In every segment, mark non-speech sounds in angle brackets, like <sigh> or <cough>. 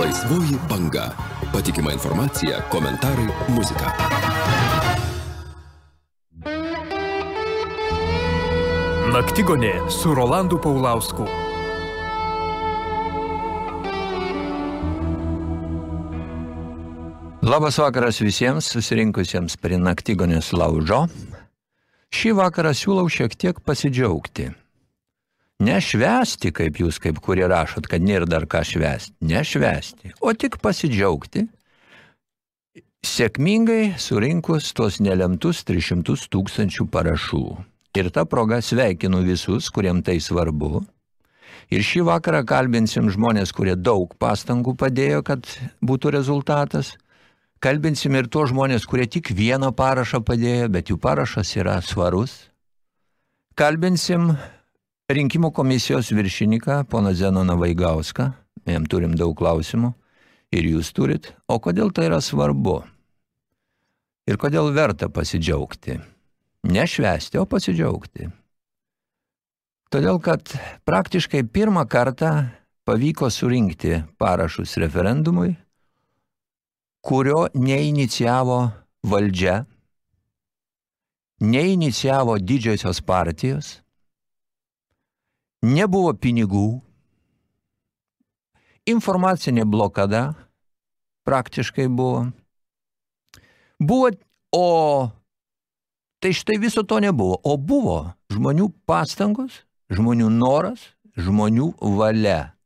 Laisvoji banga. Patikima informacija, komentarai, muzika. Naktigonė su Rolandu Paulausku. Labas vakaras visiems susirinkusiems prie naktigonės laužo. Šį vakarą siūlau šiek tiek pasidžiaugti. Nešvesti, kaip jūs, kaip kurie rašot, kad nėra dar ką švesti. Nešvesti, o tik pasidžiaugti. Sėkmingai surinkus tos nelemtus 300 tūkstančių parašų. Ir tą progą sveikinu visus, kuriem tai svarbu. Ir šį vakarą kalbinsim žmonės, kurie daug pastangų padėjo, kad būtų rezultatas. Kalbinsim ir tuos žmonės, kurie tik vieną parašą padėjo, bet jų parašas yra svarus. Kalbinsim rinkimų komisijos viršininką, poną Zenoną Vaigauską. Jam turim daug klausimų. Ir jūs turit. O kodėl tai yra svarbu? Ir kodėl verta pasidžiaugti? Nešvesti, o pasidžiaugti. Todėl, kad praktiškai pirmą kartą pavyko surinkti parašus referendumui, kurio neinicijavo valdžia, neinicijavo didžiosios partijos, nebuvo pinigų, informacinė blokada praktiškai buvo. Buvo, o tai štai viso to nebuvo, o buvo žmonių pastangos, žmonių noras, žmonių valia.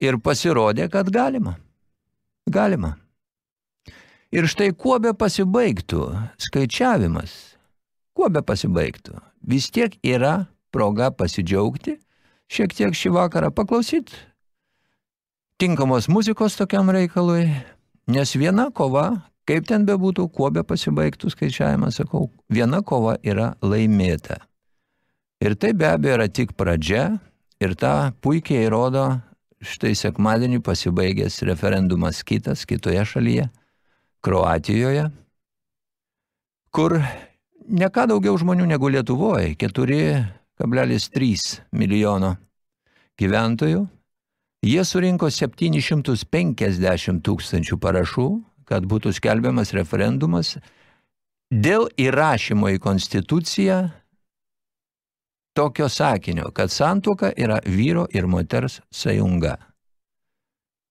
Ir pasirodė, kad galima. Galima. Ir štai kuo be pasibaigtų skaičiavimas, kuo be pasibaigtų, vis tiek yra proga pasidžiaugti, šiek tiek šį vakarą paklausyti tinkamos muzikos tokiam reikalui, nes viena kova, kaip ten bebūtų, kuo be pasibaigtų skaičiavimas, sakau, viena kova yra laimėta. Ir tai be abejo yra tik pradžia ir tą puikiai įrodo štai sekmadienį pasibaigęs referendumas kitas, kitoje šalyje, Kroatijoje, kur ne ką daugiau žmonių negu Lietuvoje, 4,3 milijono gyventojų, jie surinko 750 tūkstančių parašų, kad būtų skelbiamas referendumas dėl įrašymo į Konstituciją tokio sakinio, kad santuoka yra vyro ir moters sąjunga.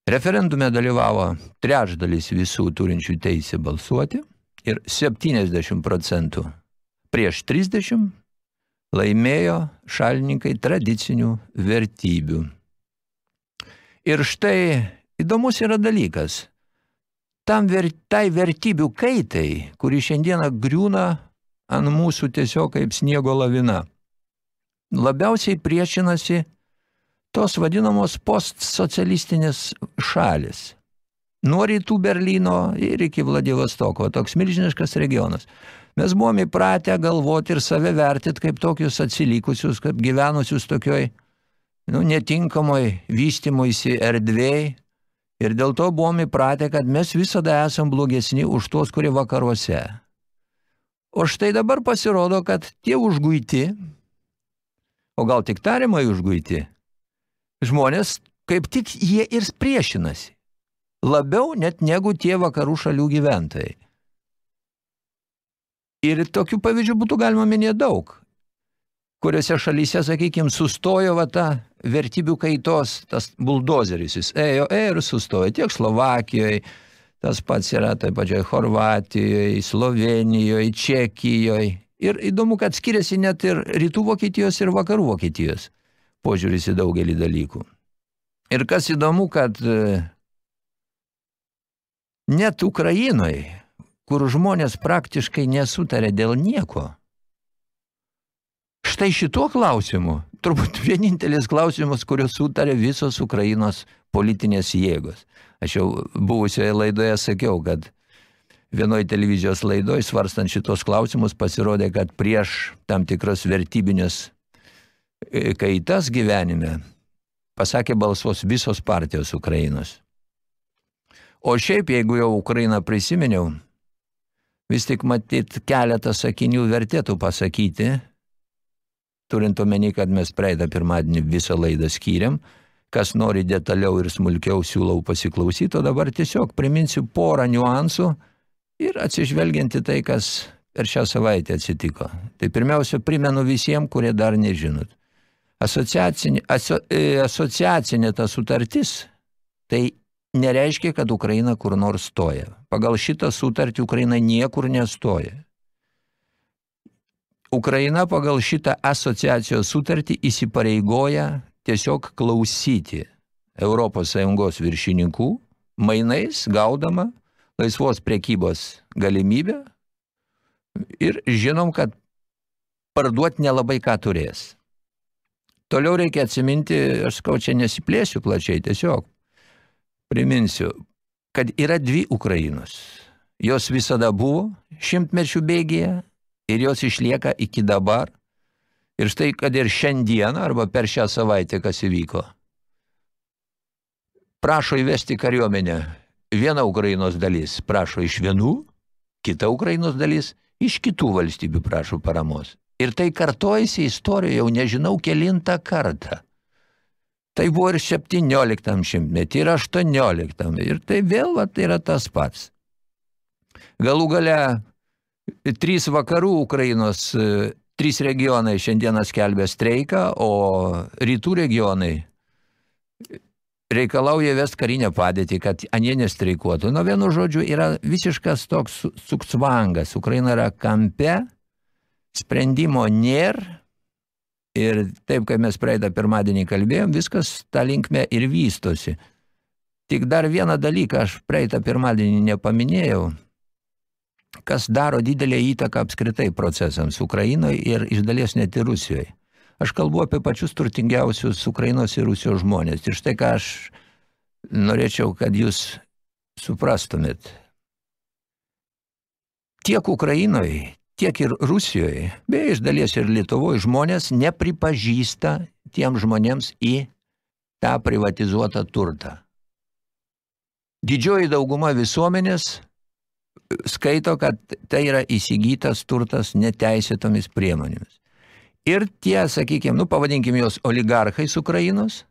Referendume dalyvavo trečdalis visų turinčių teisę balsuoti ir 70 procentų prieš 30 laimėjo šalininkai tradicinių vertybių. Ir štai įdomus yra dalykas. Tam ver, tai vertybių kaitai, kuri šiandieną griūna ant mūsų tiesiog kaip sniego lavina – labiausiai priešinasi tos vadinamos postsocialistinės šalis. Nuo rytų Berlyno ir iki Vladivostoko, toks milžiniškas regionas. Mes buvome įpratę galvoti ir save vertit kaip tokius atsilikusius, kaip gyvenusius tokioj nu, netinkamoj vystymuisi erdvėj. Ir dėl to buvome įpratę, kad mes visada esam blogesni už tuos, kurie vakaruose. O štai dabar pasirodo, kad tie užguiti, o gal tik tariamai užguiti, žmonės kaip tik jie ir priešinasi. Labiau net negu tie vakarų šalių gyventojai. Ir tokių pavyzdžių būtų galima minėti daug, kuriuose šalyse, sakykime, sustojo va ta vertybių kaitos, tas buldozeris, jis ėjo, ėjo ir sustojo tiek Slovakijoje, tas pats yra taip pačiai Horvatijoje, Slovenijoje, Čekijoje, Ir įdomu, kad skiriasi net ir rytų Vokietijos ir vakarų Vokietijos požiūris į daugelį dalykų. Ir kas įdomu, kad e, net Ukrainoje, kur žmonės praktiškai nesutarė dėl nieko, štai šituo klausimu, turbūt <laughs> vienintelis klausimas, kurio sutarė visos Ukrainos politinės jėgos. Aš jau buvusioje laidoje sakiau, kad vienoj televizijos laidoj, svarstant šitos klausimus, pasirodė, kad prieš tam tikras vertybinės e, kaitas gyvenime pasakė balsuos visos partijos Ukrainos. O šiaip, jeigu jau Ukrainą prisiminiau, vis tik matyt keletą sakinių vertėtų pasakyti, turint omeny, kad mes praeitą pirmadienį visą laidą skyrėm, kas nori detaliau ir smulkiau siūlau pasiklausyti, o dabar tiesiog priminsiu porą niuansų ir atsižvelgianti tai, kas per šią savaitę atsitiko. Tai pirmiausia, primenu visiems, kurie dar nežinot. Asociacinė, aso, e, asociacinė ta sutartis, tai nereiškia, kad Ukraina kur nors stoja. Pagal šitą sutartį Ukraina niekur nestoja. Ukraina pagal šitą asociacijos sutartį įsipareigoja tiesiog klausyti Europos Sąjungos viršininkų, mainais gaudama laisvos prekybos galimybę ir žinom, kad parduoti nelabai ką turės. Toliau reikia atsiminti, aš skau čia nesiplėsiu plačiai, tiesiog priminsiu, kad yra dvi Ukrainos. Jos visada buvo šimtmečių bėgėje ir jos išlieka iki dabar. Ir štai, kad ir šiandieną arba per šią savaitę, kas įvyko, prašo įvesti kariuomenę. Viena Ukrainos dalis prašo iš vienų, kita Ukrainos dalis iš kitų valstybių prašo paramos. Ir tai kartojasi istorijoje jau nežinau kelintą kartą. Tai buvo ir 17 šimtmetį, ir 18. Ir tai vėl va, tai yra tas pats. Galų gale trys vakarų Ukrainos, trys regionai šiandieną skelbė streiką, o rytų regionai reikalauja vest karinę padėtį, kad anie nestreikuotų. Nuo vienu žodžiu yra visiškas toks suksvangas. Ukraina yra kampe, sprendimo nėra ir taip, kaip mes praeitą pirmadienį kalbėjom, viskas tą linkme ir vystosi. Tik dar vieną dalyką aš praeitą pirmadienį nepaminėjau, kas daro didelę įtaką apskritai procesams Ukrainoje ir iš dalies net ir Rusijoje. Aš kalbu apie pačius turtingiausius Ukrainos ir Rusijos žmonės. Ir štai ką aš norėčiau, kad jūs suprastumėt. Tiek Ukrainoje, tiek ir Rusijoje, bei iš dalies ir Lietuvoje žmonės nepripažįsta tiem žmonėms į tą privatizuotą turtą. Didžioji dauguma visuomenės skaito, kad tai yra įsigytas turtas neteisėtomis priemonėmis. Ir tie, sakykime, nu pavadinkim jos oligarchais Ukrainos,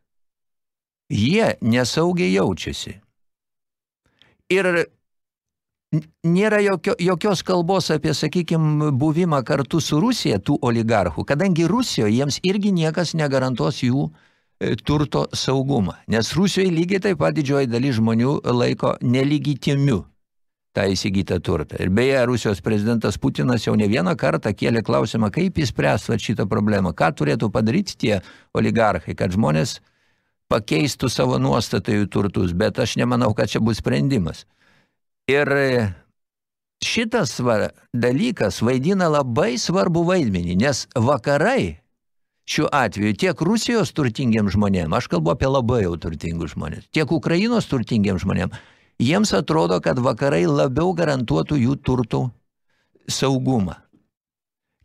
jie nesaugiai jaučiasi. Ir nėra jokio, jokios kalbos apie, sakykime, buvimą kartu su Rusija tų oligarchų, kadangi Rusijoje jiems irgi niekas negarantuos jų e, turto saugumą. Nes Rusijoje lygiai taip pat didžioji dalis žmonių laiko nelegitimiu tą įsigytą turtą. Ir beje, Rusijos prezidentas Putinas jau ne vieną kartą kėlė klausimą, kaip jis spręs šitą problemą, ką turėtų padaryti tie oligarchai, kad žmonės pakeistų savo nuostatą jų turtus, bet aš nemanau, kad čia bus sprendimas. Ir šitas va, dalykas vaidina labai svarbu vaidmenį, nes vakarai šiuo atveju tiek Rusijos turtingiems žmonėms, aš kalbu apie labai jau turtingus žmonės, tiek Ukrainos turtingiems žmonėms, jiems atrodo, kad vakarai labiau garantuotų jų turtų saugumą.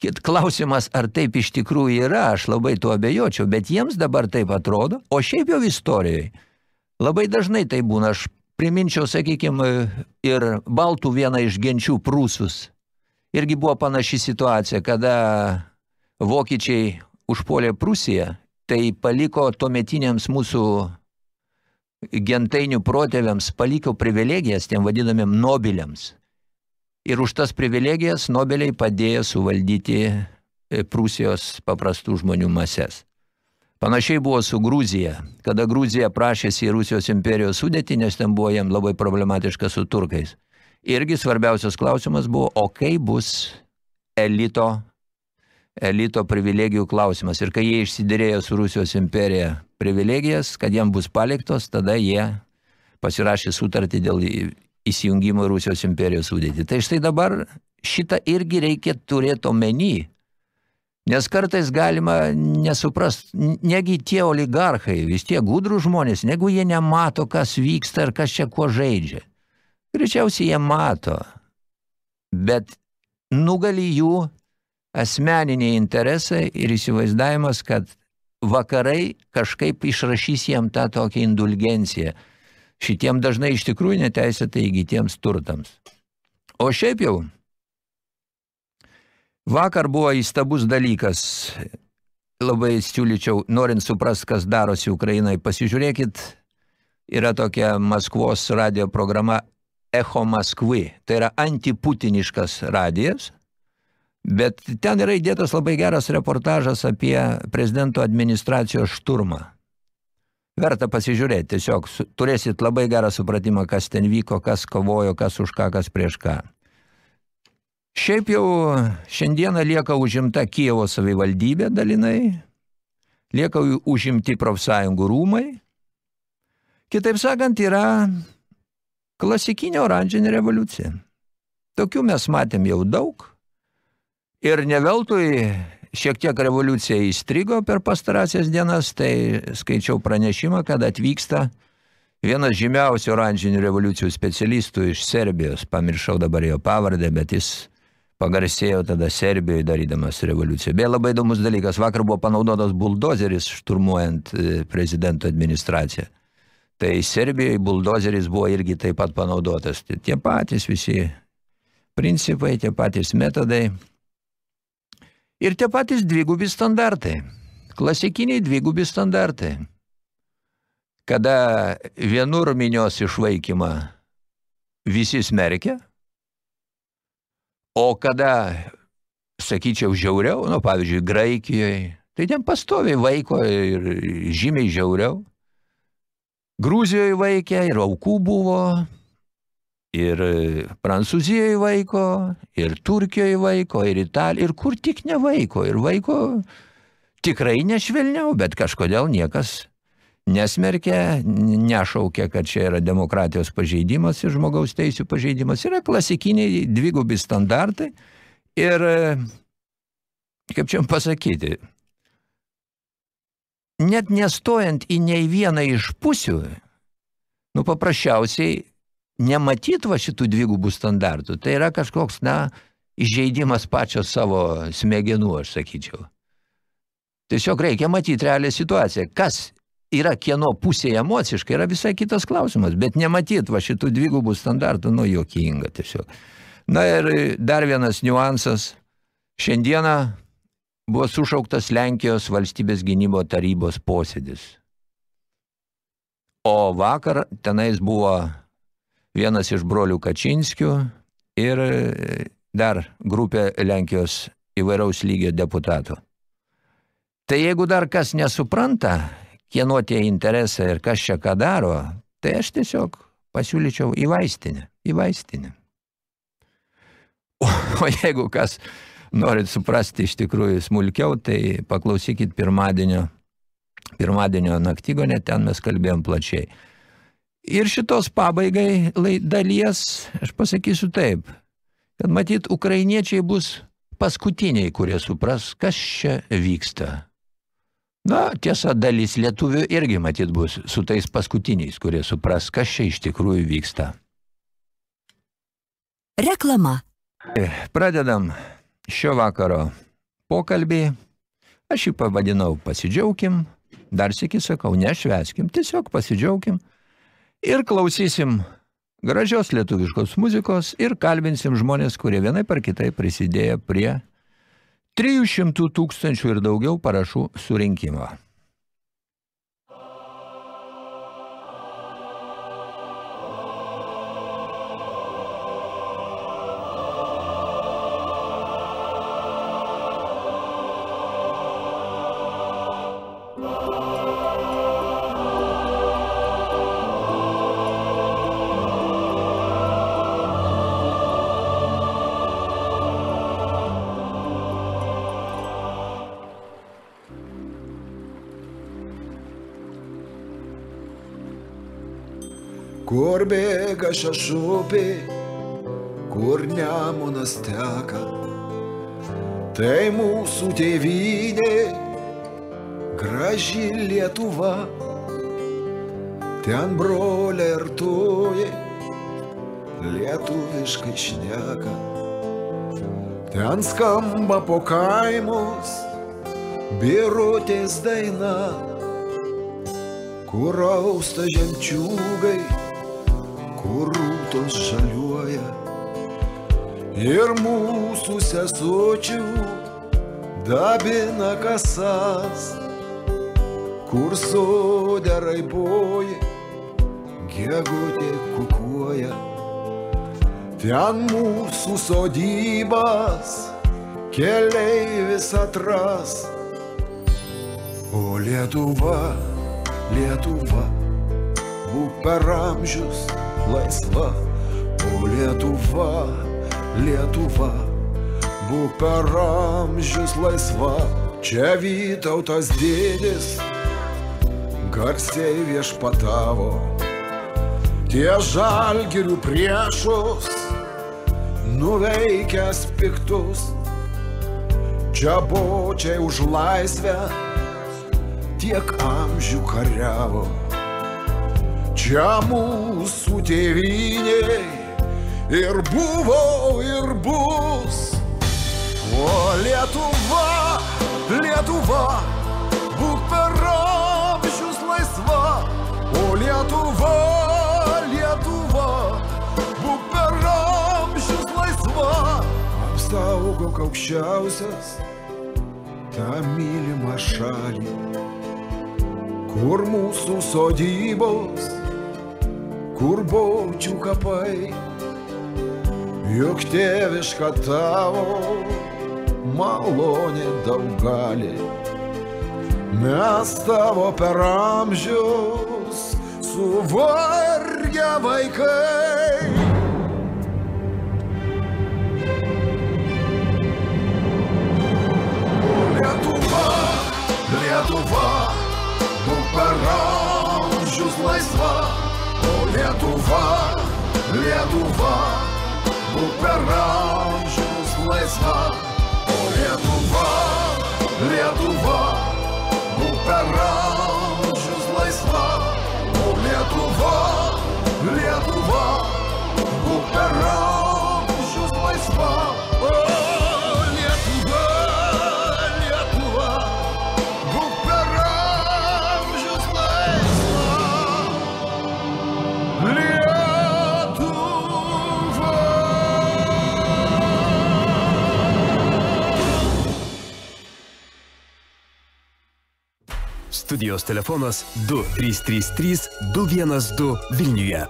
Kit klausimas, ar taip iš tikrųjų yra, aš labai tuo abejočiau, bet jiems dabar taip atrodo, o šiaip jau istorijoje labai dažnai tai būna, aš priminčiau, sakykime, ir baltų vieną iš genčių prūsus. Irgi buvo panaši situacija, kada vokiečiai užpuolė Prūsiją, tai paliko tuometiniams mūsų gentainių protėviams, paliko privilegijas tiem vadinamiem nobiliams. Ir už tas privilegijas nobeliai padėjo suvaldyti e, Prūsijos paprastų žmonių mases. Panašiai buvo su Gruzija, kada Gruzija prašėsi į Rusijos imperijos sudėtį, nes ten buvo jam labai problematiška su turkais. Irgi svarbiausias klausimas buvo, o kaip bus elito, elito privilegijų klausimas. Ir kai jie išsiderėjo su Rusijos imperija privilegijas, kad jam bus paliktos, tada jie pasirašė sutartį dėl įsijungimo Rusijos imperijos sudėtį. Tai štai dabar šitą irgi reikia turėti omeny, Nes kartais galima nesuprast, negi tie oligarchai, vis tie gudrų žmonės, negu jie nemato, kas vyksta ir kas čia kuo žaidžia. Greičiausiai jie mato, bet nugali jų asmeniniai interesai ir įsivaizdavimas, kad vakarai kažkaip išrašys jiem tą tokią indulgenciją. Šitiem dažnai iš tikrųjų neteisėtai įgytiems turtams. O šiaip jau Vakar buvo įstabus dalykas. labai siūlyčiau, norint suprast, kas darosi Ukrainai, pasižiūrėkit, yra tokia Maskvos radio programa Echo Maskvy. Tai yra antiputiniškas radijas, bet ten yra įdėtas labai geras reportažas apie prezidento administracijos šturmą. Verta pasižiūrėti, tiesiog turėsit labai gerą supratimą, kas ten vyko, kas kovojo, kas už ką, kas prieš ką. Šiaip jau šiandieną lieka užimta Kievo savivaldybė dalinai, lieka užimti profsąjungų rūmai. Kitaip sakant, yra klasikinė oranžinė revoliucija. Tokių mes matėm jau daug. Ir neveltui šiek tiek revoliucija įstrigo per pastarąsias dienas, tai skaičiau pranešimą, kad atvyksta vienas žymiausių oranžinių revoliucijų specialistų iš Serbijos, pamiršau dabar jo pavardę, bet jis pagarsėjo tada Serbijoje darydamas revoliuciją. Beje, labai įdomus dalykas, vakar buvo panaudotas buldozeris šturmuojant e, prezidento administraciją. Tai Serbijoje buldozeris buvo irgi taip pat panaudotas. Tie patys visi principai, tie patys metodai ir tie patys dvigubi standartai. Klasikiniai dvigubi standartai. Kada vienur minios išvaikymą visi smerkia, O kada, sakyčiau, žiauriau, nu, pavyzdžiui, Graikijoje, tai ten pastoviai vaiko ir žymiai žiauriau. Gruzijoje vaikė ir aukų buvo, ir Prancūzijoje vaiko, ir Turkijoje vaiko, ir Italijoje, ir kur tik ne vaiko, ir vaiko tikrai nešvelniau, bet kažkodėl niekas nesmerkia, nešaukia, kad čia yra demokratijos pažeidimas ir žmogaus teisių pažeidimas. Yra klasikiniai dvigubi standartai ir, kaip čia pasakyti, net nestojant į nei vieną iš pusių, nu paprasčiausiai nematyt va šitų dvigubų standartų. Tai yra kažkoks, na, įžeidimas pačios savo smegenų, aš sakyčiau. Tiesiog reikia matyti realią situaciją. Kas yra kieno pusėje emociškai, yra visai kitas klausimas, bet nematyt va šitų dvigubų standartų, nu, jokinga tiesiog. Na ir dar vienas niuansas. Šiandieną buvo sušauktas Lenkijos valstybės gynybo tarybos posėdis. O vakar tenais buvo vienas iš brolių Kačinskių ir dar grupė Lenkijos įvairaus lygio deputatų. Tai jeigu dar kas nesupranta, kieno tie interesai ir kas čia ką daro, tai aš tiesiog pasiūlyčiau į vaistinę, į vaistinę. <laughs> O, o jeigu kas norit suprasti iš tikrųjų smulkiau, tai paklausykit pirmadienio, pirmadienio naktygonę, ten mes kalbėjom plačiai. Ir šitos pabaigai dalies, aš pasakysiu taip, kad matyt, ukrainiečiai bus paskutiniai, kurie supras, kas čia vyksta. Na, tiesa, dalis lietuvių irgi matyt bus su tais paskutiniais, kurie supras, kas čia iš tikrųjų vyksta. Reklama. E, pradedam šio vakaro pokalbį. Aš jį pavadinau pasidžiaukim, dar sėki sakau, nešveskim, tiesiog pasidžiaukim ir klausysim gražios lietuviškos muzikos ir kalbinsim žmonės, kurie vienai par kitai prisidėjo prie 300 tūkstančių ir daugiau parašų surinkimo. Kur bėga šašupė, kur nemunas teka, tai mūsų tėvynė, graži Lietuva. Ten broliai ir tujai lietuviškai šneka. Ten skamba po kaimus birutės daina, kur austa žemčiūgai kur rūtos žaliuoja ir mūsų sesučių dabina kasas, kur soderai boji, gegutė kukuoja. Ten mūsų sodybas keleivis atras. O Lietuva, Lietuva, būk per amžius laisva. O Lietuva, Lietuva, būk per amžius laisva. Čia Vytautas dėdis garsiai viešpatavo. Tie žalgirių priešus nuveikęs piktus. Čia bočiai už laisvę tiek amžių kariavo. Čia mūsų tėviniai ir buvo, ir bus. O Lietuva, Lietuva, būk per amžius laisva. O Lietuva, Lietuva, būk per amžius laisva. Apsaugok aukščiausias tą mylimą šalį, kur mūsų sodybos, kur bočių kapai. Juk tėviška tavo malonė daug gali. Mes tavo per amžius suvargę vaikai. Lietuva, Lietuva, būk per amžius laisva. O Lietuva, Lietuva, būk per amžius laisva. O Lietuva, Lietuva, būk per amžius laisva. O Lietuva, Lietuva, Studijos telefonas 2333 212 Vilniuje.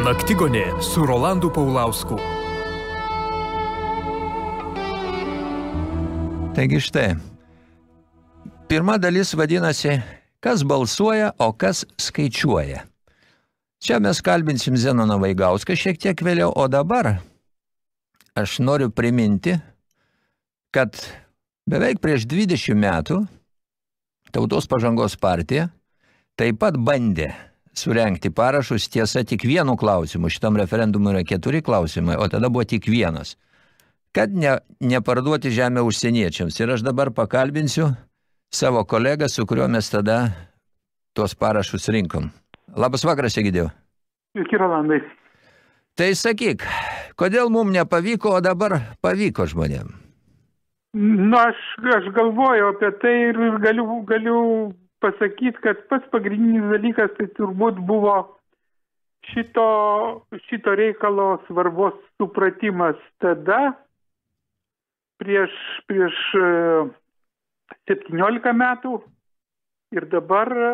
Naktigonė su Rolandu Paulausku. Taigi štai, pirma dalis vadinasi, kas balsuoja, o kas skaičiuoja. Čia mes kalbinsim Zenoną Vaigauską šiek tiek vėliau, o dabar aš noriu priminti, kad beveik prieš 20 metų Tautos pažangos partija taip pat bandė surenkti parašus tiesa tik vienu klausimu. Šitam referendumui yra keturi klausimai, o tada buvo tik vienas. Kad ne, neparduoti žemę užsieniečiams. Ir aš dabar pakalbinsiu savo kolegą, su kuriuo mes tada tuos parašus rinkom. Labas vakaras, Egidėjau. Sveiki, Rolandai. Tai sakyk, kodėl mums nepavyko, o dabar pavyko žmonėm? Nu, aš, aš galvoju apie tai ir galiu, galiu pasakyti, kad pats pagrindinis dalykas tai turbūt buvo šito, šito reikalo svarbos supratimas tada, prieš, prieš e, 17 metų ir dabar e,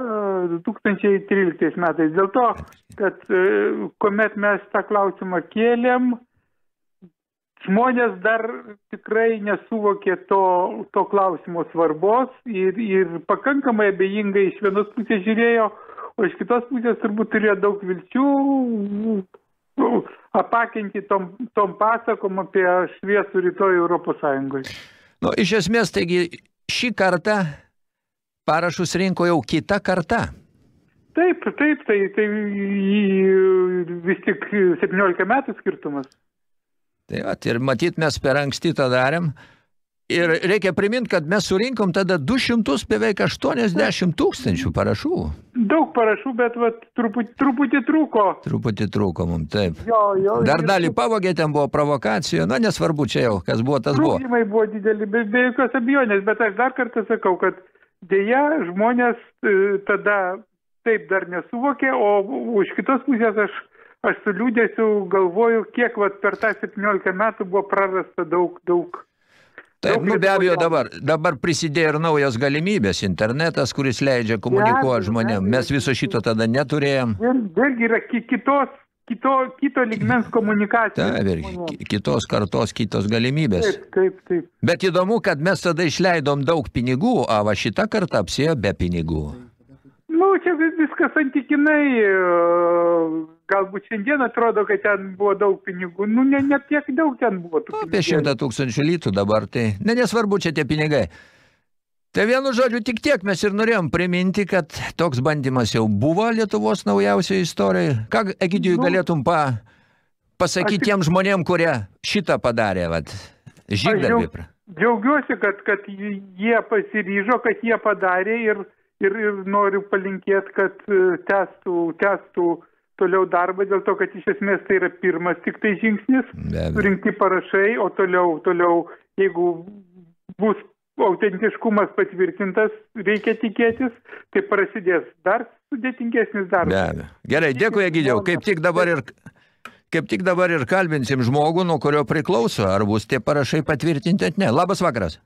2013 metais. Dėl to, kad e, kuomet mes tą klausimą kėlėm, žmonės dar tikrai nesuvokė to, to klausimo svarbos ir, ir pakankamai abejingai iš vienos pusės žiūrėjo, o iš kitos pusės turbūt turėjo daug vilčių apakinti tom, tom pasakom apie šviesų rytoj Europos Sąjungoje. Nu, iš esmės, taigi, šį kartą parašus rinko jau kita karta. Taip, taip, tai, tai vis tik 17 metų skirtumas. Tai va, ir matyt, mes per anksti tą darėm. Ir reikia priminti, kad mes surinkom tada 200 beveik 80 tūkstančių parašų. Daug parašų, bet vat, truputį, truputį trūko. Truputį trūko mums, taip. Jo, jo, Dar ir dalį pavogė, ten buvo provokacija, na nesvarbu čia jau, kas buvo, tas buvo. Trūkumai buvo dideli, be, be jokios abejonės, bet aš dar kartą sakau, kad dėja žmonės e, tada taip dar nesuvokė, o už kitos pusės aš, aš su liūdėsiu galvoju, kiek vat, per tą 17 metų buvo prarasta daug, daug. Taip, daug nu be abejo dabar, dabar prisidėjo ir naujos galimybės, internetas, kuris leidžia komunikuoti žmonėm. Mes viso šito tada neturėjom. Vėl- Vėlgi yra ki- kitos, kito, kito ligmens <laughs> komunikacija. Taip, ir ki- kitos kartos, kitos galimybės. Taip, taip, taip. Bet įdomu, kad mes tada išleidom daug pinigų, o va šitą kartą apsėjo be pinigų. Nu, čia vis, viskas santykinai, e, galbūt šiandien atrodo, kad ten buvo daug pinigų. Nu, ne, ne tiek daug ten buvo. tų Nu, apie šimtą tūkstančių litų dabar, tai ne, nesvarbu čia tie pinigai. Tai vienu žodžiu, tik tiek mes ir norėjom priminti, kad toks bandymas jau buvo Lietuvos naujausioje istorijoje. Ką, Egidijui, Nu, galėtum pa, pasakyti tik- tiem žmonėm, kurie šitą padarė, vat, žygdarbį. džiaug- Džiaugiuosi, kad, kad jie pasiryžo, kad jie padarė ir, ir, ir noriu palinkėti, kad e, testų, testų toliau darbą, dėl to, kad iš esmės tai yra pirmas tik tai žingsnis, Be surinkti parašai, o toliau, toliau, jeigu bus autentiškumas patvirtintas, reikia tikėtis, tai prasidės dar sudėtingesnis Be darbas. abejo. Gerai, dėkui, Egidijau. Kaip tik dabar ir... Kaip tik dabar ir kalbinsim žmogų, nuo kurio priklauso, ar bus tie parašai patvirtinti, ne. Labas vakaras.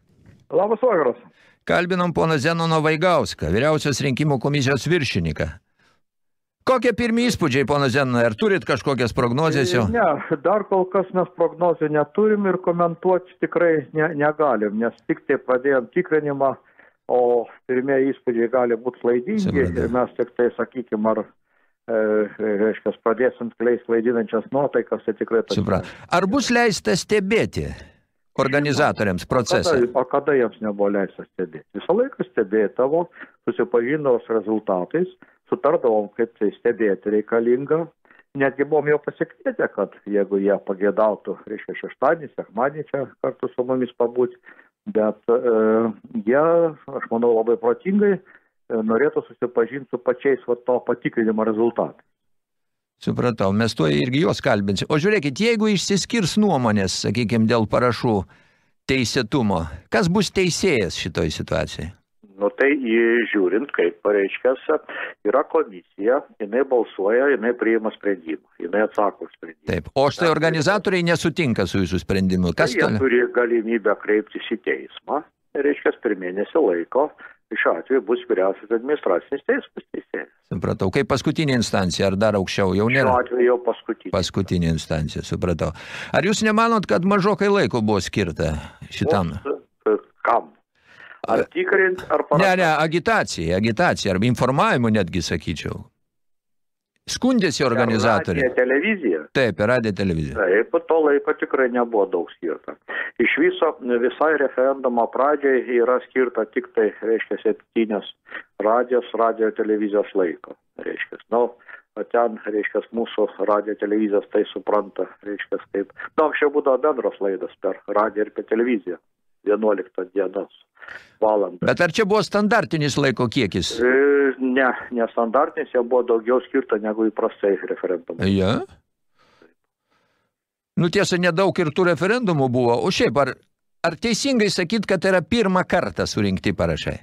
Labas vakaras. Kalbinam poną Zenoną Vaigauską, vyriausios rinkimų komisijos viršininką. Kokie pirmi įspūdžiai, ponas Zenonai, ar turit kažkokias prognozijas jau? Ne, dar kol kas mes prognozijų neturim ir komentuoti tikrai ne, negalim, nes tik tai pradėjom tikrinimą, o pirmieji įspūdžiai gali būti klaidingi ir mes tik tai, sakykime, ar, e, reiškia, pradėsim skleisti klaidinančias nuotaikas, tai tikrai... Suprat. Ar bus leista stebėti organizatoriams procesą? Kada, o kada jiems nebuvo leista stebėti? Visą laiką stebėtavo, susipažindavo su rezultatais, sutardavom, kaip tai stebėti reikalinga. Netgi buvom jau pasikvietę, kad jeigu jie pagėdautų, reiškia, šeštadienį, sekmadienį čia kartu su mumis pabūti, bet e, jie, aš manau, labai protingai e, norėtų susipažinti su pačiais va, to patikrinimo rezultatais. Supratau, mes tuo irgi juos kalbinsim. O žiūrėkit, jeigu išsiskirs nuomonės, sakykime, dėl parašų teisėtumo, kas bus teisėjas šitoj situacijai? Nu tai žiūrint, kaip pareiškęs, yra komisija, jinai balsuoja, jinai priima sprendimą, jinai atsako sprendimą. Taip. O štai organizatoriai nesutinka su jūsų sprendimu. Kas tai jie toliau? turi galimybę kreiptis į teismą, reiškia, per mėnesį laiko, šiuo atveju bus vyriausias administracinis teismas teisėjas. Supratau. Kaip paskutinė instancija, ar dar aukščiau jau Šiuo nėra? atveju jau paskutinį. Paskutinė instancija, supratau. Ar jūs nemanot, kad mažokai laiko buvo skirta šitam? Kam? Ar tikrint, ar Ne, parašyti? ne, agitacija, agitacija, arba informavimu netgi sakyčiau. Skundėsi organizatoriai. Radiją, televiziją. Taip, per radiją televiziją. Taip, to laiko tikrai nebuvo daug skirta. Iš viso visai referendumo pradžiai yra skirta tik tai, reiškia, septynios radijos, radio televizijos laiko. Reiškia, nu, o ten, reiškia, mūsų radio televizijos tai supranta, reiškia, kaip. Nu, anksčiau būdavo bendros laidos per radiją ir per televiziją. 11 dienos valandą. Bet ar čia buvo standartinis laiko kiekis? E, Ne, nestandartinis, jau buvo daugiau skirta negu įprastai referendumai. Ja. Nu tiesa, nedaug ir tų referendumų buvo. O šiaip, ar, ar teisingai sakyt, kad yra pirmą kartą surinkti parašai?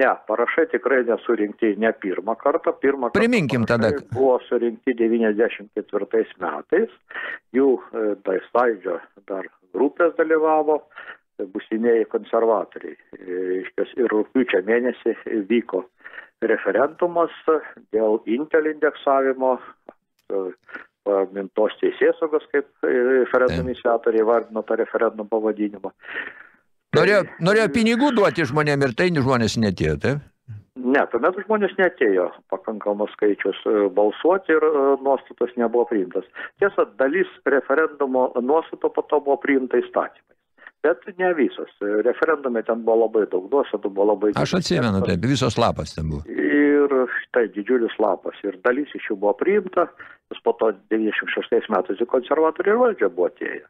Ne, parašai tikrai nesurinkti ne pirmą kartą. Pirmą kartą Priminkim tada. parašai Buvo surinkti 94 metais. Jų tai sąjūdžio dar grupės dalyvavo, busimieji konservatoriai. Reiškias, Ir rūpiučio mėnesį vyko referendumas dėl Intel indeksavimo, pamintos teisėsaugos, kaip referendum iniciatoriai vardino tą referendum pavadinimą. Norėjo, norėjo pinigų duoti žmonėm ir tai žmonės netėjo, taip? Ne, tuomet žmonės netėjo pakankamas skaičius e, balsuoti ir e, nuostatos nebuvo priimtas. Tiesa, dalis referendumo nuostato po to buvo priimta įstatymais. Bet ne visos. Referendume ten buvo labai daug nuostatų, buvo labai... Aš atsimenu, taip, visos lapas ten buvo. Ir štai didžiulis lapas. Ir dalis iš jų buvo priimta, nes po to 96 metais į konservatorių valdžią buvo atėję.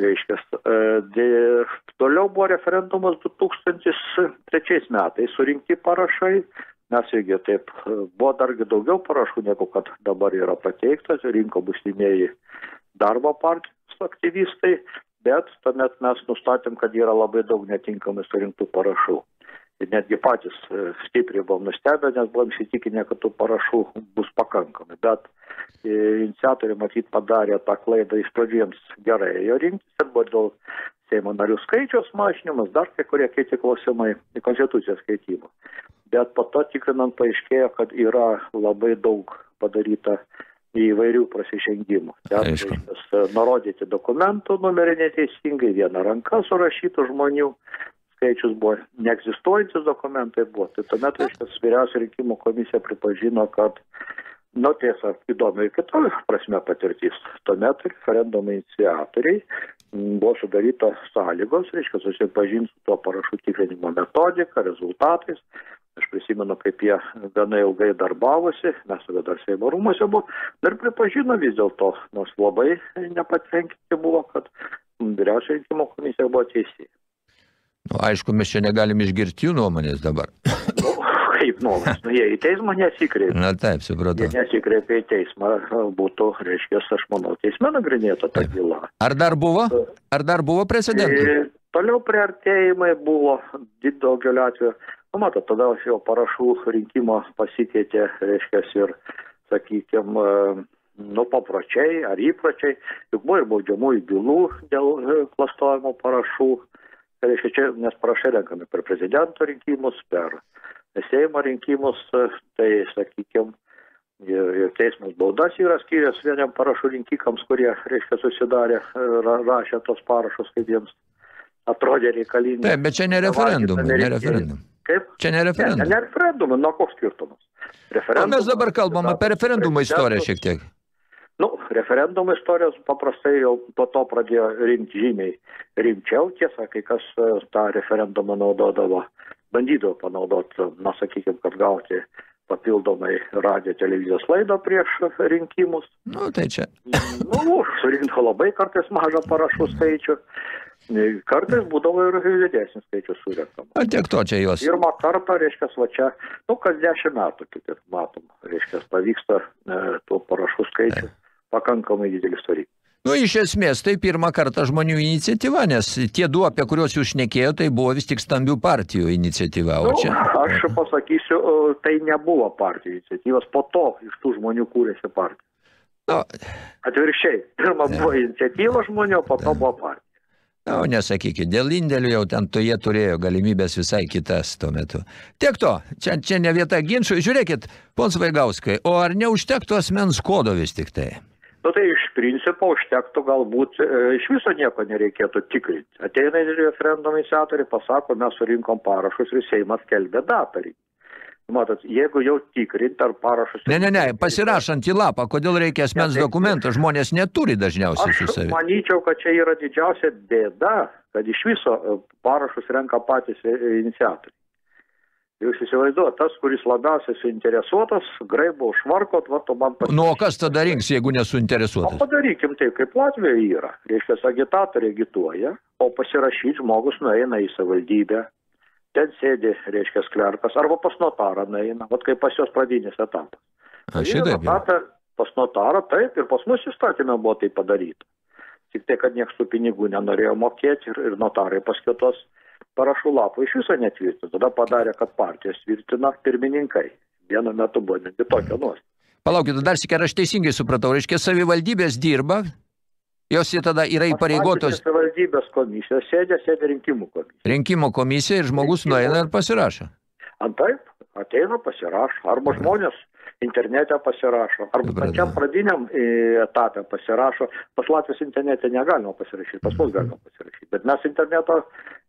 Reiškia, e, dė- toliau buvo referendumas 2003 metais surinkti parašai. Mes irgi taip, e, buvo dargi daugiau parašų, negu kad dabar yra pateiktas, rinko busimieji darbo partijos aktyvistai, bet tuomet mes nustatėm, kad yra labai daug netinkamai surinktų parašų. Ir netgi patys e, stipriai buvom nustebę, nes buvom įsitikinę, kad tų parašų bus pakankamai. Bet iniciatoriai matyt padarė tą klaidą iš pradžių jiems gerai ėjo rinktis, ten buvo dėl Seimo narių skaičiaus mažinimas, dar kai kurie kiti klausimai konstitucijos keitimo. Bet po to tikrinant paaiškėjo, kad yra labai daug padaryta įvairių prasižengimų. Ten reiškias, nurodyti dokumentų numerį neteisingai, viena ranka surašytų žmonių skaičius buvo neegzistuojantis dokumentai buvo. Tai tuomet, reiškia, vyriausia rinkimų komisija pripažino, kad, nu tiesa, įdomi ir kita prasme patirtis. Tuomet referendumo iniciatoriai buvo sudaryta sąlygos, reiškia, susipažinti su tuo parašų tikrinimo metodika, rezultatais. Aš prisimenu, kaip jie gana ilgai darbavosi, mes tada dar Seimo rūmose buvo, ir pripažino vis dėlto, nors labai nepatenkinti buvo, kad vyriausia rinkimų komisija buvo teisė. Nu, aišku, mes čia negalim išgirti jų nuomonės dabar. Nu, kaip nuomonės, nu, jie į teismą nesikreipė. Na taip, supratau. Jie nesikreipė į teismą, būtų, reiškia, aš manau, teisme nagrinėta ta byla. Ar dar buvo? Ar dar buvo precedentų? E, Toliau priartėjimai buvo daugeliu atveju. Nu, matot, tada jau parašų rinkimo pasikeitė, reiškia, ir, sakykime, nu, papročiai ar įpročiai. Juk buvo ir baudžiamųjų bylų dėl e, klastojimo parašų. Tai reiškia, čia, nes parašai renkami per prezidento rinkimus, per Seimo rinkimus, e, tai, sakykime, ir, ir teismas baudas yra skyręs vieniam parašų rinkikams, kurie, reiškia, susidarė, e, ra- rašė tos parašus, kaip jiems atrodė reikalingi. Taip, bet čia ne referendumai, ne referendumai. Kaip? Čia ne Ne, ne, ne referendumai, nuo koks skirtumas? O Referendumas- mes dabar kalbam apie referendumo istoriją šiek tiek. Nu, referendumo istorijos paprastai jau po to pradėjo rimti žymiai rimčiau, tiesa, kai kas e, tą referendumą naudodavo, bandydavo panaudoti, na, sakykime, kad gauti papildomai radio televizijos laidą prieš rinkimus. Nu, tai čia. Nu, surinkti labai kartais mažą parašų skaičių, kartais būdavo ir didesnis skaičius surinkama. O tiek to čia juos. Pirmą kartą, reiškia, va čia, nu, kas dešimt metų, kaip ir matom, reiškia, pavyksta e, tuo parašų skaičių pakankamai didelis surinkti. Nu, iš esmės, tai pirmą kartą žmonių iniciatyva, nes tie du, apie kuriuos jūs šnekėjote, tai buvo vis tik stambių partijų iniciatyva. O Nu, čia... aš pasakysiu, tai nebuvo partijų iniciatyvos, po to iš tų žmonių kūrėsi partija. Nu, Atvirkščiai, pirmą buvo iniciatyva žmonių, po to buvo partija. Na, o nesakykit, dėl indėlių jau ten to jie turėjo galimybės visai kitas tuo metu. Tiek to, čia, čia ne vieta ginčių. Žiūrėkit, pons Vaigauskai, o ar neužtektų asmens kodo vis tik tai? Nu tai iš principo užtektų galbūt e, iš viso nieko nereikėtų tikrinti. Ateina referendumo iniciatoriai, pasako, mes surinkom parašus ir Seimas kelbė datą. Matot, jeigu jau tikrint ar parašus... Ne, ne, ne, pasirašant į lapą, kodėl reikia asmens Ne, tai- dokumentą, žmonės neturi dažniausiai su Aš savimi. manyčiau, kad čia yra didžiausia bėda, kad iš viso e, parašus renka patys e, iniciatoriai. Jūs įsivaizduojate, tas, kuris labiausiai suinteresuotas, graibo užvarkot, va, to man Nu, o kas tada rinks, jeigu O nesuinteresuotas? padarykim taip, kaip Latvijoje yra. Reiškia, agitatoriai agituoja, o pasirašyti žmogus nueina į savivaldybę, ten sėdi, reiškia, klerkas, arba pas notarą nueina, vat kaip pas jos pradinis etapas. A, šitaip jau. Etapą Pas notarą, taip, ir pas mus įstatymė buvo tai padaryta. Tik tai, kad niekas tų pinigų nenorėjo mokėti ir, ir notarai paskaitos parašų lapų iš viso netvirtino. Tada padarė, kad partijos tvirtina pirmininkai. Vienu metu buvo netgi tokia nuostata. Palaukit, dar sėkia, aš teisingai supratau, reiškia, savivaldybės dirba, jos jie tada yra įpareigotos Savivaldybės komisijos sėdė, sėdė rinkimų komisija. rinkimo komisija ir žmogus Rinkimų. nueina ir pasirašo. Antaip, ateina pasirašo, arba žmonės internete pasirašo, arba pačiam pradiniam e, etapė pasirašo. Pas Latvijos internete negalima pasirašyti, pas mus galima pasirašyti. Bet mes interneto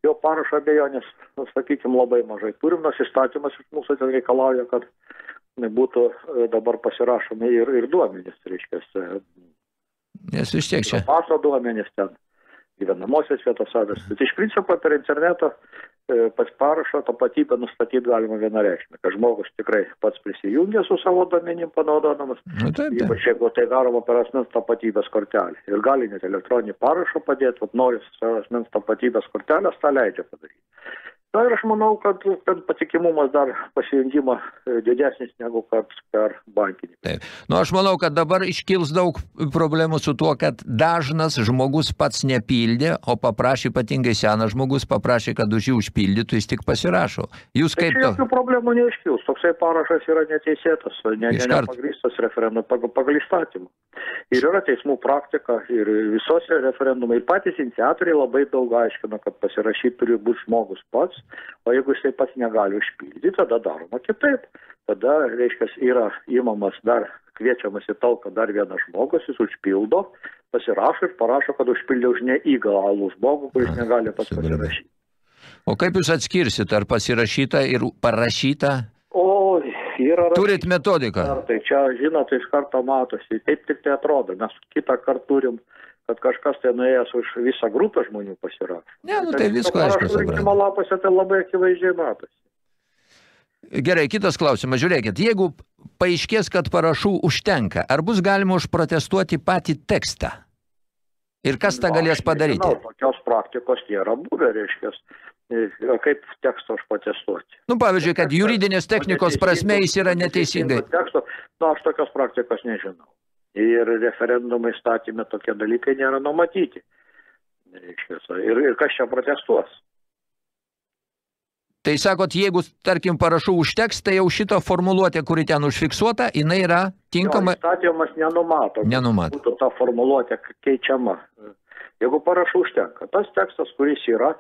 jau parašo abejonės, nu, sakykime, labai mažai turim, nors įstatymas iš mūsų ten reikalauja, kad būtų e, dabar pasirašomi ir, ir duomenys, reiškia, e, Nes vis tiek čia. paso duomenys ten, gyvenamosios vietos adres. Bet iš principo per internetą e, pas parašo tapatybę nustatyti galima vienareikšmį, kad žmogus tikrai pats prisijungia su savo duomenim panaudodamas, Nu, taip, taip. ypač jeigu tai daroma per asmens tapatybės kortelę. Ir gali net elektroninį parašą padėti, vat nori savo asmens tapatybės kortelės, tą leidžia padaryti. Na ir aš manau, kad ten patikimumas dar pasijungimo e, didesnis negu kad per bankinį. Taip. Nu, aš manau, kad dabar iškils daug problemų su tuo, kad dažnas žmogus pats nepildė, o paprašė, ypatingai senas žmogus, paprašė, kad už jį užpildytų, jis tik pasirašo. Jūs kaip to? jokių problemų neiškils. Toksai parašas yra neteisėtas, ne, ne, nepagrįstas referendumą pagal, pagal įstatymą. Ir yra teismų praktika ir visose referendumai. Ir patys iniciatoriai labai daug aiškina, kad pasirašyti turi būti žmogus pats, o jeigu jisai pats negali užpildyti, tada daroma kitaip. Tada, reiškia, yra įmamas dar kviečiamas į talką dar vienas žmogus, jis užpildo, pasirašo ir parašo, kad užpildė už neįgalų žmogų, kuris negali pats pasirašyti. O kaip jūs atskirsit, ar pasirašyta ir parašyta? O, yra... Turit metodiką? Tai čia, žinot, iš karto matosi, taip tik tai atrodo. Mes kitą kartą turim, kad kažkas tai nuėjęs už visą grupę žmonių pasirašo. Ne, nu tai visko aišku rinkimo lapuose tai labai akivaizdžiai matosi. Gerai, kitas klausimas. Žiūrėkit, jeigu paaiškės, kad parašų užtenka, ar bus galima užprotestuoti patį tekstą? Ir kas tą galės padaryti? Nežinau, tokios praktikos nėra buvę, reiškia. Kaip teksto aš patestuoti. Nu, pavyzdžiui, kad juridinės technikos prasme jis yra neteisingai. Teksto, nu, aš tokios praktikos nežinau. Ir referendumo įstatymė tokie dalykai nėra numatyti. Ir, ir kas čia protestuos? Tai sakot, jeigu, tarkim, parašų užteks, tai jau šito formuluotė, kuri ten užfiksuota, jinai yra tinkama. Jo, įstatymas nenumato. Nenumato. Būtų ta formuluotė keičiama. Jeigu parašų užtenka, tas tekstas, kuris yra,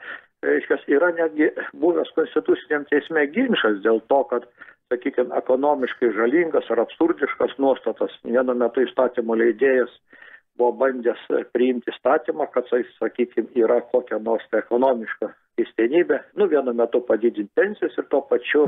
reiškia, yra netgi buvęs konstituciniam teisme ginčas dėl to, kad, sakykime, ekonomiškai žalingas ar absurdiškas nuostatas. Vienu metu įstatymo leidėjas buvo bandęs priimti įstatymą, kad, sakykime, yra kokia nors tai ekonomiška keistenybė, nu, vienu metu padidinti pensijas ir tuo pačiu,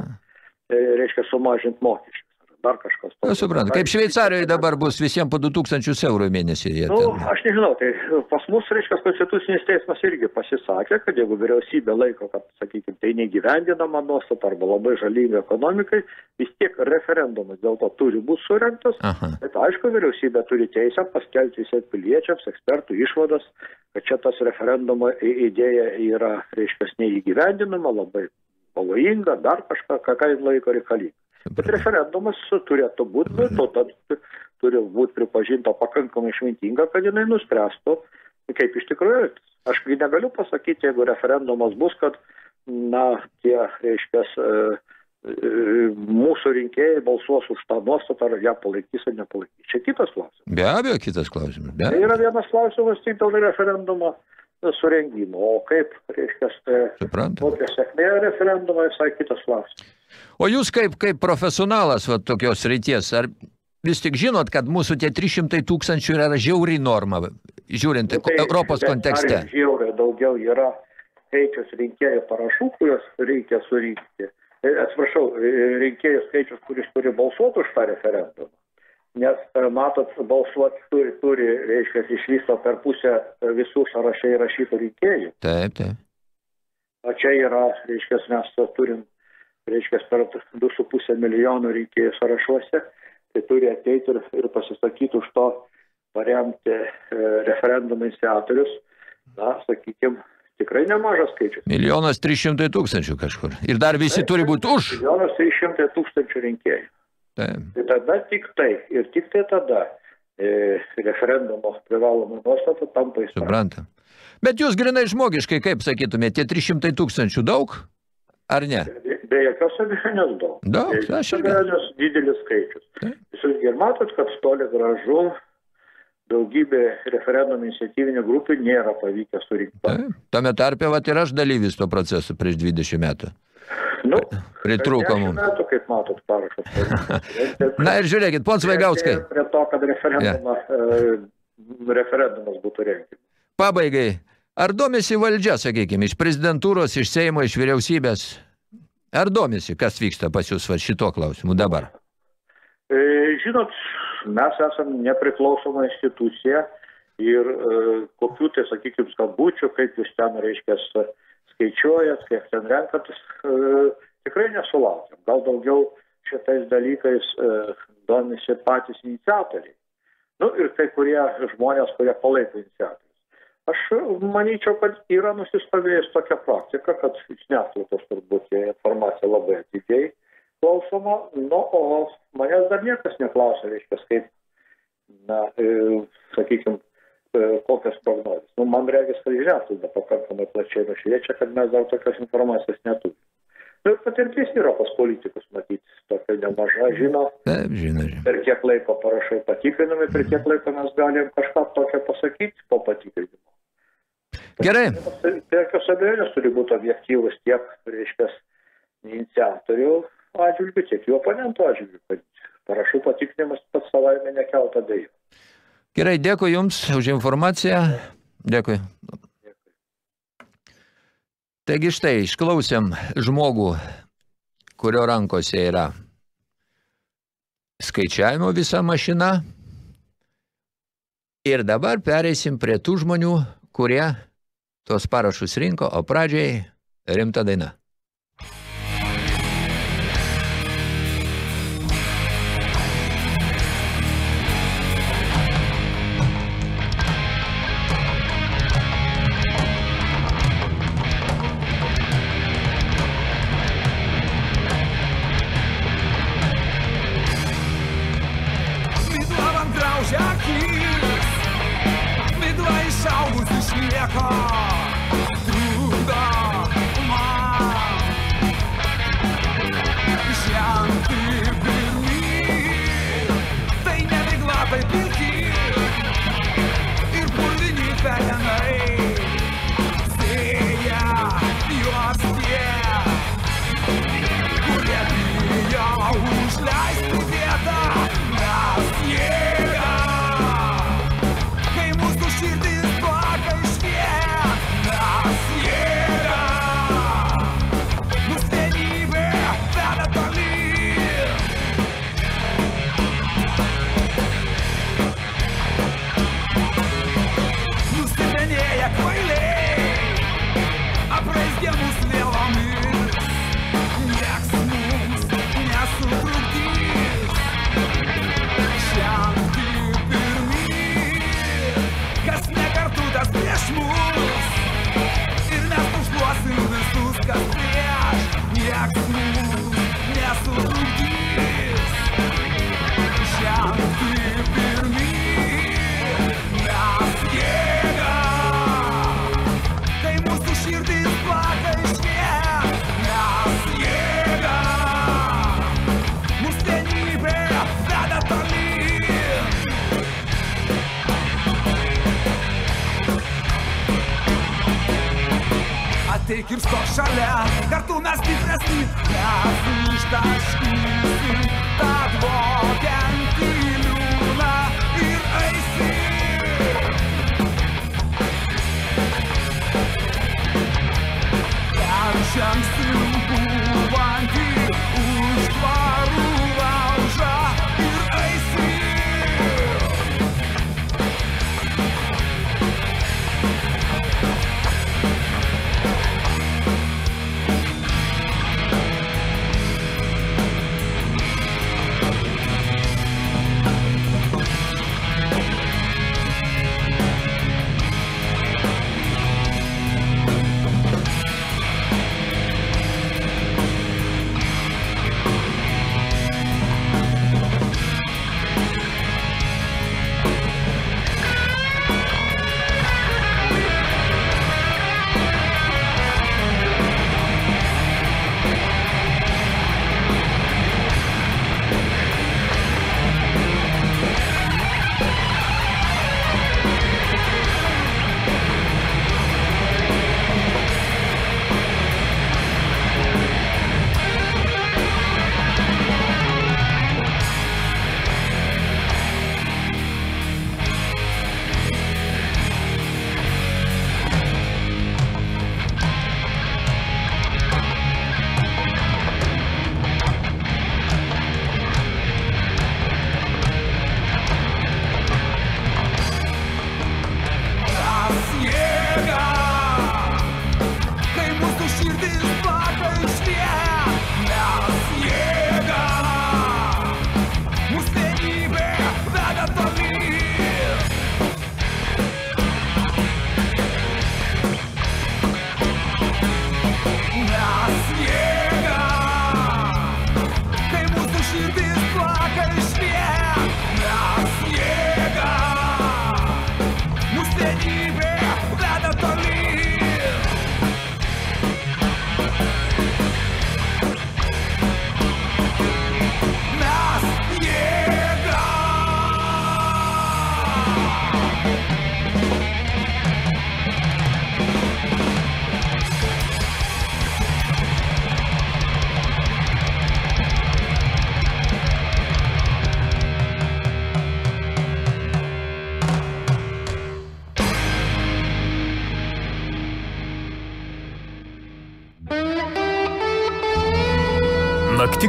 e, reiškia, sumažinti mokesčius. Ar dar kažkas. Na, suprantu, kaip Šveicarijoje dabar bus visiems po 2000 eurų mėnesį. Jie Nu, ten. aš nežinau, tai pas mus, reiškia, konstitucinis teismas irgi pasisakė, kad jeigu vyriausybė laiko, kad, sakykime, tai negyvendinama nuostata arba labai žalinga ekonomikai, vis tiek referendumas dėl to turi būti surinktas. Aha. Bet aišku, vyriausybė turi teisę paskelbti visiems piliečiams, ekspertų išvadas, kad čia tas referendumo idėja yra, reiškia, neįgyvendinama, labai pavojinga, dar kažką, ką jin laiko reikalinga. Bet referendumas turėtų būti, tauta turi būti pripažinta pakankamai išmintinga, kad jinai nuspręstų, kaip iš tikrųjų. Aš negaliu pasakyti, jeigu referendumas bus, kad, na, tie, reiškia, mūsų rinkėjai balsuos už tą nuostatą, ar ją palaikys ar nepalaikys. Čia kitas klausimas. Be abejo, kitas klausimas. Be Tai abejo. yra vienas klausimas tik dėl referendumo surengimo, o kaip, reiškia, tai Suprantu. kokia sėkmė referendumo, visai kitas klausimas. O jūs kaip, kaip profesionalas va, tokios reities, ar vis tik žinot, kad mūsų tie 300 tūkstančių yra žiauri norma, žiūrint Nu, tai Europos kontekste? dar Žiauriai daugiau yra skaičius rinkėjų parašų, kuriuos reikia surinkti. E, Atsiprašau, e, rinkėjų skaičius, kuris turi balsuoti už tą referendumą. Nes, e, matot, balsuoti turi, turi reiškia, iš viso per pusę e, visų sąrašai įrašytų rinkėjų. Taip, taip. O čia yra, reiškia, mes turim, reiškia, per 2,5 milijonų rinkėjų sąrašuose, tai turi ateiti ir, ir pasisakyti už to paremti e, referendumų iniciatorius. Na, sakykime, tikrai nemažas skaičius. Milijonas 300 tūkstančių kažkur. Ir dar visi turi būti už. Milijonas 300 tūkstančių rinkėjų. Taip. Tai tada tik tai ir tik tai tada e, referendumo privaloma nuostata tampa įstatymu. Suprantam. Bet jūs grinai žmogiškai, kaip sakytumėte, tie 300 tūkstančių daug? Ar ne? Be- Be jokios abejonės daug. Daug, Be aš irgi. abejonės didelis skaičius. Taip. Jūs ir matot, kad toli gražu daugybė referendumų iniciatyvinių grupių nėra pavykę surinkti. Taip. Tame tarpe, vat ir aš dalyvis to proceso prieš 20 metų. Nu, 10 mums. metų, kaip matot, parašas. <laughs> Na ir žiūrėkit, pons Vaigauskai, Prie to, kad referendumą, e, referendumas būtų rengiamas. pabaigai. Ar domisi valdžia, sakykime, iš prezidentūros, iš Seimo, iš vyriausybės? Ar domisi, kas vyksta pas jūs va, šito klausimu dabar? E, Žinot, mes esame nepriklausoma institucija ir e, kokių tai, sakykime, skambučių, kaip jūs ten, reiškia, skaičiuojat, kiek ten renkat, e, tikrai nesulaukiam. Gal daugiau šitais dalykais e, domisi patys iniciatoriai. Nu ir kai kurie žmonės, kurie palaiko iniciatorius. Aš manyčiau, kad yra nusistovėjus tokia praktika, kad žiniasklaidos turbūt informacija labai atidžiai klausoma, nu, o manęs dar niekas neklausė, reiškia, kaip, na, e, sakykime, kokios prognozijos. Nu, man regis, kad žiniasklaida pakankamai plačiai nušviečia, kad mes dar tokios informacijos neturime. Nu, ir patirtis pas politikus, matyti, tokia nemaža, žino, Taip, žinai, žinai. per kiek laiko parašai patikrinami, per kiek laiko mes galim kažką tokio pasakyti po patikrinimo. Gerai, Be jokios abejonės turi būti objektyvus tiek, reiškia, iniciatorių atžvilgių, tiek jų oponentų atžvilgių, kad parašų patikrinimas pats savaime nekelta dėjų. Gerai, dėkui Jums už informaciją. Dėkui. Taigi štai, išklausėm žmogų, kurio rankose yra skaičiavimo visa mašina. Ir dabar pereisim prie tų žmonių, kurie tos parašus rinko, o pradžiai rimta daina.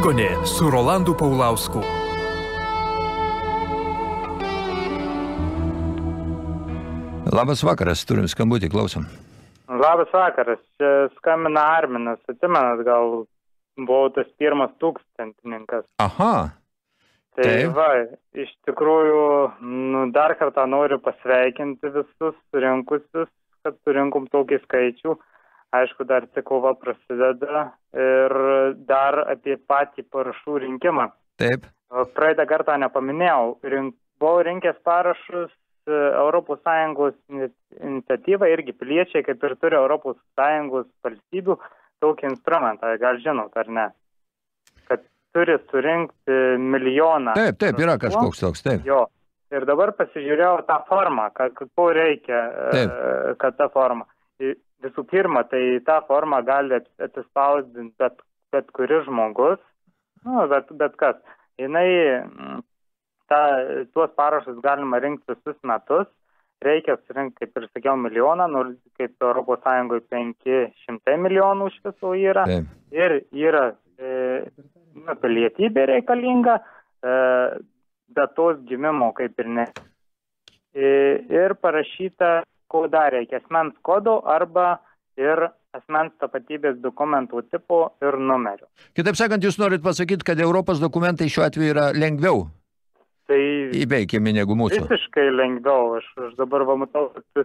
Naktigonė su Rolandu Paulausku. Labas vakaras, turim skambutį, klausom. Labas vakaras, čia skambina Arminas, atsimenat, gal buvau tas pirmas tūkstantininkas. Aha, Tai Taip. va, iš tikrųjų, nu, dar kartą noriu pasveikinti visus surinkusius, kad surinkom tokį skaičių. Aišku, dar tik kova prasideda ir dar apie patį parašų rinkimą. taip. Praeitą kartą nepaminėjau, rink, buvau rinkęs parašus ES iniciatyvą irgi piliečiai, kaip ir turi ES valstybių tokį instrumentą, gal žinot ar ne, kad turi surinkti milijoną. Taip, taip, yra kažkoks toks, taip. Jo. Ir dabar pasižiūrėjau tą formą, kad, kad ko reikia, e, Taip. kad ta forma. Visų pirma, tai tą formą gali at- atsispausdinti bet, bet kuris žmogus, nu, bet, bet kas. Jinai, mm, ta, tuos parašus galima rinkti visus metus. Reikia surinkti, kaip ir sakiau, milijoną, nors kaip ES 500 milijonų iš viso yra taip. ir yra e, nu, pilietybė reikalinga, e, datos gimimo kaip ir ne. E, ir parašyta, ko dar reikia, asmens kodo arba ir asmens tapatybės dokumentų tipo ir numerio. Kitaip sakant, jūs norit pasakyti, kad Europos dokumentai šiuo atveju yra lengviau Tai įveikiami negu mūsų. visiškai lengviau, aš, aš dabar va matau, kad e,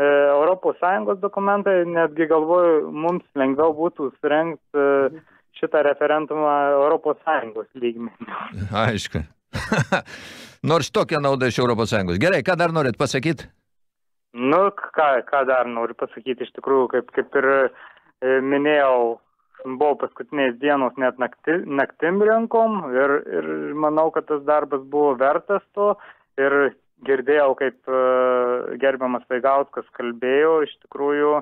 ES dokumentai, netgi galvoju, mums lengviau būtų surengti e, šitą referendumą ES lygmenį. Aišku. <laughs> Nors tokia nauda iš Europos Sąjungos. Gerai, ką dar norit pasakyti? Nu, ką, ką dar noriu pasakyti, iš tikrųjų, kaip, kaip ir e, minėjau, buvo paskutinės dienos net nakti, naktim rinkom ir, ir manau, kad tas darbas buvo vertas to. Ir girdėjau, kaip e, gerbiamas Vaigauskas kalbėjo, iš tikrųjų,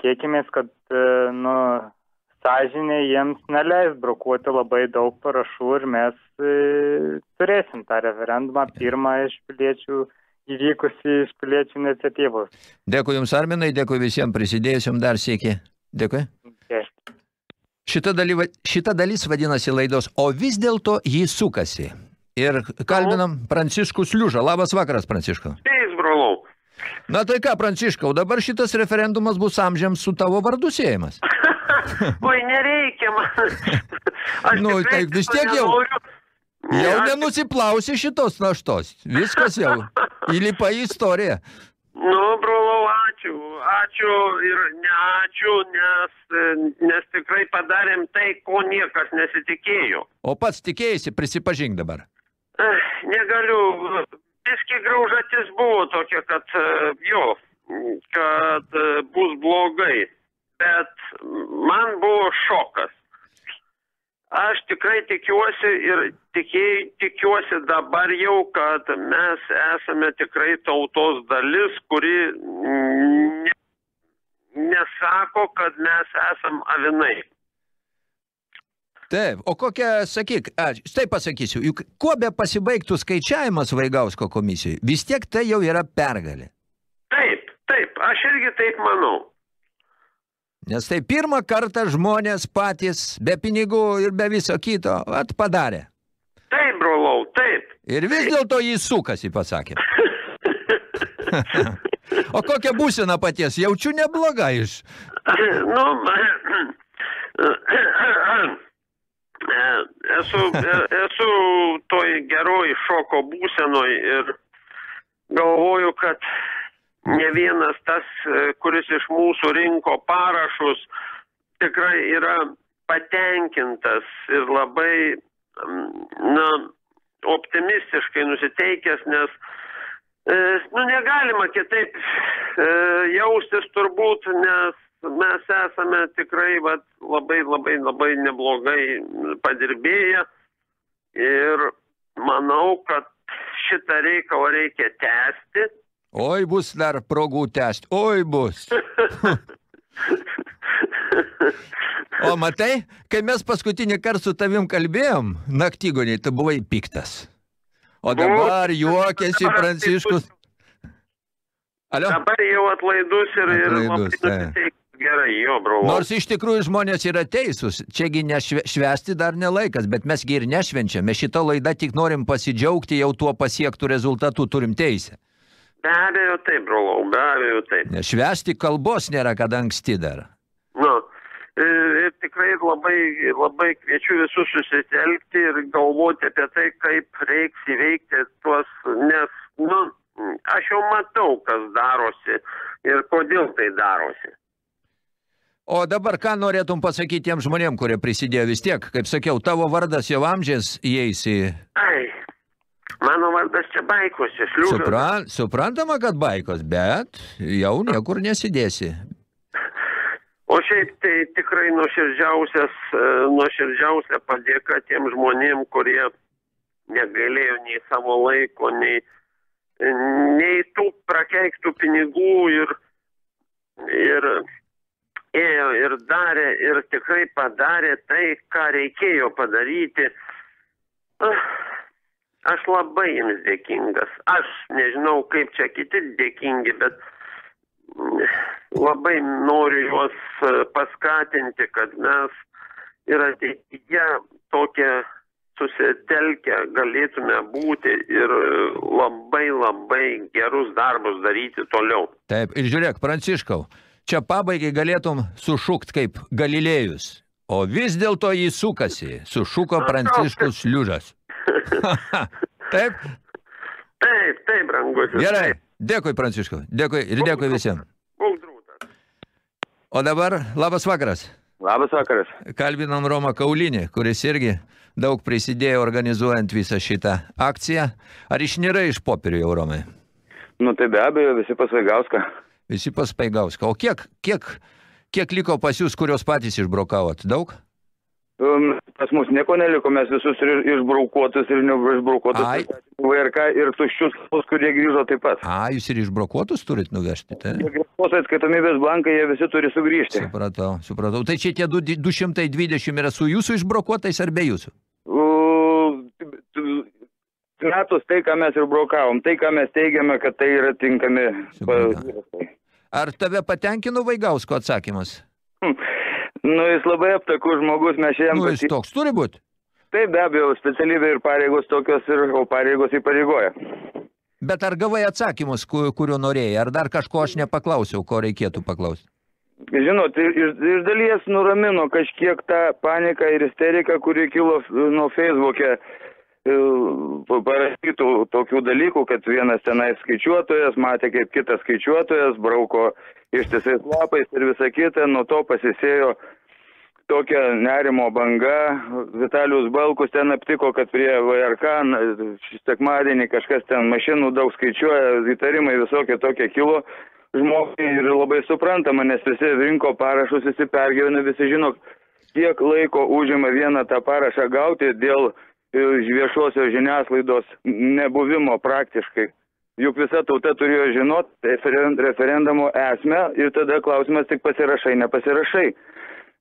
tikėkime, kad, e, nu, sąžinė jiems neleis brokuoti labai daug parašų ir mes e, turėsim tą referendumą pirmą iš piliečių įvykusi iš piliečių iniciatyvos. Dėkui Jums, Arminai, dėkui visiems prisidėjusiam dar sėki. Dėkui. Okay. Šita, dalyva, šita dalis vadinasi laidos, o vis dėlto jį sukasi. Ir kalbinam Pranciškų Sliužą. Labas vakaras, Pranciškau. Teis, brolau. Na tai ką, Pranciškau, dabar šitas referendumas bus amžiams su tavo vardu siejamas. <laughs> Oi, nereikia man. <laughs> Aš Nu, tai vis tiek jau- nenoriu. Jau Aš- nenusiplausi šitos naštos. Viskas jau. Įlipa į istoriją. Nu, brolau, ačiū. Ačiū ir ne ačiū, nes, nes tikrai padarėm tai, ko niekas nesitikėjo. O pats tikėjai, prisipažink dabar. Eh, Negaliu. Viski graužatis buvo tokia, kad e, jo, kad e, bus blogai. Bet man buvo šokas. Aš tikrai tikiuosi ir tikėjai, tikiuosi dabar jau, kad mes esame tikrai tautos dalis, kuri ne, nesako, kad mes esam avinai. Taip, o kokia, sakyk, aš taip pasakysiu, juk kuo be pasibaigtų skaičiavimas Vaigausko komisijai, vis tiek tai jau yra pergalė. Taip, taip, aš irgi taip manau. Nes tai pirmą kartą žmonės patys be pinigų ir be viso kito at padarė. Taip, brolau, taip. Ir vis dėlto jį sukasi, pasakė. <laughs> o kokia būsena paties? Jaučiu neblogą iš. nu, esu, esu toj geroj šoko būsenoj ir galvoju, kad ne vienas tas, kuris iš mūsų rinko parašus, tikrai yra patenkintas ir labai, na, optimistiškai nusiteikęs, nes E, nu, negalima kitaip e, jaustis turbūt, nes mes esame tikrai vat, labai, labai, labai neblogai padirbėję ir manau, kad šitą reikalą reikia tęsti. Oi, bus dar progų tęsti. Oi, bus. o matai, kai mes paskutinį kartą su tavim kalbėjom, naktygoniai, tu buvai piktas. O dabar juokėsi Pranciškus. Alio? Dabar jau atlaidus ir, ir labai Atlaidus, tai. nusiteikęs gerai, jo, brolau. Nors iš tikrųjų žmonės yra teisūs, čiagi švesti dar nelaikas, bet mesgi ir nešvenčiam. Mes šitą laidą tik norim pasidžiaugti jau tuo pasiektų rezultatų turim teisę. Be abejo taip, brolau, be abejo taip. Nes švesti kalbos nėra kada anksti dar. Nu, ir tikrai labai, labai kviečiu visus susitelkti ir galvoti apie tai, kaip reiks įveikti tuos, nes, nu, aš jau matau, kas darosi ir kodėl tai darosi. O dabar ką norėtum pasakyti tiem žmonėm, kurie prisidėjo vis tiek? Kaip sakiau, tavo vardas jau amžiais įeis į... Ai, mano vardas čia baikosi, šliūžas. Supran, suprantama, kad baikos, bet jau niekur nesidėsi. O šiaip tai tikrai nuoširdžiausias, e, nuoširdžiausia padėka tiem žmonėm, kurie negalėjo nei savo laiko, nei, nei tų prakeiktų pinigų ir, ir ėjo ir darė ir tikrai padarė tai, ką reikėjo padaryti. Ah, Aš labai jiems dėkingas. Aš nežinau, kaip čia kiti dėkingi, bet mm, labai noriu juos e, paskatinti, kad mes ir ateityje tokie susitelkę galėtume būti ir e, labai labai gerus darbus daryti toliau. Taip, ir žiūrėk, Pranciškau, čia pabaigai galėtum sušukt kaip Galilėjus. O vis dėlto jį sukasi, sušuko Pranciškus Liužas. <laughs> Taip? Taip, taip, brangusis. Gerai. Dėkui, Pranciškau. Dėkui ir dėkui visiems. O dabar labas vakaras. Labas vakaras. Kalbinom Romą Kaulinį, kuris irgi daug prisidėjo organizuojant visą šitą akciją. Ar išnyra iš popierių jau, Romai? Nu tai be abejo, visi pas Vaigauską. Visi pas Paigauską. O kiek, kiek, kiek liko pas jūs, kurios patys išbrokavot? Daug? Um, pas mus nieko neliko, mes visus ir išbraukuotus ir neišbraukuotus Ai. VRK ir tuščius kurie grįžo taip pat. A, jūs ir išbrokuotus turit nuvežti, tai? Tos atskaitomybės blankai, jie visi turi sugrįžti. Supratau, supratau. Tai čia tie du- 220 yra su jūsų išbrokuotais ar be jūsų? Metus tai, ką mes ir brokavom, tai, ką mes teigiame, kad tai yra tinkami. Supratau. Ar tave patenkino Vaigausko atsakymas? Nu, jis labai aptakus žmogus, mes šiandien... Nu, jis toks turi būti. Taip, be abejo, specialybė ir pareigos tokios, ir, o pareigos įpareigoja. Bet ar gavai atsakymus, ku- kuriuo norėjai? Ar dar kažko aš nepaklausiau, ko reikėtų paklausti? Žinot, iš, iš dalies nuramino kažkiek tą paniką ir isteriką, kuri kilo nuo Facebook'e parašytų tokių dalykų, kad vienas tenai skaičiuotojas matė, kaip kitas skaičiuotojas brauko ištisais lapais ir visa kita, nuo to pasisėjo tokia nerimo banga. Vitalijus Balkus ten aptiko, kad prie VRK sekmadienį kažkas ten mašinų daug skaičiuoja, įtarimai visokie tokie kilo žmogui ir labai suprantama, nes visi rinko parašus, visi pergyvena, visi žino, kiek laiko užima vieną tą parašą gauti dėl e, viešosios žiniasklaidos nebuvimo praktiškai. Juk visa tauta turėjo žinot referen- referendumo esmę ir tada klausimas tik pasirašai, nepasirašai.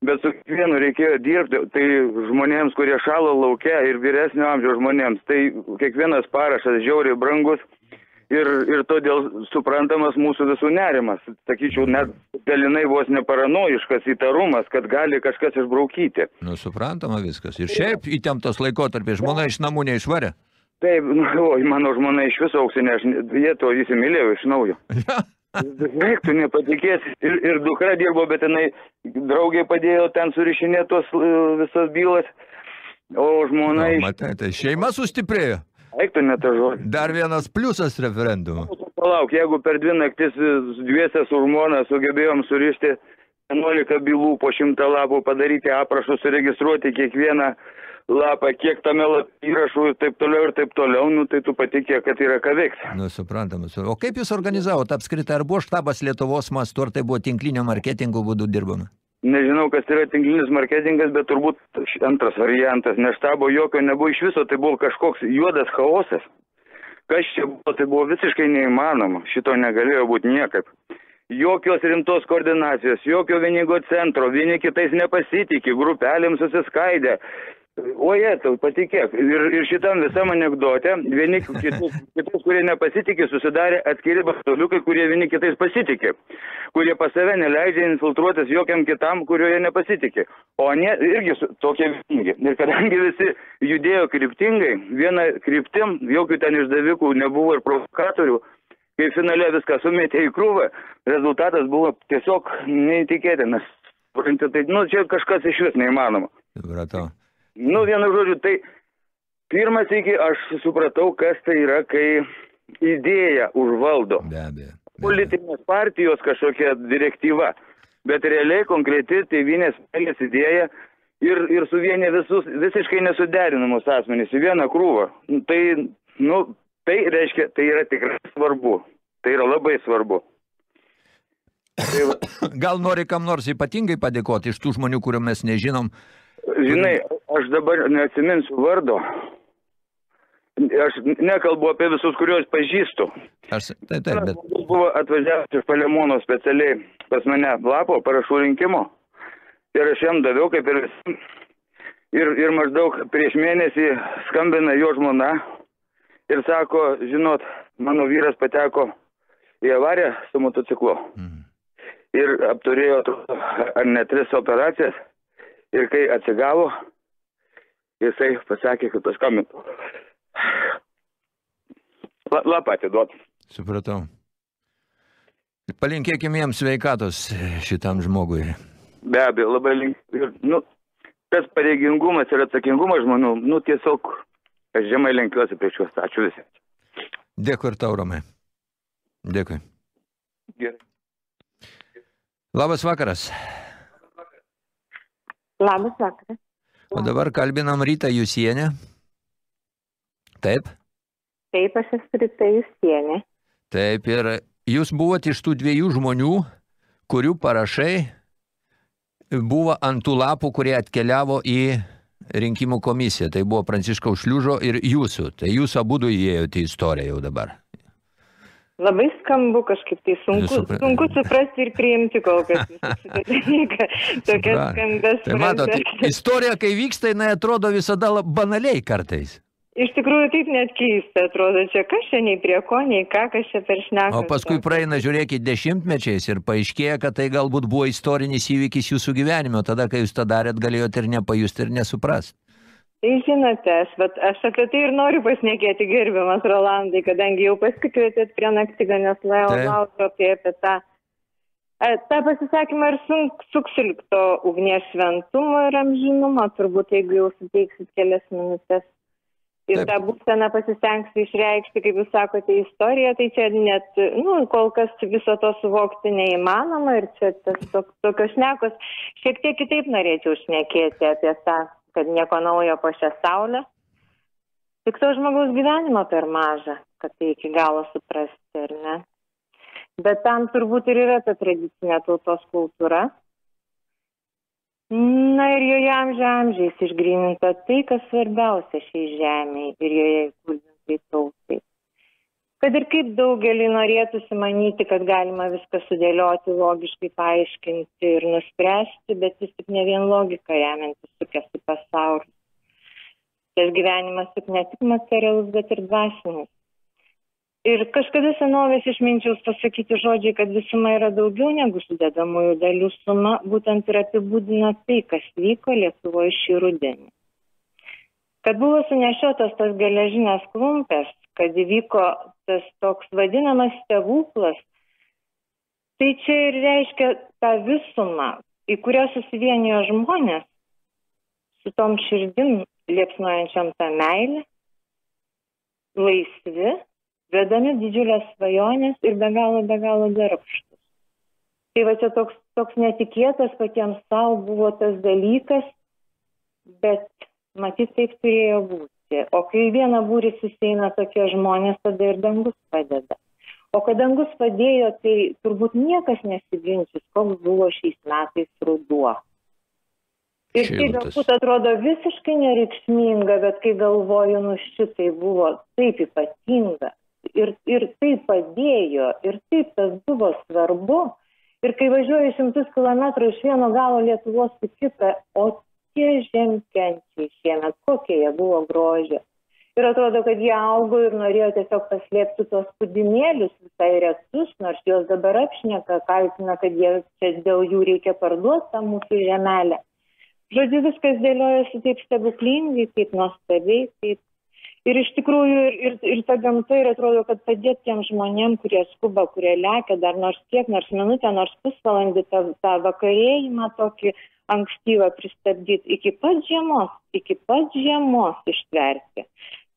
Bet su kiekvienu reikėjo dirbti, tai žmonėms, kurie šalo laukia ir vyresnio amžiaus žmonėms, tai kiekvienas parašas žiauriai brangus ir, ir todėl suprantamas mūsų visų nerimas. Sakyčiau, net dalinai vos neparanoiškas įtarumas, kad gali kažkas išbraukyti. Nu, suprantama viskas. Ir šiaip įtemptas laikotarpis žmona iš namų neišvarė. Taip, nu, <laughs> oi, mano žmona iš viso auksinė, aš ne- jie to įsimylėjau iš naujo. <laughs> Beveik tu nepatikėsi. Ir, ir dukra dirbo, bet jinai draugė padėjo ten surišinėti tos e, visas bylas. O žmona Na, iš... matai, tai šeima sustiprėjo. Eik tu net tą žodį. Dar vienas pliusas referendumo. Palauk, jeigu per dvi naktis dviese su žmona sugebėjom surišti 11 bylų po šimtą lapų, padaryti aprašus, suregistruoti kiekvieną lapą, kiek tame įrašų ir taip toliau ir taip toliau, nu tai tu patikė, kad yra ką veiks. Nu, suprantama. su- O kaip jūs organizavote apskritai? Ar buvo štabas Lietuvos mastu, ar tai buvo tinklinio marketingo būdu dirbama? Nežinau, kas yra tinklinis marketingas, bet turbūt antras variantas, nes štabo jokio nebuvo iš viso, tai buvo kažkoks juodas chaosas. Kas čia buvo, tai buvo visiškai neįmanoma, šito negalėjo būti niekaip. Jokios rimtos koordinacijos, jokio vieningo centro, vieni kitais nepasitikė, grupelėm susiskaidė, O tu patikėk. Ir, ir šitam visam anegdote, vieni kitus, <laughs> kitus, kurie nepasitikė, susidarė atskiri bastoliukai, kurie vieni kitais pasitikė. Kurie pas save neleidžia infiltruotis jokiam kitam, kurio jie nepasitikė. O ne, irgi tokie vieningi. Ir kadangi visi judėjo kryptingai, viena kryptim, jokių ten išdavikų nebuvo ir provokatorių, kai finale viską sumetė į krūvą, rezultatas buvo tiesiog neįtikėtinas. Tai, nu, čia kažkas iš vis neįmanoma. Supratau. Nu, vienu žodžiu, tai pirmas iki aš supratau, kas tai yra, kai idėja užvaldo. Be abejo. Politinės partijos kažkokia direktyva, bet realiai konkreti tėvinės meilės idėja ir, ir suvienė visus visiškai nesuderinamus asmenys į vieną krūvą. Tai, nu, tai reiškia, tai yra tikrai svarbu. Tai yra labai svarbu. <coughs> Tai va, Gal nori kam nors ypatingai padėkoti iš tų žmonių, kurių mes nežinom. Žinai, aš dabar neatsiminsiu vardo. Aš nekalbu apie visus, kuriuos pažįstu. Aš, tai taip, bet buvo atvažiavęs iš Palemono specialiai pas mane lapo parašų rinkimo. Ir aš jam daviau kaip ir visi. Ir, ir maždaug prieš mėnesį skambina jo žmona ir sako, žinot, mano vyras pateko į avariją su motociklu. Ir apturėjo ar ne tris operacijas. Ir kai atsigavo, jisai pasakė, kad paskambintų. La, lapą atiduot. supratau. Palinkėkime jiems sveikatos šitam žmogui. Be abejo, labai link. Ir, nu, tas pareigingumas ir atsakingumas žmonių, nu, tiesiog aš žemai lenkiuosi prieš juos. Ačiū visiems. Dėkui ir tau, Romai. Dėkui. Gerai. Labas vakaras. Labas vakaras. O dabar kalbinam Rytą Jusienę. Taip? Taip, aš esu Rita Jusienė. Taip, ir jūs buvote iš tų dviejų žmonių, kurių parašai buvo ant tų lapų, kurie atkeliavo į rinkimų komisiją. Tai buvo Pranciškaus Šliužo ir jūsų. Tai jūs abu įėjote į istoriją jau dabar. Labai skambu kažkaip tai sunku, Supra- sunku suprasti ir priimti kol kas šitą <laughs> dalyką. Supra- skambės Tai matot, istorija, kai vyksta, jinai atrodo visada banaliai kartais. Iš tikrųjų taip net keista, atrodo, čia kas čia nei prie ko, nei ką, kas čia per šneką. O paskui praeina, žiūrėkit, dešimtmečiais ir paaiškėja, kad tai galbūt buvo istorinis įvykis jūsų gyvenime. o Tada, kai jūs tą darėt, galėjote ir nepajusti, ir nesuprast. Tai žinote, aš, vat, aš apie tai ir noriu pasnekėti, gerbiamas Rolandai, kadangi jau pasikvietėt prie naktigonės Taip. laužo apie, apie tą, e, tą pasisakymą ir sunk, suksilkto ugnies šventumo ir amžinumo, turbūt jeigu jau suteiksit kelias minutės. Ir Taip. tą būseną pasistengsiu išreikšti, kaip jūs sakote, istoriją, tai čia net, nu, kol kas viso to suvokti neįmanoma ir čia tas tok, tokios šnekos. Šiek tiek kitaip norėčiau šnekėti apie tą, kad nieko naujo po šią saulę. Tik to žmogaus gyvenimo per maža, kad tai iki galo suprasti, ar ne? Bet tam turbūt ir yra ta tradicinė tautos kultūra. Na ir joje amžių amžiais išgrininta tai, kas svarbiausia šiai žemiai ir joje įkurdintai tautai. Kad ir kaip daugelį norėtųsi manyti, kad galima viską sudėlioti, logiškai paaiškinti ir nuspręsti, bet vis tik ne vien logika remiantis sukėsi pasaulis. Tas gyvenimas juk ne tik materialus, bet ir dvasinis. Ir kažkada senovės išminčiaus pasakyti žodžiai, kad visuma yra daugiau negu sudėdamųjų dalių suma, būtent ir apibūdina tai, kas vyko Lietuvoje šį rudenį. Kad buvo sunešiotas tas geležinės klumpės, kad įvyko tas toks vadinamas stebuklas, tai čia ir reiškia tą visumą, į kurią susivienijo žmonės, su tom širdim liepsnojančiam tą meilę, laisvi, vedami didžiulės svajonės ir be galo, be galo darbštus. Tai va čia toks, toks netikėtas patiems savo buvo tas dalykas, bet matyt taip turėjo būti. O kai vieną būrį susieina tokie žmonės, tada ir dangus padeda. O kad dangus padėjo, tai turbūt niekas nesiginčys, koks buvo šiais metais ruduo. Ir tai galbūt atrodo visiškai nereikšminga, bet kai galvoju, nu šitai buvo taip ypatinga ir, ir tai padėjo, ir taip tas buvo svarbu. Ir kai važiuoju šimtus kilometrų iš vieno galo Lietuvos į kitą, o tie žemkenčiai šiemet, kokie jie buvo grožė. Ir atrodo, kad jie augo ir norėjo tiesiog paslėpti tos pudinėlius visai retus, nors juos dabar apšneka, kaltina, kad jie čia dėl jų reikia parduoti tą mūsų žemelę. Žodžiu, viskas dėliojasi taip stebuklingai, taip nuostabiai, taip Ir iš tikrųjų ir, ir, ir ta gamta ir atrodo, kad padėti tiem žmonėm, kurie skuba, kurie lekia dar nors tiek, nors minutę, nors pusvalandį tą, tą vakarėjimą tokį ankstyvą pristabdyti iki pat žiemos, iki pat žiemos ištverti.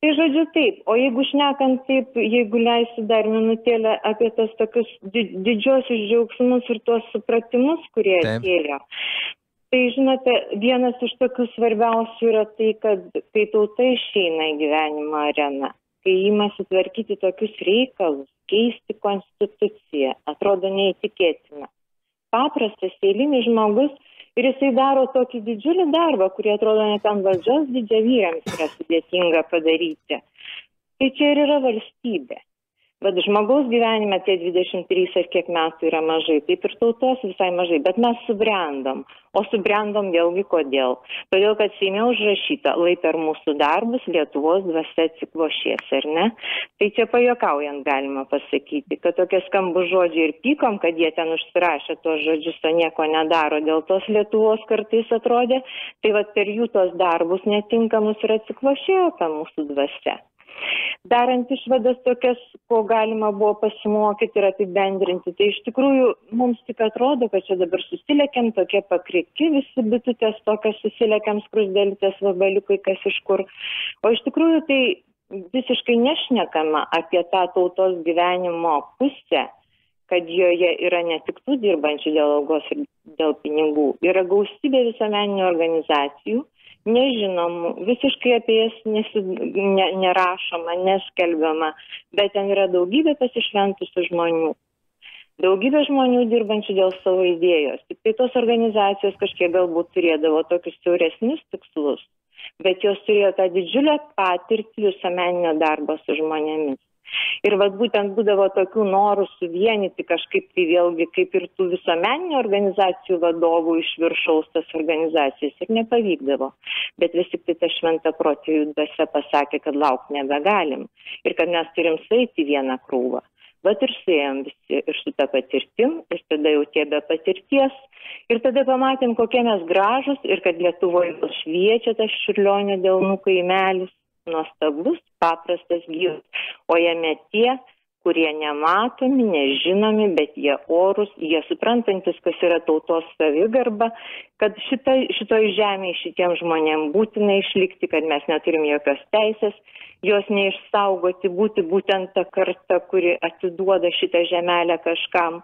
Tai žodžiu taip, o jeigu šnekant taip, jeigu leisi dar minutėlę apie tos tokius didžiosius džiaugsmus ir tuos supratimus, kurie atėjo. Tai žinote, vienas iš tokių svarbiausių yra tai, kad kai tauta išeina į gyvenimo areną, kai įmasi tvarkyti tokius reikalus, keisti konstituciją, atrodo neįtikėtina. Paprastas eilinis žmogus ir jisai daro tokį didžiulį darbą, kurį atrodo net ant valdžios didžiavyrams yra sudėtinga padaryti. Tai čia ir yra valstybė. Bet žmogaus gyvenime tie 23 ar kiek metų yra mažai, taip ir tautos visai mažai, bet mes subrendom. O subrendom vėlgi kodėl? Todėl, kad Seime užrašyta, lai per mūsų darbus Lietuvos dvasia atsikvošės, ar ne? Tai čia pajokaujant galima pasakyti, kad tokie skambų žodžiai ir pykom, kad jie ten užsirašė tuos žodžius, o nieko nedaro. Dėl tos Lietuvos kartais atrodė, tai vad per jų tos darbus netinkamus ir atsikvošėjo ta mūsų dvasia. Darant išvadas tokias, ko galima buvo pasimokyti ir apibendrinti, tai iš tikrųjų mums tik atrodo, kad čia dabar susilekiam tokie pakriki visi bitutės, tokios susilekiam skrusdelytės vabaliukai, kas iš kur. O iš tikrųjų tai visiškai nešnekama apie tą tautos gyvenimo pusę kad joje yra ne tik tų dirbančių dėl algos ir dėl pinigų, yra gausybė visuomeninių organizacijų, nežinomų, visiškai apie jas nesi, ne, nerašoma, neskelbiama, bet ten yra daugybė pasišventusių žmonių. Daugybė žmonių dirbančių dėl savo idėjos. Tik tai tos organizacijos kažkiek galbūt turėdavo tokius siauresnius tikslus, bet jos turėjo tą didžiulę patirtį visuomeninio darbo su žmonėmis. Ir vad būtent būdavo tokių norų suvienyti kažkaip tai vėlgi kaip ir tų visuomeninių organizacijų vadovų iš viršaus tas organizacijas ir nepavykdavo. Bet vis tik tai ta šventa protėjų dvasia pasakė, kad lauk nebegalim ir kad mes turim saiti vieną krūvą. Vat ir suėjom visi ir su ta patirtim, ir tada jau tie be patirties. Ir tada pamatėm, kokie mes gražus ir kad Lietuvoje šviečia tas širlionio dėlnų kaimelis nuostabus, paprastas gyvas, o jame tie, kurie nematomi, nežinomi, bet jie orus, jie suprantantis, kas yra tautos savigarba, kad šita, šitoj žemėje šitiem žmonėm būtina išlikti, kad mes neturim jokios teisės, jos neišsaugoti, būti būtent ta karta, kuri atiduoda šitą žemelę kažkam.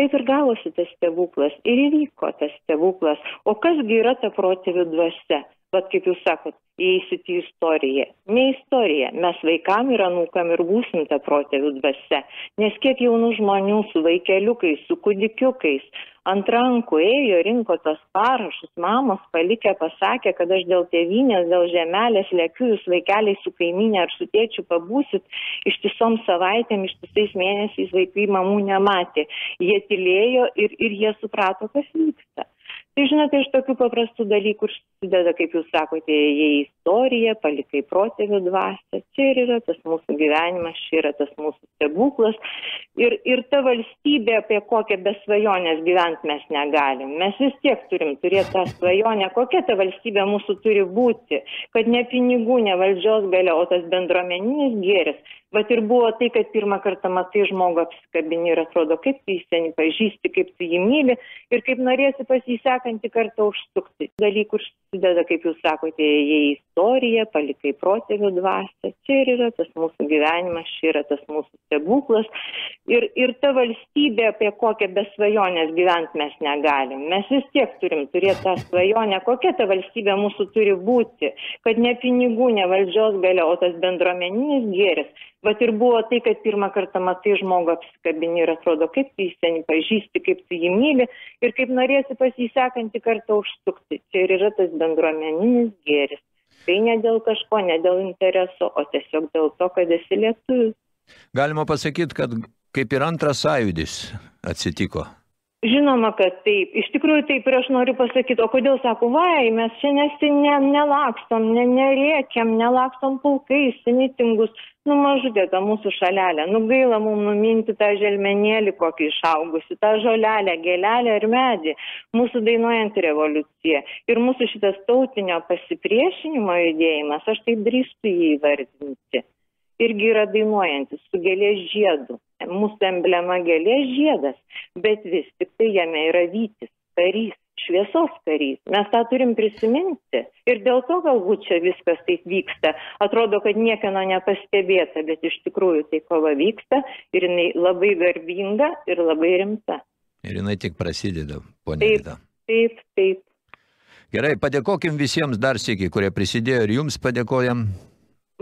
Taip ir gavosi tas stebuklas ir įvyko tas stebuklas. O kasgi yra ta protėvių dvasia? Vat kaip jūs sakot, įeisit į istoriją. Ne istorija, mes vaikam ir anūkam ir būsim ta protėvių dvasia. Nes kiek jaunų žmonių su vaikeliukais, su kūdikiukais ant rankų ėjo, rinko tos parašus, mamos palikę pasakė, kad aš dėl tėvynės, dėl žemelės lėkiu, jūs vaikeliai su kaiminė ar su tėčiu pabūsit, ištisom savaitėm, ištisais mėnesiais vaikai mamų nematė. Jie tylėjo ir, ir jie suprato, kas vyksta. Tai žinote, iš tokių paprastų dalykų susideda, kaip jūs sakote, į istoriją, palikai protėvių dvasę. Čia ir yra tas mūsų gyvenimas, čia yra tas mūsų stebuklas. Ir, ir ta valstybė, apie kokią be svajonės gyventi mes negalim. Mes vis tiek turim turėti tą svajonę, kokia ta valstybė mūsų turi būti. Kad ne pinigų, ne valdžios galia, o tas bendruomeninis gėris. Vat ir buvo tai, kad pirmą kartą matai žmogų apsikabini ir atrodo, kaip tu jį seniai pažįsti, kaip tu jį myli ir kaip norėsi pas jį sekantį kartą užsukti. Dalykų užsideda, kaip jūs sakote, į istoriją, palikai protėvių dvasę. Čia ir yra tas mūsų gyvenimas, čia yra tas mūsų stebuklas. Ir, ir ta valstybė, apie kokią be svajonės gyventi mes negalim. Mes vis tiek turim turėti tą svajonę, kokia ta valstybė mūsų turi būti. Kad ne pinigų, ne valdžios galia, o tas bendruomeninis gėris. Vat ir buvo tai, kad pirmą kartą matai žmogų apsikabini ir atrodo, kaip tu jį seniai pažįsti, kaip tu jį myli ir kaip norėsi pas jį sekantį kartą užsukti. Čia ir yra tas bendruomeninis gėris. Tai ne dėl kažko, ne dėl intereso, o tiesiog dėl to, kad esi lietuvis. Galima pasakyti, kad kaip ir antras sąjūdis atsitiko Žinoma, kad taip. Iš tikrųjų taip ir aš noriu pasakyti, o kodėl sako, vai, mes čia nesi, ne, nelakstom, ne, nerėkiam, nelakstom pulkais, mitingus, nu mažutė ta mūsų šalelė, nu gaila mums numinti tą želmenėlį kokį išaugusi, tą žolelę, gėlelę ir medį, mūsų dainuojant revoliuciją. Ir mūsų šitas tautinio pasipriešinimo judėjimas, aš taip drįstu jį įvardinti, irgi yra dainuojantis su gėlės žiedu mūsų emblema gėlės žiedas, bet vis tik tai jame yra vytis, karys, šviesos karys. Mes tą turim prisiminti. Ir dėl to galbūt čia viskas taip vyksta. Atrodo, kad niekieno nepastebėta, bet iš tikrųjų tai kova vyksta ir jinai labai garbinga ir labai rimta. Ir jinai tik prasideda, ponė Taip, Rita. taip, taip. Gerai, padėkokim visiems dar sėkiai, kurie prisidėjo ir jums padėkojam.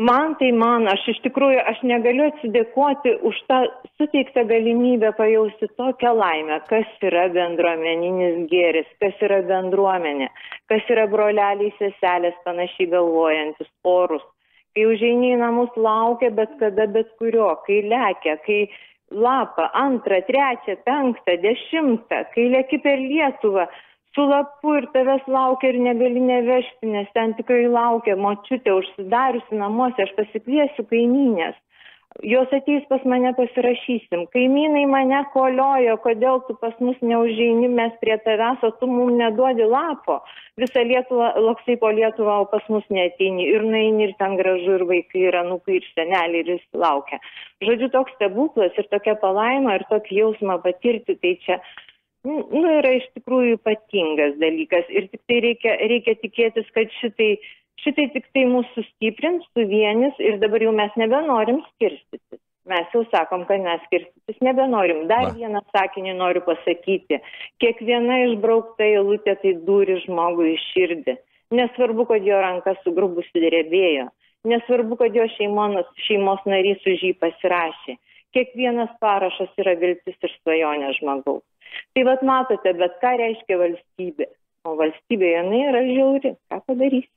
Man tai man, aš iš tikrųjų, aš negaliu atsidėkoti už tą suteiktą galimybę pajausti tokią laimę, kas yra bendruomeninis gėris, kas yra bendruomenė, kas yra broleliai, seselės panašiai galvojantis, orus. Kai užeini į namus laukia bet kada, bet kurio, kai lekia, kai lapą, antrą, trečią, penktą, dešimtą, kai lėki per Lietuvą, su lapu ir tavęs laukia ir negali nevežti, nes ten tikrai laukia močiutė užsidariusi namuose, aš pasikviesiu kaimynės. Jos ateis pas mane pasirašysim. Kaimynai mane koliojo, kodėl tu pas mus neužeini, mes prie tavęs, o tu mums neduodi lapo. Visą Lietuvą, laksai po Lietuvą, o pas mus neteini. Ir naini, ir ten gražu, ir vaikai, ir anūkai, ir seneliai, ir jis laukia. Žodžiu, toks stebuklas ir tokia palaima, ir tokį jausmą patirti, tai čia nu, yra iš tikrųjų ypatingas dalykas ir tik tai reikia, reikia tikėtis, kad šitai, šitai tik tai mūsų sustiprins, suvienys ir dabar jau mes nebenorim skirstytis. Mes jau sakom, kad mes skirstytis nebenorim. Dar Va. vieną sakinį noriu pasakyti. Kiekviena išbraukta eilutė tai dūri žmogui į širdį. Nesvarbu, kad jo ranka sugrubusi drebėjo. Nesvarbu, kad jo šeimos, šeimos narys už jį pasirašė. Kiekvienas parašas yra viltis ir svajonė žmogaus. Tai vad matote, bet ką reiškia valstybė? O valstybė jinai yra žiauri. Ką padarysi?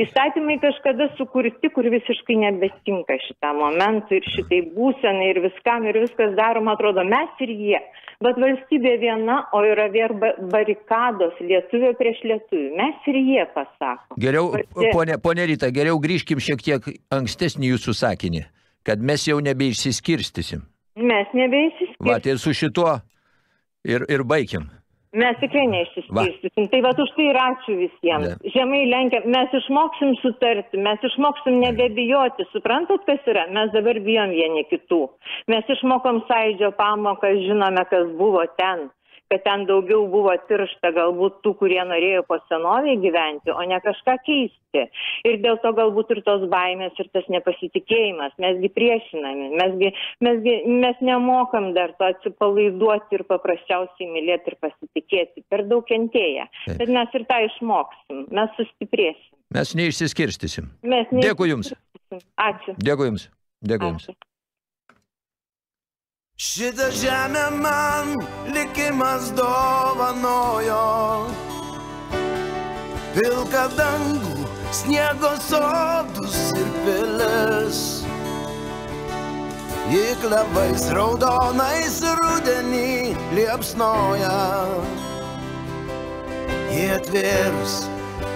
Įstatymai kažkada sukurti, kur visiškai nebetinka šitam momentui ir šitai būsenai ir viskam ir viskas daroma, atrodo, mes ir jie. Bet valstybė viena, o yra vėl ba- barikados lietuvio prieš lietuvį. Mes ir jie pasako. Geriau, ponė, ponė Rita, geriau grįžkim šiek tiek ankstesnį jūsų sakinį, kad mes jau nebeišsiskirstysim. Mes nebeįsiskirsim. Va, tai su šituo ir, ir baigim. Mes tikrai neišsiskirstysim. Tai va už tai ir ačiū visiems. Ne. Žemai lenkia, mes išmoksim sutarti, mes išmoksim nebebijoti. Suprantat, kas yra? Mes dabar bijom vieni kitų. Mes išmokom sąidžio pamoką, žinome, kas buvo ten kad ten daugiau buvo tiršta galbūt tų, kurie norėjo po senoviai gyventi, o ne kažką keisti. Ir dėl to galbūt ir tos baimės, ir tas nepasitikėjimas. Mesgi priešinami, mesgi, mesgi, mes nemokam dar to atsipalaiduoti ir paprasčiausiai mylėti ir pasitikėti. Per daug kentėję. Taip. Bet mes ir tą išmoksim, mes sustiprėsim. Mes neišsiskirstysim. Mes Dėkui jums. Ačiū. Dėkui jums. Dėkui jums. Šitą žemę man likimas dovanojo. Pilka dangų, sniego sodus ir pilis. Įklevais raudonais rudenį liepsnoja. Jie atvėrus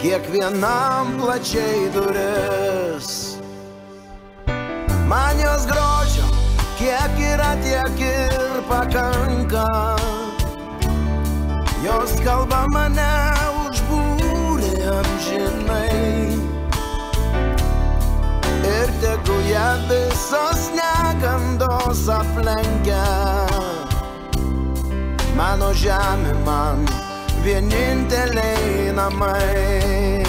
kiekvienam plačiai duris. Man jos grožio, kiek yra tiek ir pakanka. Jos kalba mane užbūrė amžinai. Ir tegu ją visos negandos aplenkia. Mano žemė man vieninteliai namai.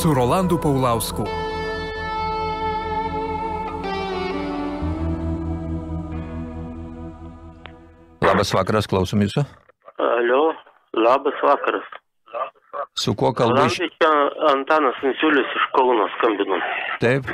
Su Rolandu Paulausku. Labas vakaras, klausom jūsų. Alio, labas vakaras. Su kuo kalbu iš... Antanas Insiulis iš Kauno skambinu. Taip,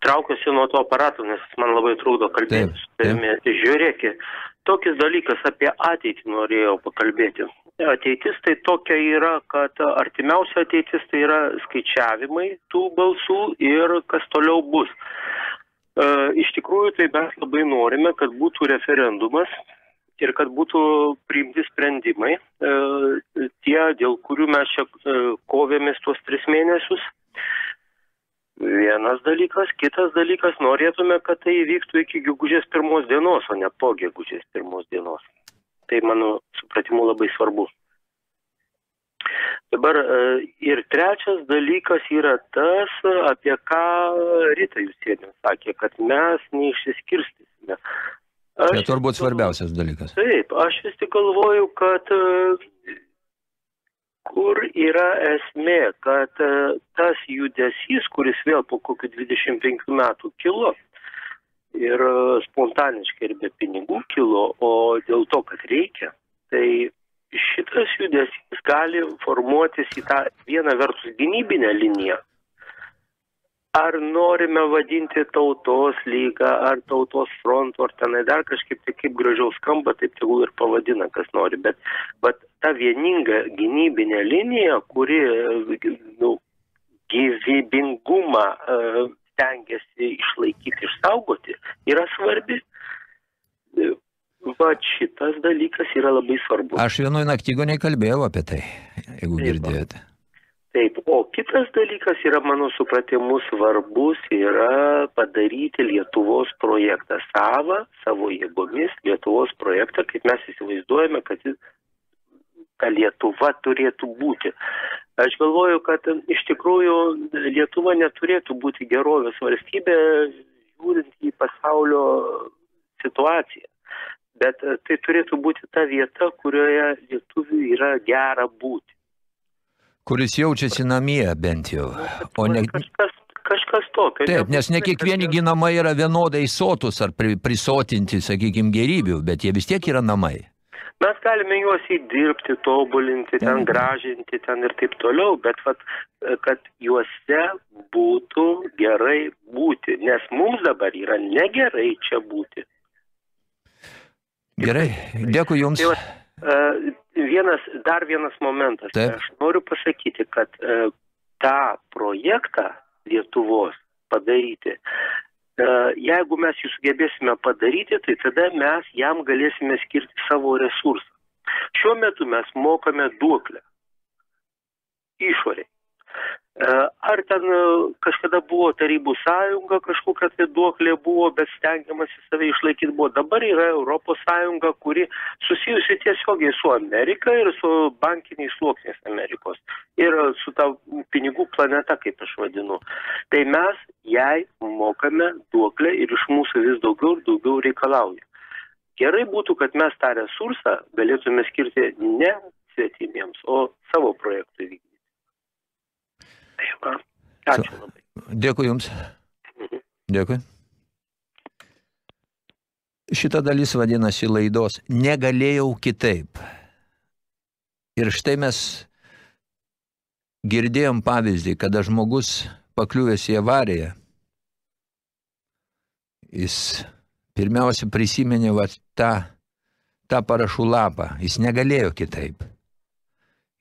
Traukiuosi nuo to aparato, nes man labai trukdo kalbėti. su tavimi. Žiūrėkit, tokis dalykas apie ateitį norėjau pakalbėti. Ateitis tai tokia yra, kad artimiausia ateitis tai yra skaičiavimai tų balsų ir kas toliau bus. E, iš tikrųjų, tai mes labai norime, kad būtų referendumas ir kad būtų priimti sprendimai, e, tie, dėl kurių mes čia e, kovėmės tuos tris mėnesius. Vienas dalykas, kitas dalykas, norėtume, kad tai įvyktų iki gegužės pirmos dienos, o ne po gegužės pirmos dienos. Tai mano supratimu labai svarbu. Dabar e, ir trečias dalykas yra tas, apie ką Rita sėdė sakė, kad mes neišsiskirstysime. čia turbūt svarbiausias dalykas. Taip, aš vis tik galvoju, kad e, kur yra esmė, kad e, tas judesys, kuris vėl po kokių 25 metų kilo ir e, spontaniškai ir be pinigų kilo, o dėl to, kad reikia, tai šitas judesys gali formuotis į tą vieną vertus gynybinę liniją. Ar norime vadinti tautos lygą, ar tautos frontu, ar tenai dar kažkaip tai kaip gražiau skamba, taip tegul ir pavadina, kas nori. Bet, bet ta vieninga gynybinė linija, kuri nu, gyvybingumą e, stengiasi išlaikyti, išsaugoti, yra svarbi. Va šitas dalykas yra labai svarbus. Aš vienoj naktigoniai kalbėjau apie tai, jeigu girdėjote. Taip, o kitas dalykas yra mano supratimu svarbus, yra padaryti Lietuvos projektą savą, savo jėgomis, Lietuvos projektą, kaip mes įsivaizduojame, kad jis- ta Lietuva turėtų būti. Aš galvoju, kad iš tikrųjų Lietuva neturėtų būti gerovės valstybė, žiūrint į pasaulio situaciją. Bet e, tai turėtų būti ta vieta, kurioje lietuviui yra gera būti. Kuris jaučiasi namie bent jau. O ne... Kažkas, kažkas tokio. Taip, nes ne kiekvieni gi namai yra vienodai sotus ar pri, prisotinti, sakykime, gerybių, bet jie vis tiek yra namai. Mes galime juos įdirbti, tobulinti, ten gražinti, ten ir taip toliau, bet vat, kad juose būtų gerai būti, nes mums dabar yra negerai čia būti. Gerai, dėkui Jums. Tai vat, e, vienas, dar vienas momentas. Taip. Aš noriu pasakyti, kad e, tą projektą Lietuvos padaryti, e, jeigu mes jį sugebėsime padaryti, tai tada mes jam galėsime skirti savo resursą. Šiuo metu mes mokame duoklę išoriai. E, Ar ten e, kažkada buvo Tarybų sąjunga, kažkokia tai duoklė buvo, bet stengiamasi save išlaikyti buvo. Dabar yra Europos sąjunga, kuri susijusi tiesiogiai su Amerika ir su bankiniais sluoksniais Amerikos. Ir su ta pinigų planeta, kaip aš vadinu. Tai mes jai mokame duoklę ir iš mūsų vis daugiau ir daugiau reikalauja. Gerai būtų, kad mes tą resursą galėtume skirti ne svetimiems, o savo projektui vykdyti. Tai va, ačiū labai. Dėkui Jums. Dėkui. Šita dalis vadinasi laidos Negalėjau kitaip. Ir štai mes girdėjom pavyzdį, kada žmogus pakliuvęs į avariją, jis pirmiausia prisiminė va, tą, tą parašų lapą. Jis negalėjo kitaip.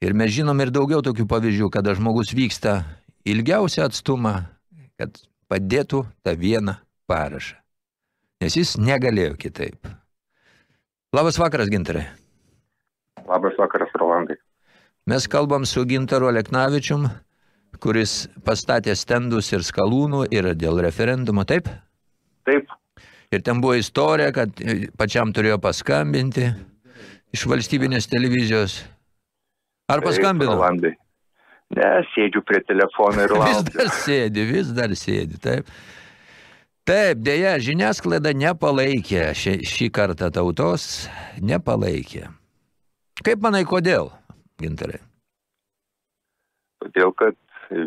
Ir mes žinom ir daugiau tokių pavyzdžių, kada žmogus vyksta ilgiausią atstumą, kad padėtų tą vieną parašą. Nes jis negalėjo kitaip. Labas vakaras, gintarai. Labas vakaras, Rolandai. Mes kalbam su Gintaru Aleknavičium, kuris pastatė stendus ir skalūnų ir dėl referendumo, taip? Taip. Ir ten buvo istorija, kad pačiam turėjo paskambinti iš valstybinės televizijos. Ar paskambino? Rolandai. Ne, sėdžiu prie telefono ir <laughs> laukiu. Vis dar sėdi, vis dar sėdi, taip. Taip, dėja, žiniasklaida nepalaikė šį, šį kartą tautos, nepalaikė. Kaip manai, kodėl, gintarai? Todėl, kad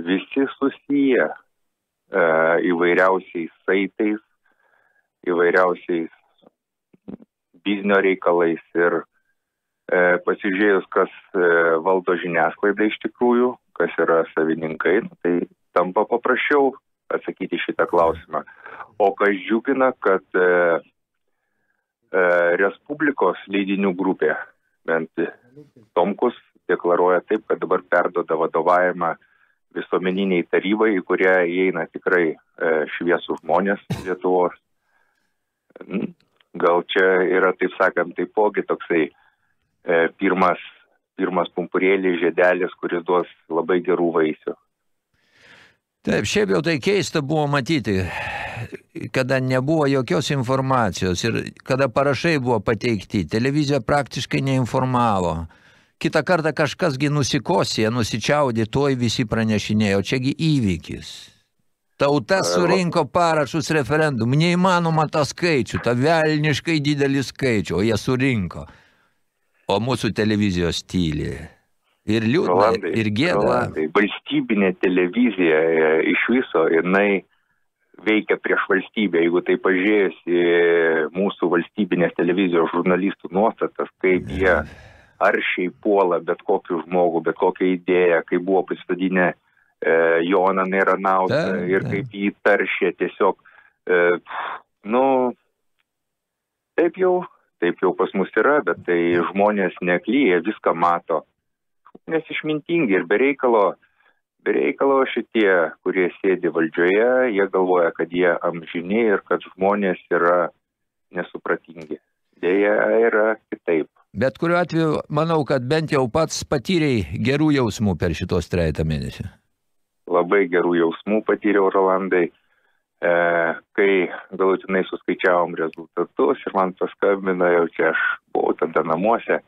visi susiję e, įvairiausiais saitais, įvairiausiais biznio reikalais ir e, pasižiūrėjus, kas e, valdo žiniasklaidą iš tikrųjų, kas yra savininkai, nu, tai tampa paprasčiau atsakyti šitą klausimą. O kas džiugina, kad e, e, Respublikos leidinių grupė, bent Tomkus, deklaruoja taip, kad dabar perdoda vadovavimą visuomeniniai tarybai, į kurią įeina tikrai e, šviesų žmonės Lietuvos. Gal čia yra, taip sakant, taipogi toksai e, pirmas, pirmas pumpurėlis, žiedelis, kuris duos labai gerų vaisių. Taip, šiaip jau tai keista buvo matyti, kada nebuvo jokios informacijos ir kada parašai buvo pateikti, televizija praktiškai neinformavo. Kita kartą kažkasgi nusikosė, nusičiaudė, toj visi pranešinėjo, čiagi įvykis. Tauta surinko parašus referendum, neįmanoma tą skaičių, tą velniškai didelį skaičių, o jie surinko. O mūsų televizijos tyli. Ir liūdna, Rolandai, ir gėda. Rolandai, valstybinė televizija e, iš viso, jinai veikia prieš valstybę. Jeigu tai pažiūrėjus į mūsų valstybinės televizijos žurnalistų nuostatas, kaip jie aršiai puola bet kokį žmogų, bet kokią idėją, kaip buvo pristatydinę e, Joną Neranautą ir kaip jį taršė tiesiog, e, nu, taip jau, taip jau pas mus yra, bet tai žmonės neklyja, viską mato nes išmintingi ir bereikalo, bereikalo šitie, kurie sėdi valdžioje, jie galvoja, kad jie amžini ir kad žmonės yra nesupratingi. Dėja yra kitaip. Bet kuriuo atveju, manau, kad bent jau pats patyrei gerų jausmų per šitos trejata mėnesį. Labai gerų jausmų patyriau Rolandai, e, kai galutinai suskaičiavom rezultatus ir man paskambino, jau čia aš buvau tada namuose,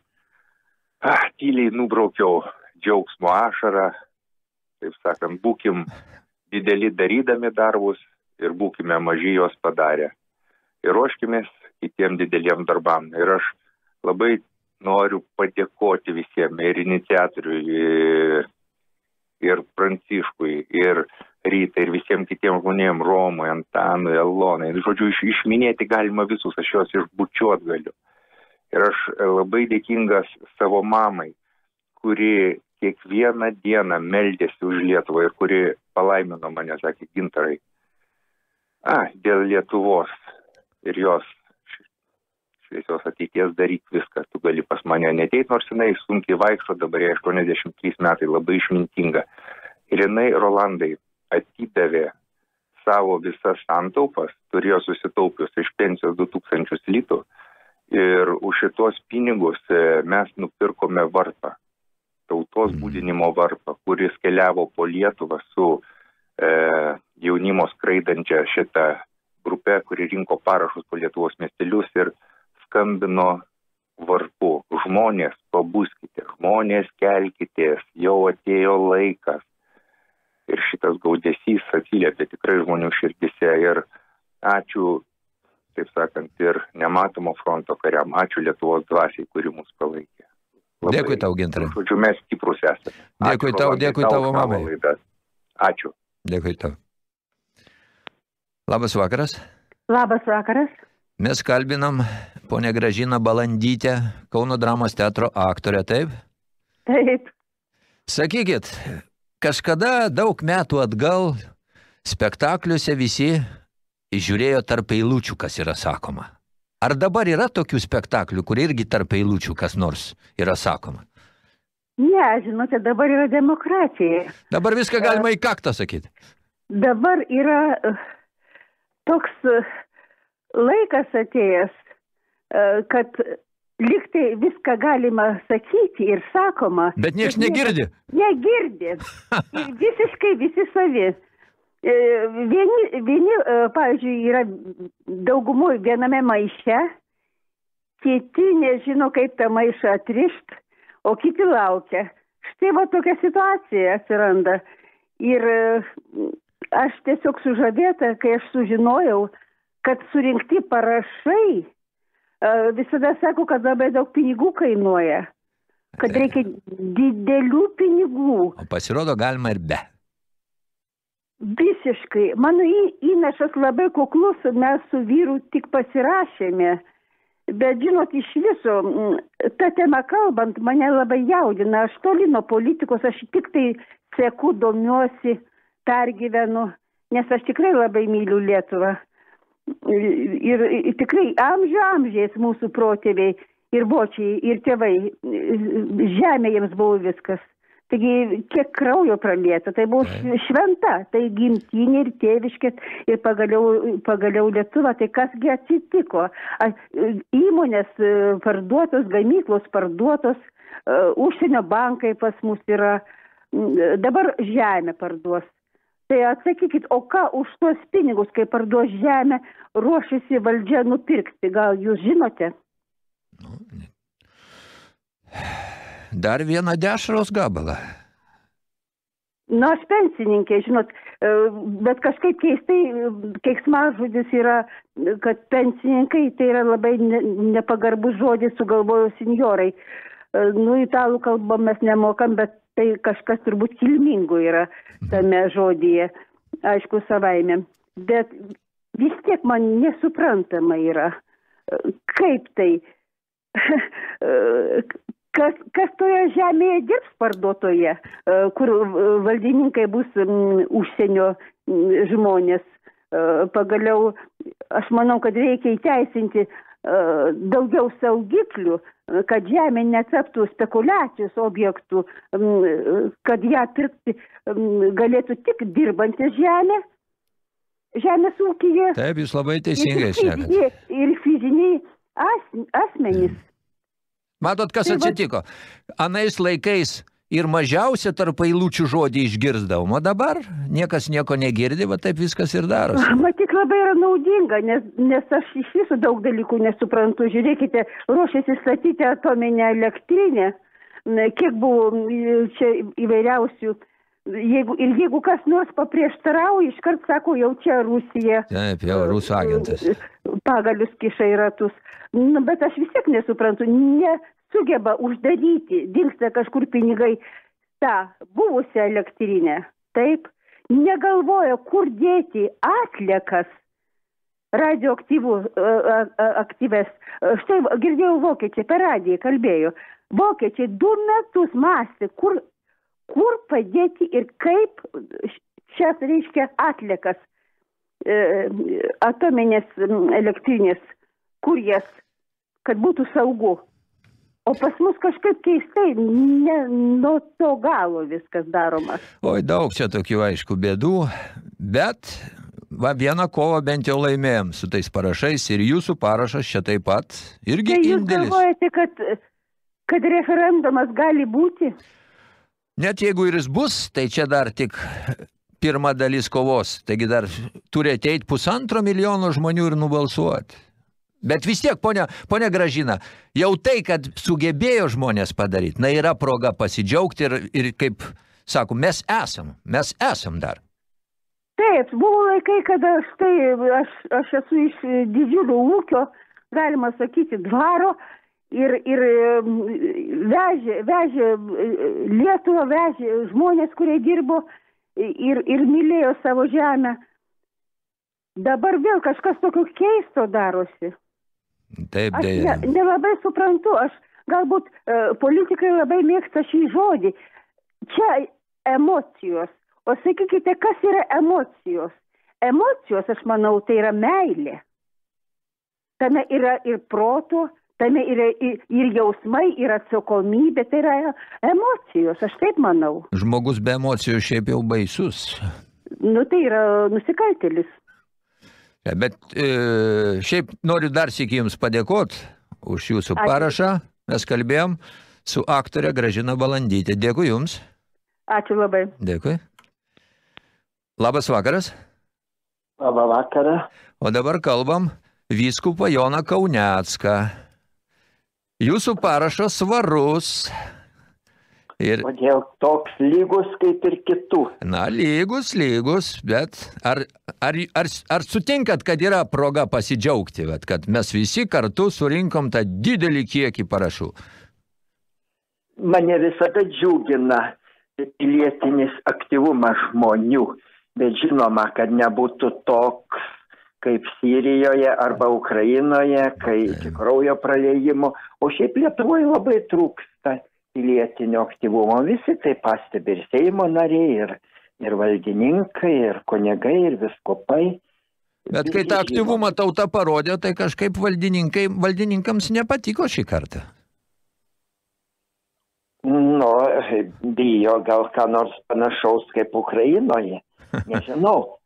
ah, tyliai nubraukiau džiaugsmo ašarą, taip sakant, būkim dideli darydami darbus ir būkime maži juos padarę. Ir ruoškimės kitiem dideliem darbam. Ir aš labai noriu padėkoti visiems ir iniciatoriui, ir, ir Pranciškui, ir Rytai, ir visiems kitiems žmonėms, Romui, Antanui, Elonai. Žodžiu, iš, išminėti galima visus, aš juos išbučiuot galiu. Ir aš labai dėkingas savo mamai, kuri kiekvieną dieną meldėsi už Lietuvą ir kuri palaimino mane, sakė, gintarai. A, dėl Lietuvos ir jos šviesios ateities daryk viską, tu gali pas mane neteit, nors jinai sunkiai vaikšto, dabar jai 83 metai, labai išmintinga. Ir jinai, Rolandai, atidavė savo visas santaupas, turėjo susitaupius iš pensijos 2000 litų ir už šitos pinigus e, mes nupirkome vartą. tautos būdinimo varpą, kuris keliavo po Lietuvą su e, jaunimo skraidančia šitą grupę, kuri rinko parašus po Lietuvos miestelius ir skambino varpu. Žmonės, pabuskite, žmonės kelkitės, jau atėjo laikas. Ir šitas gaudesys atsiliepia tikrai žmonių širdise. Ir ačiū, taip sakant, ir nematomo fronto kariam, ačiū Lietuvos dvasiai, kuri mus palaikė. Dėkui tau, Gintarai. Žodžiu, mes stiprus esame. Dėkui tau, dėkui tavo mamai. laidas. Ačiū. Dėkui tau. Labas vakaras. Labas vakaras. Mes kalbinam ponę Gražiną Balandytę, Kauno dramos teatro aktorę, taip? Taip. Sakykit, kažkada daug metų atgal spektakliuose visi žiūrėjo tarp eilučių, kas yra sakoma. Ar dabar yra tokių spektaklių, kur irgi tarp eilučių kas nors yra sakoma? Ne, žinote, dabar yra demokratija. Dabar viską galima į kaktą sakyti. Dabar yra uh, toks uh, laikas atėjęs, uh, kad liktai viską galima sakyti ir sakoma. Bet nieks bet negirdi. Negirdi. <laughs> Ir visiškai visi savi. E, Vieni, vieni e, pavyzdžiui, yra daugumoje viename maiše, kiti nežino, kaip tą maišą atrišt, o kiti laukia. Štai va tokia situacija atsiranda. Ir e, aš tiesiog sužavėta, kai aš sužinojau, kad surinkti parašai visada sako, kad labai daug pinigų kainuoja. Kad reikia didelių pinigų. O pasirodo galima ir be. Visiškai. Mano įnašas labai kuklus, mes su vyru tik pasirašėme. Bet žinot, iš viso, mm, ta tema kalbant, mane labai jaudina. Aš toli nuo politikos, aš tik tai seku, domiuosi, pergyvenu, nes aš tikrai labai myliu Lietuvą. Ir, ir tikrai amžių amžiais mūsų protėviai ir bočiai, ir tėvai, žemė jiems buvo viskas. Taigi, kiek kraujo pralieta, tai buvo šventa, tai gimtinė ir tėviškės ir pagaliau, pagaliau Lietuva, tai kasgi atsitiko. Įmonės e, parduotos, gamyklos parduotos, e, užsienio bankai pas mus yra, dabar žemę parduos. Tai atsakykit, o ką už tuos pinigus, kai parduos žemę, ruošiasi valdžia nupirkti, gal jūs žinote? Dar vieną dešros gabalą. Na, aš pensininkė, žinot, e, bet kažkaip keistai, keiksmažodis yra, kad pensininkai tai yra labai ne- nepagarbus žodis, sugalvojo senjorai. E, Nu, italų kalbą mes nemokam, bet tai kažkas turbūt kilmingo yra tame žodyje, aišku, savaime. Bet vis tiek man nesuprantama yra, kaip tai, <laughs> kas, kas toje žemėje dirbs parduotoje, kur valdininkai bus užsienio žmonės. Pagaliau, aš manau, kad reikia įteisinti daugiau saugiklių, kad žemė netaptų spekulacijos objektų, kad ją pirkti galėtų tik dirbantis žemė, žemės ūkyje. Taip, jūs labai teisingai šnekate. ir fiziniai as, asmenys. Matot, kas Tai atsitiko? Anais laikais ir mažiausia tarp eilučių žodį išgirsdavom, o dabar niekas nieko negirdi, va taip viskas ir darosi. <laughs> Matyt, labai yra naudinga, nes, nes aš iš viso daug dalykų nesuprantu. Žiūrėkite, ruošiasi statyti atominę elektrinę, kiek buvo čia įvairiausių. Jeigu, ir jeigu kas nors paprieštarauja, iškart sako, jau čia Rusija Taip, jau rusų agentas. pagalius kiša į ratus. Nu, bet aš vis tiek nesuprantu, nesugeba uždaryti, dinksta kažkur pinigai tą buvusią elektrinę. Taip, negalvoja, kur dėti atliekas radioaktyvų a, a, a, aktyves. A, Štai girdėjau vokiečiai per radiją kalbėjo. Vokiečiai du metus mąstė, kur, kur padėti ir kaip šias, reiškia, atliekas e, atominės elektrinės, kur jas, kad būtų saugu. O pas mus kažkaip keistai, ne nuo to galo viskas daroma. Oi, daug čia tokių, aišku, bėdų, bet va, vieną kovą bent jau laimėjom su tais parašais ir jūsų parašas čia taip pat irgi Tai jūs indėlis. galvojate, kad, kad referendumas gali būti? Net jeigu ir jis bus, tai čia dar tik pirma dalis kovos. Taigi dar turi ateiti pusantro milijono žmonių ir nubalsuoti. Bet vis tiek, ponia, ponia Gražina, jau tai, kad sugebėjo žmonės padaryti, na yra proga pasidžiaugti ir, ir kaip sako, mes esam, mes esam dar. Taip, buvo laikai, kada štai aš, aš esu iš didžiulio ūkio, galima sakyti, dvaro ir, ir vežė, vežė Lietuvą, vežė žmonės, kurie dirbo ir, ir mylėjo savo žemę. Dabar vėl kažkas tokio keisto darosi. Taip, Aš dėja. ne, nelabai suprantu, aš galbūt e, politikai labai mėgsta šį žodį. Čia emocijos. O sakykite, kas yra emocijos? Emocijos, aš manau, tai yra meilė. Tame yra ir proto, tame yra ir, ir jausmai, ir atsakomybė, tai yra emocijos, aš taip manau. Žmogus be emocijų šiaip jau baisus. Nu, tai yra nusikaltelis. Bet e, šiaip noriu dar sėki Jums padėkot už Jūsų Ačiū. parašą. Mes kalbėjom su aktorė Gražina Balandytė. Dėkui Jums. Ačiū labai. Dėkui. Labas vakaras. Labą vakarą. O dabar kalbam vyskupą Joną Kaunecką. Jūsų parašas svarus. Ir, Kodėl toks lygus kaip ir kitų? na, lygus, lygus, bet ar, ar, ar, ar sutinkat, kad yra proga pasidžiaugti, vat, kad mes visi kartu surinkom tą didelį kiekį parašų? Mane visada džiugina pilietinis aktyvumas žmonių, bet žinoma, kad nebūtų toks kaip Sirijoje arba Ukrainoje, kai iki kraujo praleidimo, o šiaip Lietuvoje labai trūksta pilietinio aktyvumo. Visi tai pastebi ir Seimo nariai, ir, ir valdininkai, ir kunigai, ir viskopai. Bet kai tą aktyvumą tauta parodė, tai kažkaip valdininkai, valdininkams nepatiko šį kartą. Nu, bijo gal ką nors panašaus kaip Ukrainoje. Nežinau. <laughs>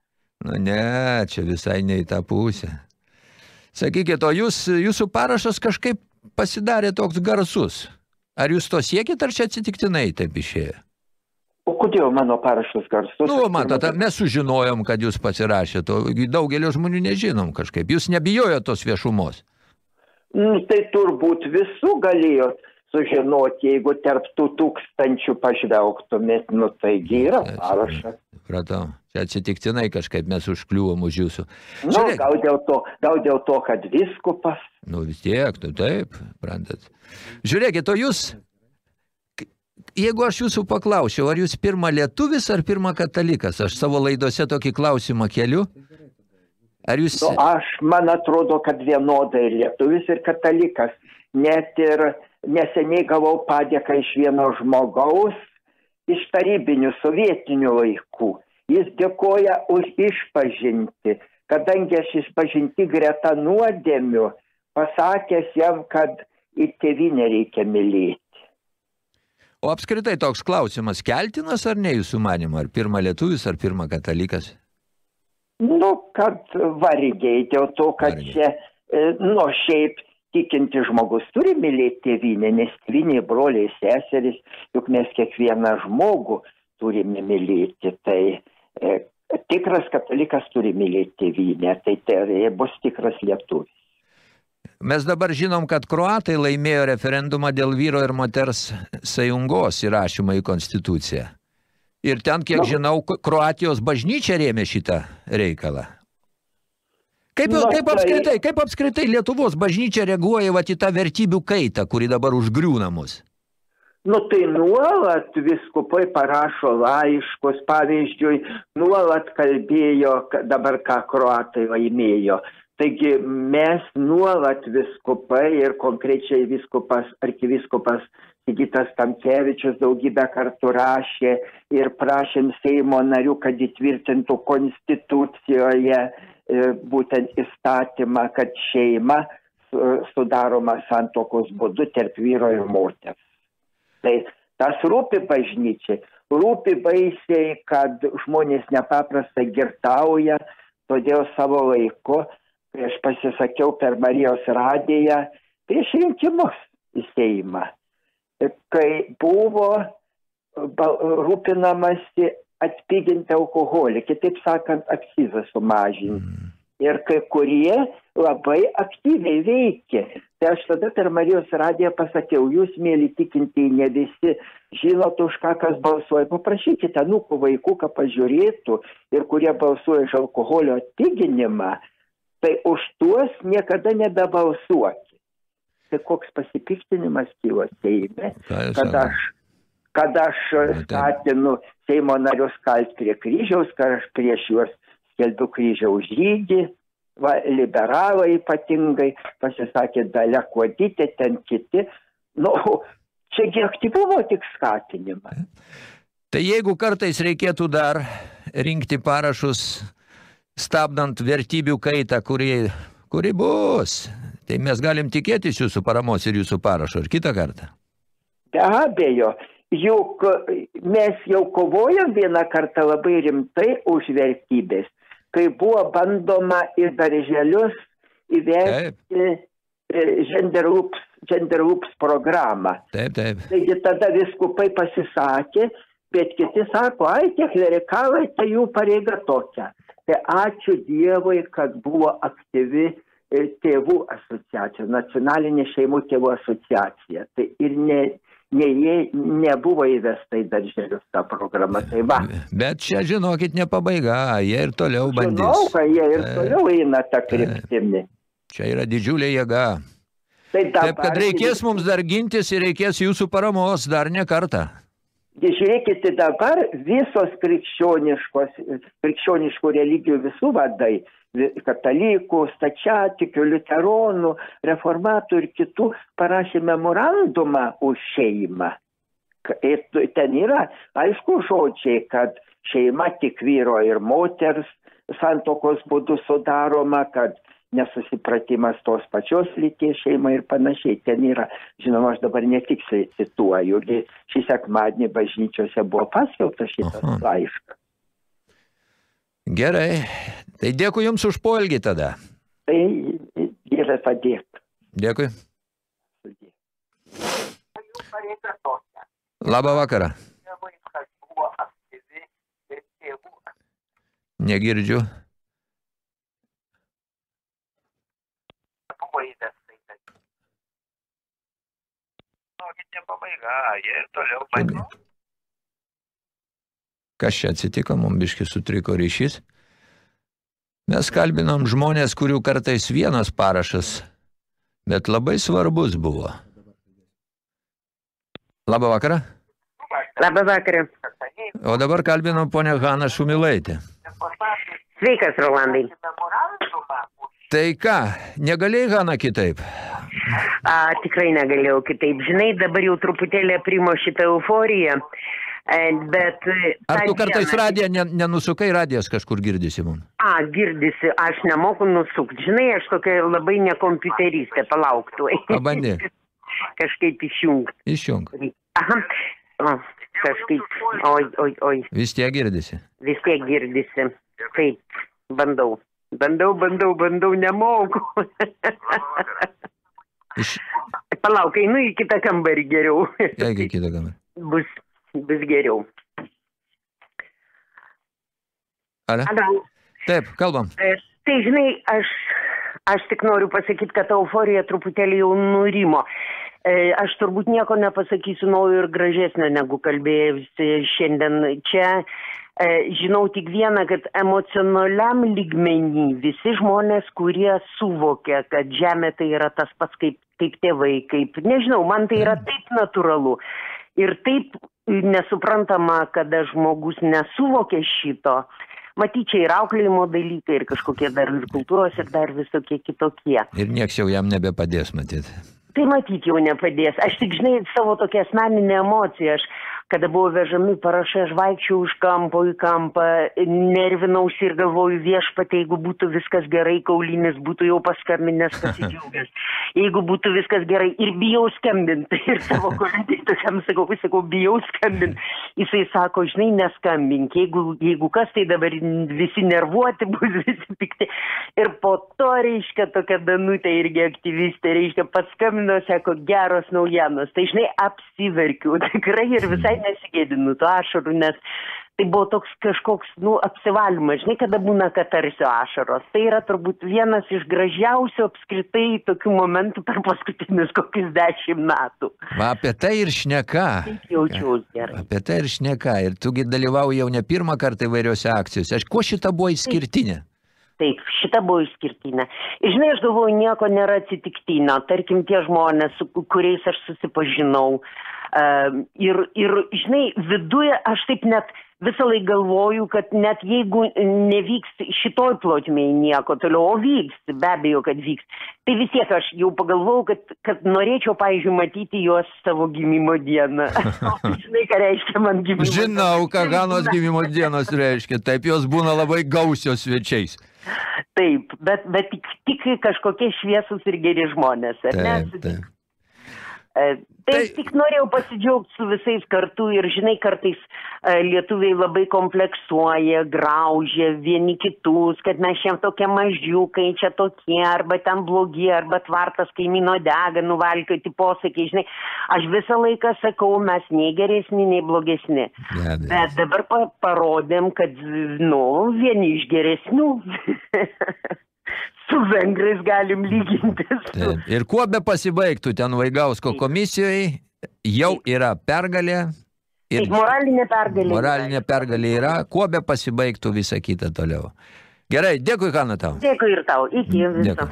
Nu ne, čia visai ne į tą pusę. Sakykit, o jūs, jūsų parašas kažkaip pasidarė toks garsus. Ar jūs to siekit, ar čia atsitiktinai taip išėjo? O kodėl mano parašas garsus? Nu, matot, mes sužinojom, kad jūs pasirašėte, o daugelio žmonių nežinom kažkaip. Jūs nebijojo tos viešumos. Nu, tai turbūt visų galėjo sužinoti, jeigu tarp tų tūkstančių pažvelgtumėt, nu taigi yra parašas. Pratau, čia atsitiktinai kažkaip mes užkliuvom už jūsų. Nu, gal dėl, to, gal dėl to, kad viskupas. Nu vis tiek, tu taip, prantat. Žiūrėkit, o jūs, jeigu aš jūsų paklausiau, ar jūs pirma lietuvis ar pirma katalikas, aš savo laidose tokį klausimą keliu. Ar jūs... Nu, aš, man atrodo, kad vienodai lietuvis ir katalikas. Net ir neseniai gavau padėką iš vieno žmogaus iš tarybinių sovietinių laikų. Jis dėkoja už išpažinti, kadangi aš išpažinti greta nuodėmių, pasakęs jam, kad į tėvynę reikia mylėti. O apskritai toks klausimas keltinas ar ne jūsų manimo, ar pirma lietuvis, ar pirma katalikas? Nu, kad vargiai dėl to, kad vargiai. čia, e, nu, šiaip tikinti žmogus turi mylėti tėvynę, nes tėvynė broliai seserys, juk mes kiekvieną žmogų turime mylėti. Tai e, tikras katalikas turi mylėti tėvynę, tai tai bus tikras lietuvis. Mes dabar žinom, kad kroatai laimėjo referendumą dėl vyro ir moters sąjungos įrašymą į konstituciją. Ir ten, kiek Nu. žinau, Kroatijos bažnyčia rėmė šitą reikalą. Kaip, Na, kaip, tai- apskritai, kaip apskritai Lietuvos bažnyčia reaguoja vat, į tą vertybių kaitą, kuri dabar užgriūna mus? Nu tai nuolat viskupai parašo laiškus, pavyzdžiui, nuolat kalbėjo ka- dabar, ką kroatai laimėjo. Taigi mes nuolat viskupai ir konkrečiai viskupas, arkiviskupas Sigitas Tamkevičius daugybę kartų rašė ir prašėm Seimo narių, kad įtvirtintų konstitucijoje būtent įstatymą, kad šeima su- sudaroma santokos būdu tarp vyro ir moters. Tai tas rūpi bažnyčiai, rūpi baisiai, kad žmonės nepaprastai girtauja, todėl savo laiku, kai aš pasisakiau per Marijos radiją, prieš rinkimus į Seimą, kai buvo rūpinamasi atpiginti alkoholį, kitaip sakant, akcizą sumažinti. Ir kai kurie labai aktyviai veikia. Tai aš tada per Marijos radiją pasakiau, jūs, mėly tikintieji, ne visi žinot, už ką kas balsuoja. Paprašykite anūkų vaikų, kad pažiūrėtų ir kurie balsuoja už alkoholio atpiginimą, tai už tuos niekada nebebalsuoti. Tai koks pasipiktinimas kylo Seime, kad aš, kad aš skatinu Seimo narius kalt prie kryžiaus, kad aš prieš juos skelbiu kryžiaus žygį. Va, liberalai ypatingai pasisakė dalia kuodytė, ten kiti. Nu, čiagi aktyvumo tik skatinimas. Tai jeigu kartais reikėtų dar rinkti parašus, stabdant vertybių kaitą, kuri, kuri bus, tai mes galim tikėtis jūsų paramos ir jūsų parašo ir kitą kartą. Be abejo, juk mes jau kovojom vieną kartą labai rimtai už vertybės, kai buvo bandoma į darželius įvesti e, gender loops, gender loops programą. Taip, taip. Taigi tada viskupai pasisakė, bet kiti sako, ai, tie klerikalai, tai jų pareiga tokia. Tai ačiū Dievui, kad buvo aktyvi e, tėvų asociacija, nacionalinė šeimų tėvų asociacija. Tai ir ne, ne jie nebuvo įvesta į darželius tą programą. Tai va. Bet čia, žinokit, ne pabaiga, jie ir toliau bandys. Žinau, kad jie ir toliau eina tą kryptimį. Čia yra didžiulė jėga. Tai Taip, kad dabar- reikės mums dar gintis ir reikės jūsų paramos dar ne kartą. Žiūrėkite dabar visos krikščioniškos, krikščioniškų religijų visų vadai, katalikų, stačiatikių, liuteronų, reformatų ir kitų parašė memorandumą už šeimą. Ir ten yra aišku žodžiai, kad šeima tik vyro ir moters santokos būdu sudaroma, kad nesusipratimas tos pačios lyties šeima ir panašiai. Ten yra, žinoma, aš dabar netiksliai cituoju, šį sekmadienį bažnyčiose buvo paskelbtas šitas laiškas. Gerai. Tai dėkui Jums už poelgį tada. Tai Dieve padėk. Dėkui. Labą vakarą. Negirdžiu. Kas čia atsitiko, mums biški sutriko ryšys. Mes kalbinom žmonės, kurių kartais vienas parašas, bet labai svarbus buvo. Labą vakarą. Labą vakarą. O dabar kalbinam ponę Haną Šumilaitę. Sveikas, Rolandai. Tai ką, negalėjai Hana kitaip? A, tikrai negalėjau kitaip. Žinai, dabar jau truputėlį primo šitą euforiją, bet... e, Ar tu kartais dieną- radiją ne, nenusukai, radijas kažkur girdisi mums? A, girdisi, aš nemoku nusukti. Žinai, aš tokia labai nekompiuteristė, palauktų. Pabandyk. <laughs> Kažkaip išjungti. Išjung. Aha, o, kažkaip, oi, oi, oi, Vis tiek girdisi. vis tiek girdisi. Taip, bandau. Bandau, bandau, bandau, nemoku. Iš... Palauk, einu į kitą kambarį geriau. Eik į kitą kamerą. bus, bus geriau. Ale? Alio. Taip, kalbam. E, Tai žinai, aš, aš tik noriu pasakyti, kad ta euforija truputėlį jau nurimo. E, Aš turbūt nieko nepasakysiu naujo ir gražesnio, negu kalbėjusi šiandien čia. E, Žinau tik vieną, kad emocionaliam lygmenį visi žmonės, kurie suvokia, kad žemė tai yra tas pats kaip, kaip tėvai, kaip, nežinau, man tai yra taip natūralu. Ir taip nesuprantama, kada žmogus nesuvokia šito. Matyt, čia ir auklėjimo dalykai, ir kažkokie dar ir kultūros, ir dar visokie kitokie. Ir nieks jau jam nebepadės, matyt. Tai matyt jau nepadės. Aš tik žinai savo tokią asmeninę emociją. Aš, kada buvo vežami parašai, aš vaikščiau už kampo į kampą, nervinausi ir galvoju viešpatė, jeigu būtų viskas gerai, kaulinis būtų jau paskambinęs pasidžiaugęs. <laughs> jeigu būtų viskas gerai. Ir bijau skambinti. <laughs> Ir savo <laughs> kolegai tokiam sakau, sakau, bijau skambinti. Jisai sako, žinai, neskambink. Jeigu, jeigu kas, tai dabar visi nervuoti bus, visi pikti. Ir po to, reiškia, tokia Danutė irgi aktyvistė, reiškia, paskambino, sako, geros naujienos. Tai, žinai, apsiverkiu. Tikrai ir visai nesigėdinu to ašarų, nes tai buvo toks kažkoks, nu, apsivalymas, žinai, kada būna katarsio ašaros. Tai yra turbūt vienas iš gražiausių apskritai tokių momentų per paskutinius kokius dešimt metų. Va, apie tai ir šneka. Taip jaučiausi gerai. Apie tai ir šneka. Ir tugi dalyvauji jau ne pirmą kartą įvairiuose akcijose. Aš kuo šita buvo išskirtinė? Taip, šita buvo išskirtinė. Ir žinai, aš galvoju, nieko nėra atsitiktinio. Tarkim, tie žmonės, su kuriais aš susipažinau. Uh, ir, ir, žinai, viduje aš taip net visą laiką galvoju, kad net jeigu nevyks šitoj plotmėje nieko toliau, o vyks, be abejo, kad vyks, tai vis tiek aš jau pagalvojau, kad, kad norėčiau, pavyzdžiui, matyti juos savo gimimo dieną. <laughs> Žinai, ką reiškia man gimimo Žinau, ką Ganos gimimo dienos reiškia. Taip, jos būna labai gausios svečiais. Taip, bet, bet tik, tik kažkokie šviesus ir geri žmonės, ar ne? Taip, E, Tai tik norėjau pasidžiaugti su visais kartu ir žinai, kartais e, lietuviai labai kompleksuoja, graužia vieni kitus, kad mes šiandien tokie mažiukai, čia tokie, arba ten blogi, arba tvartas kaimino dega, nuvalkioti posakiai, žinai. Aš visą laiką sakau, mes nei geresni, nei blogesni. Ja, Bet dabar pa parodėm, kad, nu, vieni iš geresnių. <laughs> su vengrais galim lygintis. Taip. Ir kuo be pasibaigtų ten Vaigausko komisijoje, jau yra pergalė. Ir Taip, moralinė pergalė. moralinė pergalė yra, kuo be pasibaigtų visą kitą toliau. Gerai, dėkui, Kana, tau. Dėkui ir tau. Iki viso. Dėkui.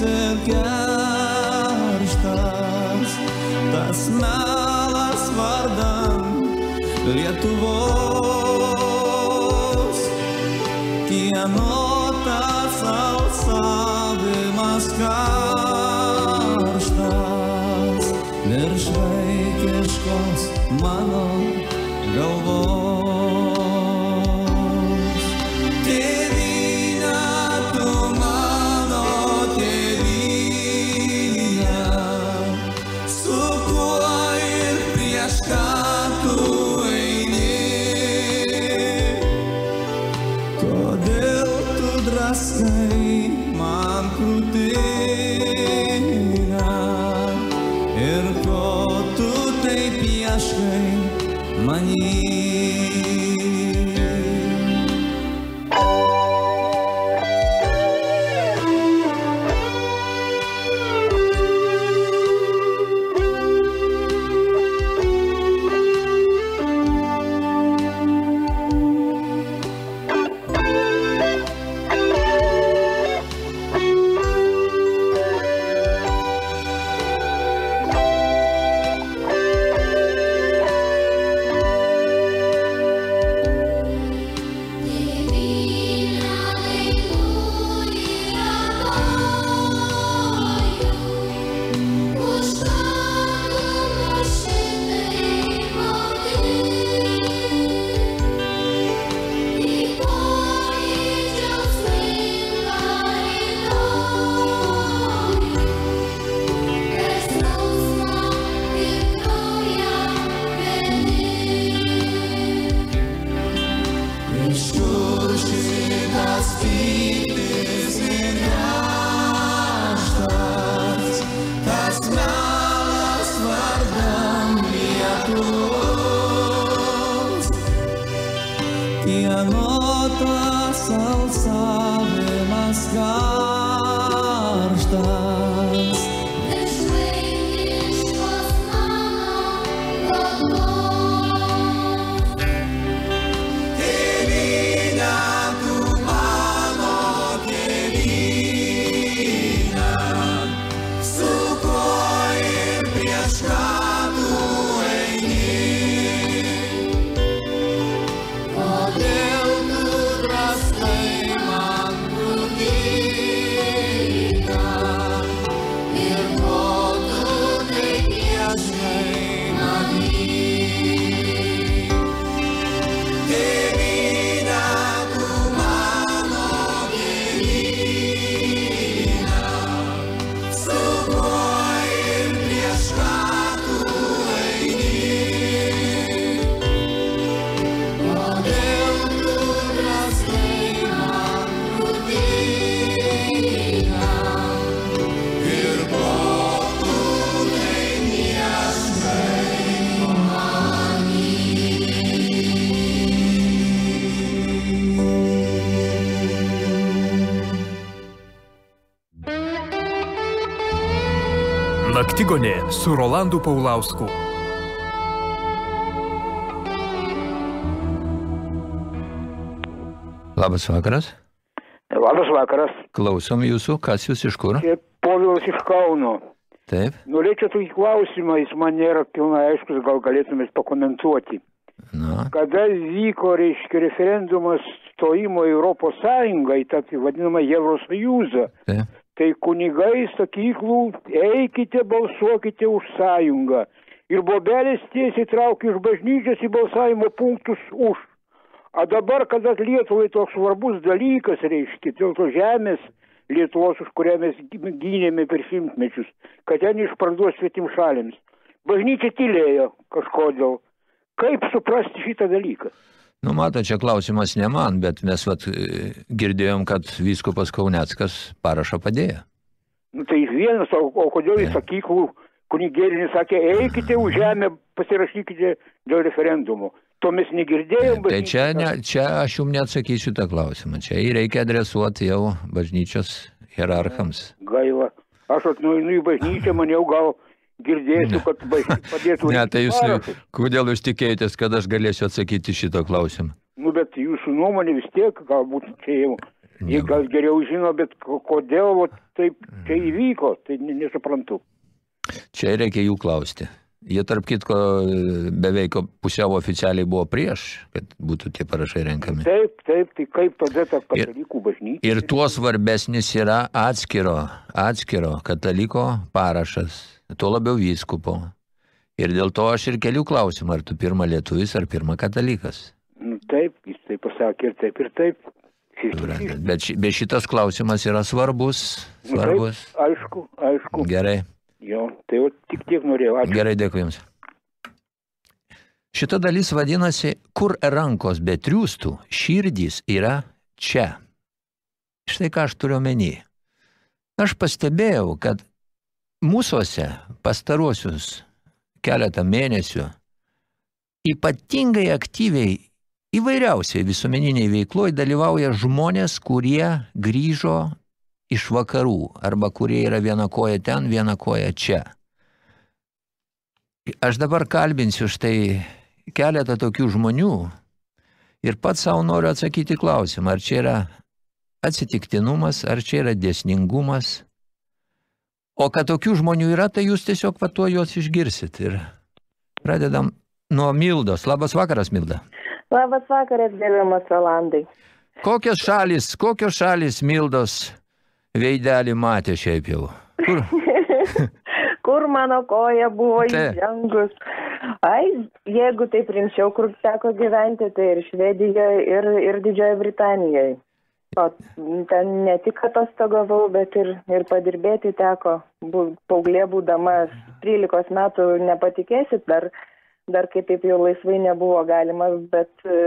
Pyktis ir kerštas, tas melas vardan Lietuvos, kieno tas alsavimas karštas. Virš vaikiškos mano su Rolandu Paulausku. Labas vakaras. Labas vakaras. Klausom jūsų, kas jūs iš kur? Povilas iš Kauno. Taip. Norėčiau tokį klausimą, jis man nėra pilnai aiškus, gal galėtumės pakomentuoti. Na. Kada vyko, reiškia, referendumas stojimo į Europos Sąjungą, į tą vadinamą Eurosąjūzą, Taip. Tai kunigai sakyklų, eikite, balsuokite už sąjungą. Ir bobelis tiesiai traukė iš bažnyčios į balsavimo punktus už. O dabar, kada Lietuvai toks svarbus dalykas, reiškia, dėl to žemės Lietuvos, už kurią mes gy- gynėme per šimtmečius, kad ten išparduos svetim šalėms. Bažnyčia tylėjo kažkodėl. Kaip suprasti šitą dalyką? Nu, mato, čia klausimas ne man, bet mes vat, e, girdėjom, kad vyskupas Kauneckas parašą padėjo. Nu, tai vienas, o, o kodėl į sakyklų kunigėlinis sakė, eikite už žemę, pasirašykite dėl referendumo. To mes negirdėjom. Tai čia, ne, čia aš jums neatsakysiu tą klausimą. Čia jį reikia adresuoti jau bažnyčios hierarchams. Gaila. Aš atnuinu į bažnyčią, maniau gal girdėsiu, kad <laughs> padėtų. Ne, tai jūs, parašus. kodėl jūs tikėjotės, kad aš galėsiu atsakyti šito klausimą? Nu, bet jūsų nuomonė vis tiek, galbūt čia jau, jie gal geriau žino, bet ko- kodėl vat taip čia įvyko, tai ne- nesuprantu. Čia reikia jų klausti. Jie, tarp kitko, beveik pusiau oficialiai buvo prieš, kad būtų tie parašai renkami. Taip, taip, tai kaip tada ta katalikų bažnyčia? Ir tuo svarbesnis yra atskiro, atskiro kataliko parašas, tuo labiau vyskupo. Ir dėl to aš ir keliu klausimą, ar tu pirma lietuvis, ar pirma katalikas. Nu, taip, jis taip pasakė ir taip ir taip. Bet ši, be šitas klausimas yra svarbus, Nu, taip, svarbus. aišku, aišku. Gerai, Jo, tai jau tik tiek norėjau. Ačiū. gerai, dėkui Jums. Šita dalis vadinasi, kur rankos be triūstų, širdys yra čia. Štai ką aš turiu omeny. Aš pastebėjau, kad mūsųse pastaruosius keletą mėnesių ypatingai aktyviai įvairiausiai visuomeniniai veikloj dalyvauja žmonės, kurie grįžo iš vakarų arba kurie yra viena koja ten, viena koja čia. Aš dabar kalbinsiu štai keletą tokių žmonių ir pats savo noriu atsakyti klausimą, ar čia yra atsitiktinumas, ar čia yra dėsningumas. O kad tokių žmonių yra, tai jūs tiesiog va tuo juos išgirsit. Ir pradedam nuo Mildos. Labas vakaras, Milda. Labas vakaras, gerbiamas Rolandai. Kokios šalis, kokios šalis Mildos veidelį matė šiaip jau? Kur? <laughs> kur mano koja buvo Te. įžengus. Ai, jeigu taip rimčiau, kur teko gyventi, tai ir Švedijoje, ir, ir Didžiojo Britanijoje. O ten ne tik atostogavau, bet ir, ir padirbėti teko. Bu, paauglė būdama 13 metų, nepatikėsit, dar, dar kai taip jau laisvai nebuvo galima, bet e,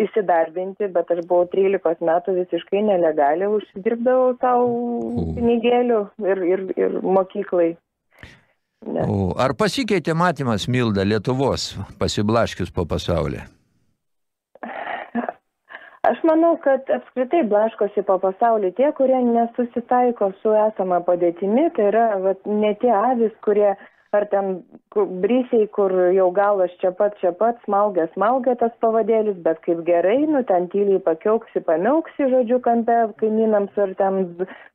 įsidarbinti, bet aš buvau 13 metų visiškai nelegaliai, užsidirbdavau savo pinigėlių ir, ir, ir mokyklai. O, ar pasikeitė matymas Milda Lietuvos pasiblaškius po pasaulį? Aš manau, kad apskritai blaškosi po pasaulį tie, kurie nesusitaiko su esama padėtimi, tai yra vat, ne tie avis, kurie ar ten brisiai, kur jau galas čia pat, čia pat, smaugia, smaugia tas pavadėlis, bet kaip gerai, nu ten tyliai pakiauksi, pamiauksi, žodžiu, kampe kaimynams ar ten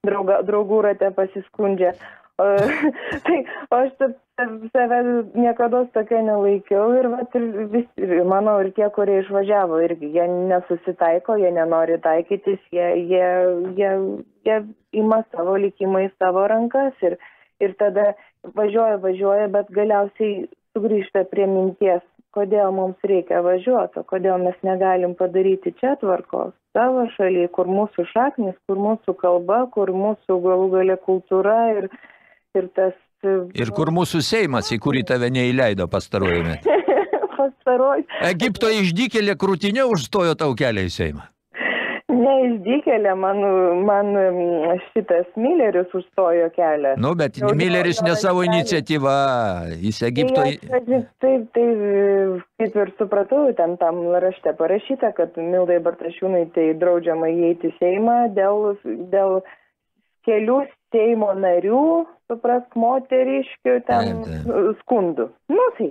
drauga, draugų rate pasiskundžia. <laughs> Tai aš save niekada tokia nelaikiau ir, vat, ir, vis, manau, ir tie, kurie išvažiavo, irgi jie nesusitaiko, jie nenori taikytis, jie, jie, jie, jie ima savo likimą į savo rankas ir, ir tada važiuoja, važiuoja, bet galiausiai sugrįžta prie minties, kodėl mums reikia važiuoti, kodėl mes negalim padaryti čia tvarkos savo šalyje, kur mūsų šaknis, kur mūsų kalba, kur mūsų galų galė kultūra ir, ir tas Ir kur mūsų Seimas, į kurį tave neįleido pastaruoju metu? <laughs> pastaroji. Egipto išdykėlė krūtinė užstojo tau kelią į Seimą. Ne išdykėlė, man, man šitas Milleris užstojo kelią. Nu, bet Jau Milleris ne savo iniciatyva, jis Egipto... Tai, taip, tai kaip ir supratau, ten tam rašte parašyta, kad Mildai Bartašiūnai tai draudžiama įeiti Seimą dėl, dėl kelių Seimo narių, suprask, moteriškių ten skundų. Nu, tai.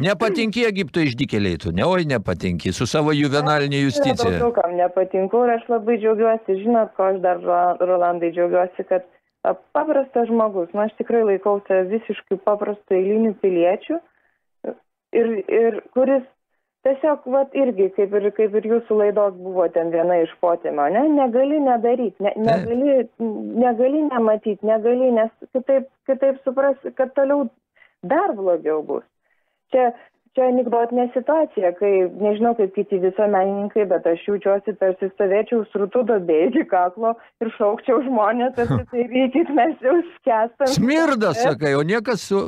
Nepatinki Egipto išdykėliai tu, ne, oi nepatinki, su savo juvenalinė justicija. Daug kam nepatinku ir aš labai džiaugiuosi, žinot, ko aš dar, Ro- Rolandai, džiaugiuosi, kad paprastas žmogus, na, aš tikrai laikau save visiškai paprastu eiliniu piliečiu ir, ir kuris tiesiog, vat, irgi, kaip ir, kaip ir jūsų laidos buvo ten viena iš potėmio, ne, negali nedaryti, ne, negali, negali nematyti, negali, nes kitaip, kitaip supras, kad toliau dar blogiau bus. Čia, čia anegdotinė situacija, kai nežinau kaip kiti visuomenininkai, bet aš jaučiuosi tarsi stovėčiau srutų dobėjai iki kaklo ir šaukčiau žmonės, tarsi <laughs> tai mes jau skęstam. Smirda, sakai, o niekas su...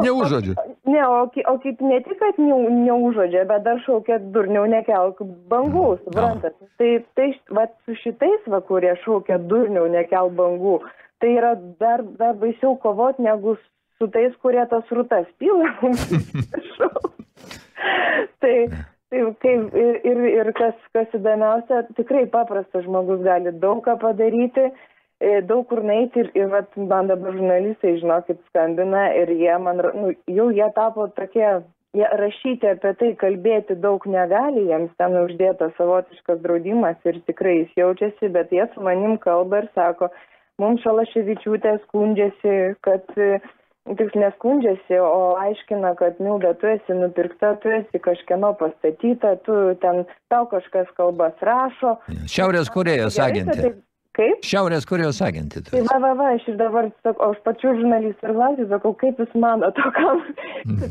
neužodžiu. Ne, o, o kaip ne tik, kad ne, neužodžia, bet dar šaukia durniau nekelk bangų, suprantat? Tai, tai vat, su šitais, va, kurie šaukia durniau nekelk bangų, tai yra dar, dar baisiau kovot negu su tais, kurie tas rūtas pila. tai, tai kaip, ir, ir, ir kas, kas įdomiausia, tikrai paprastas žmogus gali daug ką padaryti, e, daug kur nueiti ir, ir vat, man dabar žurnalistai, žinokit, skambina ir jie man, nu, jau jie tapo tokie, jie rašyti apie tai, kalbėti daug negali, jiems ten uždėtas savotiškas draudimas ir tikrai jis jaučiasi, bet jie su manim kalba ir sako, mums Šalaševičiūtė skundžiasi, kad e, Tik neskundžiasi, o aiškina, kad Milda, tu esi nupirkta, tu esi kažkieno pastatyta, tu ten, tau kažkas kalbas rašo. Šiaurės Korejos agentė. taip- Kaip? Šiaurės Korejos agentė. Tai va, va, va, aš ir dabar sakau, aš pačių žurnalistų ir klausiu, sakau, kaip jūs manote, kam,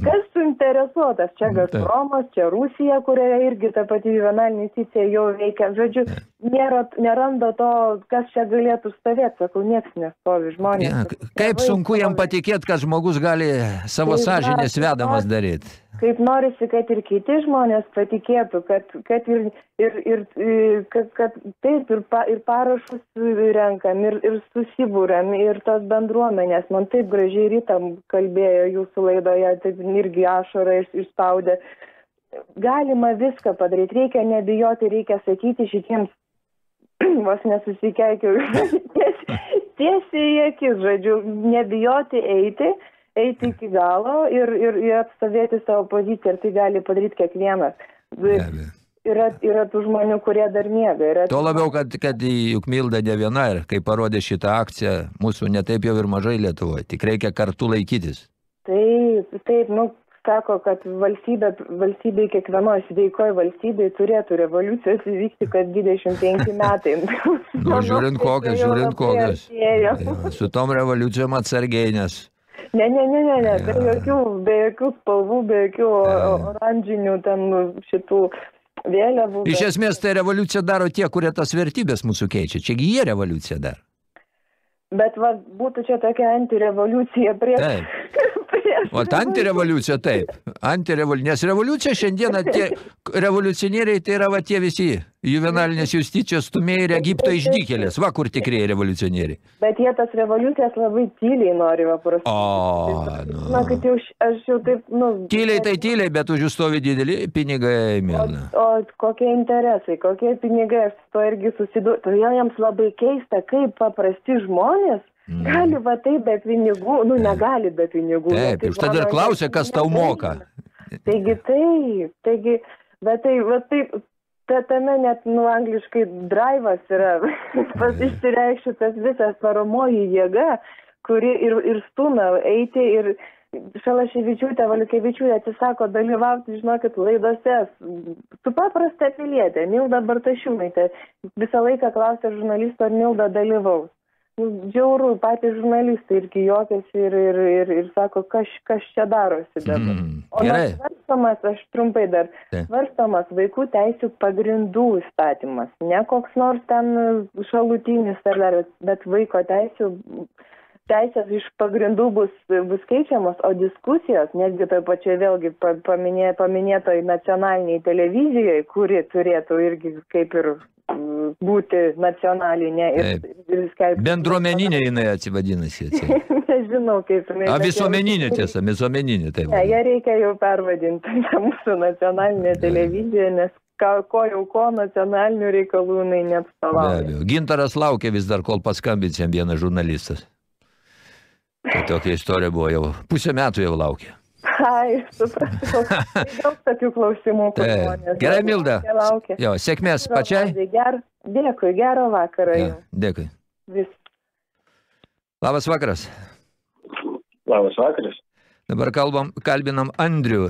kas suinteresuotas? Čia Gazpromas, čia Rusija, kurioje irgi ta pati juvenalinė institucija jau veikia. Žodžiu, nėra, neranda to, kas čia galėtų stovėti, sakau, nieks nestovi žmonės. Ja, kaip sunku jam patikėti, kad žmogus gali savo Tai sąžinės vedamas daryti. Kaip norisi, kad ir kiti žmonės patikėtų, kad, kad ir, ir, ir, kad, kad taip ir, pa, ir parašus renkam, ir, ir susibūrėm, ir tos bendruomenės. Man taip gražiai rytam kalbėjo jūsų laidoje, taip irgi ašarą iš, išspaudė. Galima viską padaryti, reikia nebijoti, reikia sakyti šitiems, <clears throat> vos nesusikeikiau, <clears throat> tiesiai į akis, žodžiu, nebijoti eiti eiti iki galo ir, ir, ir atstovėti savo poziciją, ir tai gali padaryti kiekvienas. Yra, yra tų žmonių, kurie dar miega. Yra Tuo labiau, kad, kad juk Milda ne viena ir kai parodė šitą akciją, mūsų netaip jau ir mažai Lietuvoje, tik reikia kartu laikytis. Taip, taip, nu, sako, kad valstybė, valstybė kiekvienoje sveikoje valstybėje turėtų revoliucijos įvykti, kad 25 metai. <laughs> Nu, žiūrint kokias, žiūrint kokias. Su tom revoliucijom atsargiai, nes Ne, ne, ne, ne, ne, be jokių, be jokių spalvų, be jokių oranžinių ten šitų vėliavų. iš esmės tai revoliuciją daro tie, kurie tas vertybės mūsų keičia. Čiagi jie revoliuciją daro. Bet va, būtų čia tokia antirevoliucija prieš, Taip. O antirevoliucija taip. Antirevoliucija. Nes revoliucija šiandieną tie revoliucionieriai tai yra va tie visi juvenalinės justicijos stumėjai ir Egipto išdykėlės. Va kur tikrieji revoliucionieriai. Bet jie tas revoliucijas labai tyliai nori va prasidėti. O, nu. Na, kad jau aš jau taip, nu... Tyliai tai tyliai, bet už jų stovi dideli pinigai, Milna. O kokie interesai, kokie pinigai, aš to irgi susidūriau. Todėl jiems labai keista, kaip paprasti žmonės. Gali va taip be pinigų, nu negali be pinigų. Taip, Tai už tada ir mano- klausia, kas tau moka. Taigi taip, taigi, bet tai, va taip, ta, tame net, nu, angliškai drivas yra, <laughs> pas išsireikščių tas visas varomoji jėga, kuri ir, ir stumia eiti ir Šalaševičiūtė, Valiukevičiūtė atsisako dalyvauti, žinokit, laidose su paprasta pilietė, Milda Bartašiūnaitė. Visą laiką klausia žurnalisto, ar Milda dalyvaus. Džiauru, patys žurnalistai irgi juokiasi ir, ir, ir, ir sako, kas, kas čia darosi dabar. Mm, O svarstomas, aš trumpai dar, Taip. svarstomas vaikų teisų pagrindų įstatymas, ne koks nors ten šalutinis ar dar, bet vaiko teisų, teisės iš pagrindų bus, bus keičiamos, o diskusijos, netgi toje pačioje vėlgi pa- paminė, paminėtoj nacionaliniai televizijoje, kuri turėtų irgi kaip ir būti nacionalinė ir, ir skelbti. Bendruomeninė jinai atsivadinasi. <laughs> Nežinau, kaip jinai. A, visuomeninė tiesa, visuomeninė. Taip. Ne, ją reikia jau pervadinti ne <laughs> mūsų nacionalinė televizija, nes ką, ko jau ko nacionalinių reikalų jinai Be neatstovauja. abejo. Gintaras laukia vis dar, kol paskambins jam vienas žurnalistas. Tai tokia istorija buvo jau pusę metų jau laukia. Ai, supratau. Tai Daug tokių klausimų. žmonės Gerai, Milda. laukia. Jo, sėkmės Ger, pačiai. Ger, dėkui, gero vakaro Ja, dėkui. Vis. Labas vakaras. Labas vakaras. Dabar kalbam, kalbinam Andrių.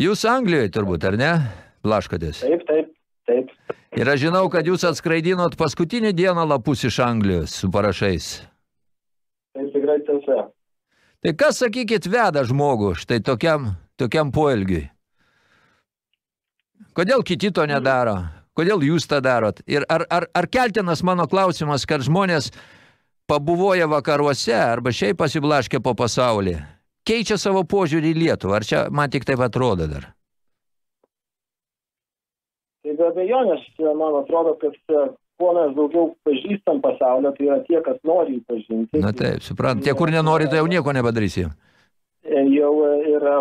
Jūs Anglijoje turbūt, ar ne? Blaškotės. Taip, taip, taip. Ir aš žinau, kad jūs atskraidinot paskutinį dieną lapus iš Anglijos su parašais. Tikrai tiesa. Tai kas, sakykit, veda žmogų štai tokiam, tokiam poelgiui? Kodėl kiti to nedaro? Kodėl jūs tą darot? Ir ar, ar, ar keltinas mano klausimas, kad žmonės pabuvoja vakaruose arba šiaip pasiblaškė po pasaulį, keičia savo požiūrį į Lietuvą? Ar čia man tik taip atrodo dar? Tai be abejonės, man atrodo, kad kuo mes daugiau pažįstam pasaulio, tai yra tie, kas nori jį pažinti. Na taip, suprant, tie, kur nenori, tai jau nieko nepadarysi. E, Jau e, ir e,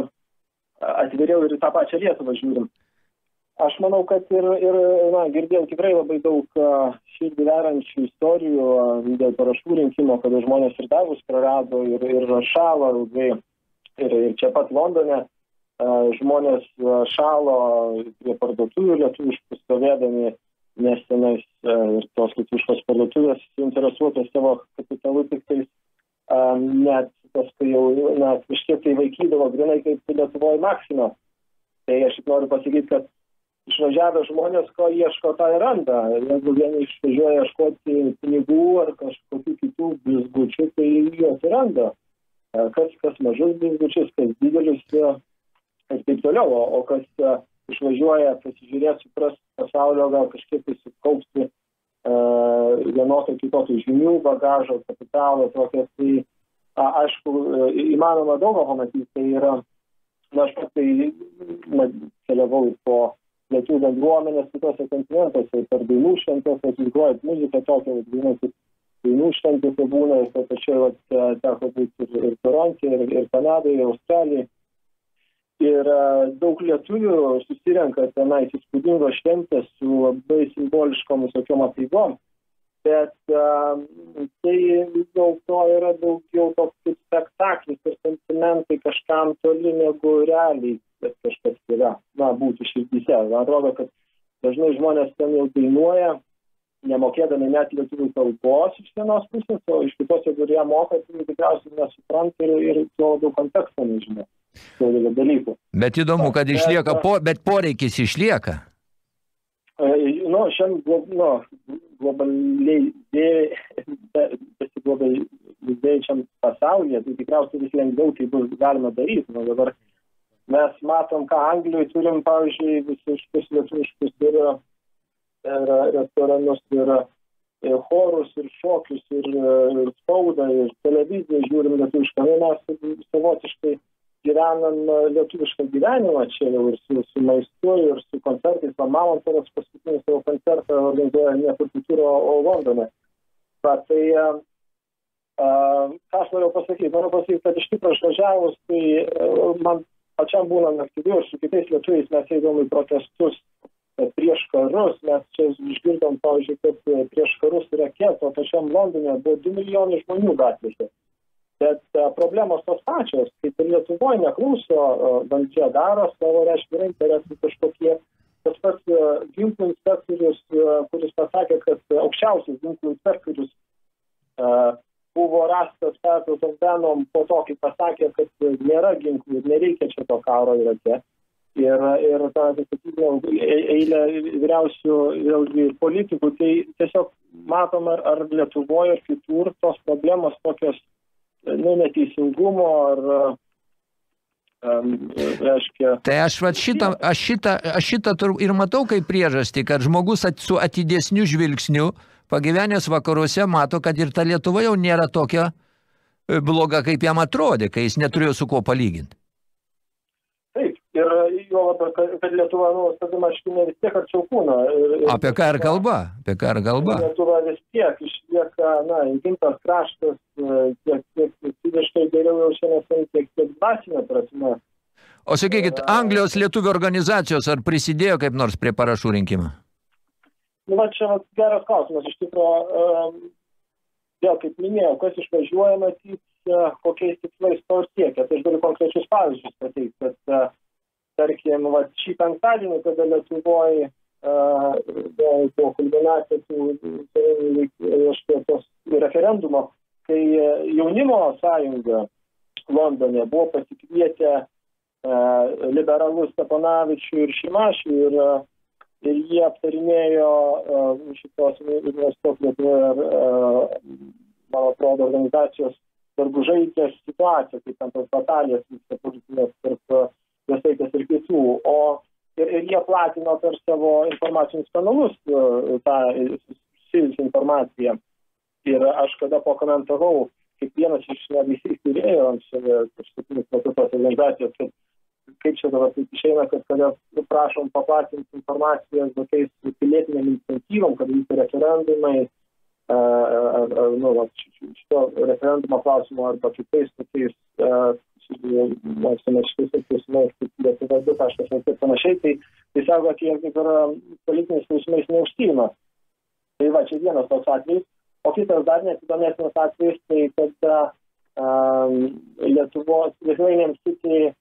atviriau ir tą pačią Lietuvą žiūrim. Aš manau, kad ir, ir na, girdėjau tikrai labai daug širdį verančių istorijų dėl parašų rinkimo, kada žmonės ir darbus prarado ir, ir šalo ilgai. Ir, ir čia pat Londone žmonės šalo prie parduotuvių lietuviškų stovėdami, nes tenais e, ir tos lietuviškos parduotuvės interesuotos savo kapitalu tik tais net paskui jau na, kažkiek tai vaikydavo grinai kaip Lietuvoje Maksima. Tai aš tik noriu pasakyti, kad išvažiavę žmonės, ko ieško, tą ir randa. Jeigu vieni išvažiuoja ieškoti pinigų ar kažkokių kitų blizgučių, tai juos ir randa. Kas, kas mažus blizgučius, kas didelius ir taip toliau. O, o kas išvažiuoja pasižiūrėti, supras pasaulio, gal kažkiek tai sukaupti uh, vienokio kitokio žinių, bagažo, kapitalo, tokio, tai a, aišku, e, įmanoma daug ko pamatyti, tai yra, na, aš pats tai keliavau po lietuvių bendruomenės kitose kontinentuose, per dainų šventės, atvykuojant muziką tokią, vadinasi, dainų šventėse būna, ir to pačiu, e, teko būti ir, ir Toronte, ir, ir Kanadoje, ir Australijoje. Ir e, daug lietuvių susirenka tenai įspūdingos šventės su labai simboliškom visokiom apeigom. Bet uh, tai vis dėlto yra daugiau toks kaip spektaklis ir sentimentai kažkam toli negu realiai kad kažkas yra, na, būtų širdyse. Man atrodo, kad dažnai žmonės ten jau dainuoja, nemokėdami net lietuvių kalbos iš vienos pusės, o iš kitos, jeigu ją moka, tai tikriausiai nesupranta ir, ir to daug konteksto nežino. Dalykų. Bet įdomu, kad išlieka, po, bet poreikis išlieka. E, Nu, šiandien nu, globaliai besiglobalėjančiam pasaulyje, tai tikriausiai vis lengviau tai bus galima daryti. Nu, dabar mes matom, ką Anglijoje turim, pavyzdžiui, visiškus lietuviškus ir, ir restoranus ir e, chorus ir šokius ir, e, ir spaudą ir televiziją žiūrim lietuvišką, nu, mes savotiškai gyvenam e, lietuvišką gyvenimą čia jau ir su, su maistu ir su koncertais. Man Mamontovas paskutinį savo koncertą organizuoja ne kur kitur, o, o Londone. Va, tai uh, ką aš norėjau pasakyti? Noriu pasakyti, kad iš tikrųjų išvažiavus, tai uh, man pačiam būnant aktyviu ir su kitais lietuviais mes eidom į protestus prieš karus, mes čia išgirdom, pavyzdžiui, kad prieš karus Irake, to pačiam Londone buvo 2 milijonai žmonių gatvėse. Bet a, problemos tos pačios, kaip ir Lietuvoje neklauso valdžia daro savo, reiškia, yra interesai kažkokie. Tas pats a, ginklų inspektorius, a, kuris pasakė, kad aukščiausias ginklų inspektorius buvo rastas Petros Venom po to, kai pasakė, kad nėra ginklų ir nereikia čia to karo Irake ir, ir tą, sakykime, eilę vyriausių vėlgi politikų, tai tiesiog matom ar, ar Lietuvoje, ar kitur tos problemos tokios, nu, neteisingumo, ar, reiškia. Tai aš, va, šitą, aš, šitą, aš šitą ir matau kaip priežastį, kad žmogus at, su atidesniu žvilgsniu, pagyvenęs vakaruose, mato, kad ir ta Lietuva jau nėra tokia e, bloga, kaip jam atrodė, kai jis neturėjo su kuo palyginti. Jo labiau, kad, Lietuva, nu, stadi marškinė vis tiek arčiau kūno. Ir, ir, Apie ką ir kalba? Apie ką ir kalba? Lietuva vis tiek išlieka, na, gimtas kraštas, e, tiek, tiek fiziškai geriau jau šiandien, tiek, tiek dvasinė prasme. O sakykit, Anglijos lietuvių organizacijos ar prisidėjo kaip nors prie parašų rinkimą? Nu, va, čia geras klausimas. Iš tikrųjų, um, vėl kaip minėjau, kas išvažiuoja matyti, kokiais tikslais to siekia. Tai aš galiu konkrečius pavyzdžius pateikti, kad tarkim, va, šį penktadienį, kada Lietuvoje buvo kulminacija tų tos referendumo, kai jaunimo sąjunga Londone buvo pasikvietę liberalus Steponavičių ir Šimašių ir, ir jie aptarinėjo šitos investuok Lietuvoje, man atrodo, organizacijos darbų žaidės situaciją, kaip ten tos batalijas vyksta politinės tarp Vesaitės ir kitų, o ir, ir jie platino per savo informacinius kanalus e, tą susijusią informaciją. Ir aš kada pakomentavau, kaip vienas iš netgi įkūrėjų anksčiau, paskutinius metus tos organizacijos, kad kaip čia dabar taip išeina, kad kada prašom paplatinti informaciją tokiais pilietiniam iniciatyvom, kad vyktų referendumai, nu, šito referendumo klausimo arba kitais tokiais šitais klausimais, kaip Lietuva 2.lt ir panašiai, tai, tai sako, kad jie kaip ir politiniais klausimais neužsima. Tai va, čia vienas toks atvejis. O kitas dar net įdomesnis atvejis, tai kad um, Lietuvos Lithuanian City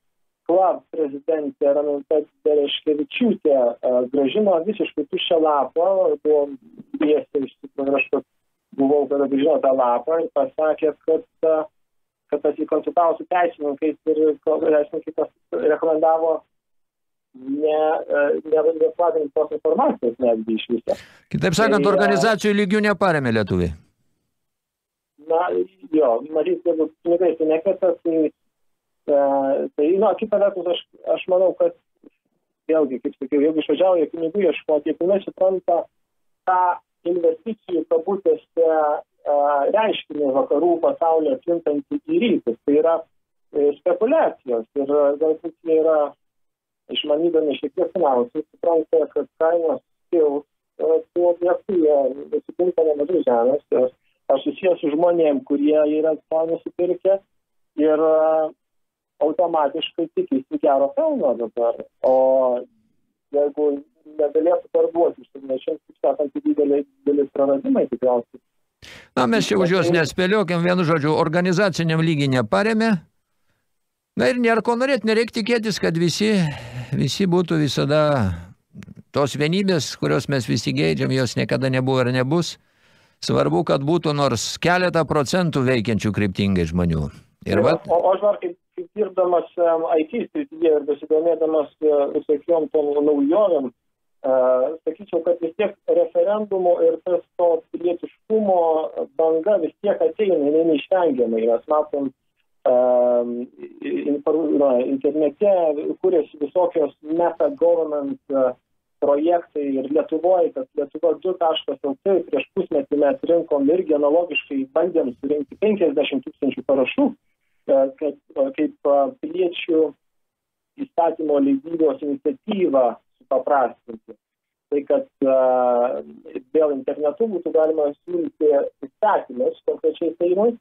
Club prezidentė Raminta Dereškevičiūtė uh, gražino visiškai tuščią lapą, buvo dviesi iš tikrųjų, aš buvau, kada grįžino tą lapą ir pasakė, kad kad pasikonsultavo su teisininkais ir teisininkai rekomendavo ne, e, ne, neplatinti tos informacijos netgi iš viso. Kitaip sakant, tai, organizacijų lygių neparėmė lietuviai. Na, jo, matyt, jeigu pinigai nekvėta, tai, tai na, kita vertus, aš, aš manau, kad vėlgi, kaip sakiau, jeigu išvažiavo pinigų ieškoti, jie pilnai supranta tą investicijų kabutėse reiškinį vakarų pasaulyje plintantį į rytus. Tai yra e, spekulacijos ir galbūt jie yra išmanydami šiek tiek finansų, supranta, kad kainos kils e, tų objektų, jie nusipinka nemažai žemės ir aš susijęs su žmonėm, kurie yra tą nusipirkę ir automatiškai tikisi gero pelno dabar. O jeigu negalėtų parduoti, išsinešint, kaip sakant, didelį, didelį praradimai tikriausiai Na, mes čia už juos nespėliokiam, vienu žodžiu, organizaciniam lygiai neparemė. Na ir nėra ko norėti, nereikia tikėtis, kad visi, visi būtų visada tos vienybės, kurios mes visi geidžiam, jos niekada nebuvo ir nebus. Svarbu, kad būtų nors keletą procentų veikiančių kryptingai žmonių. Ir va... o, o aš dar kaip, kaip dirbdamas IT srityje ir besidomėdamas uh, visokiom tom naujovėm, sakyčiau, kad vis tiek referendumo ir tas to pilietiškumo banga vis tiek ateina, jinai neišvengiamai. Mes matom na, internete, kuriasi visokios meta government projektai ir Lietuvoje, tas Lietuva 2.lt prieš pusmetį mes rinkom irgi analogiškai bandėm surinkti 50 tūkstančių parašų, kaip, kaip piliečių įstatymo leidybos iniciatyvą supaprastinti. Tai kad dėl internetu būtų galima siūlyti įstatymus konkrečiai Seimui,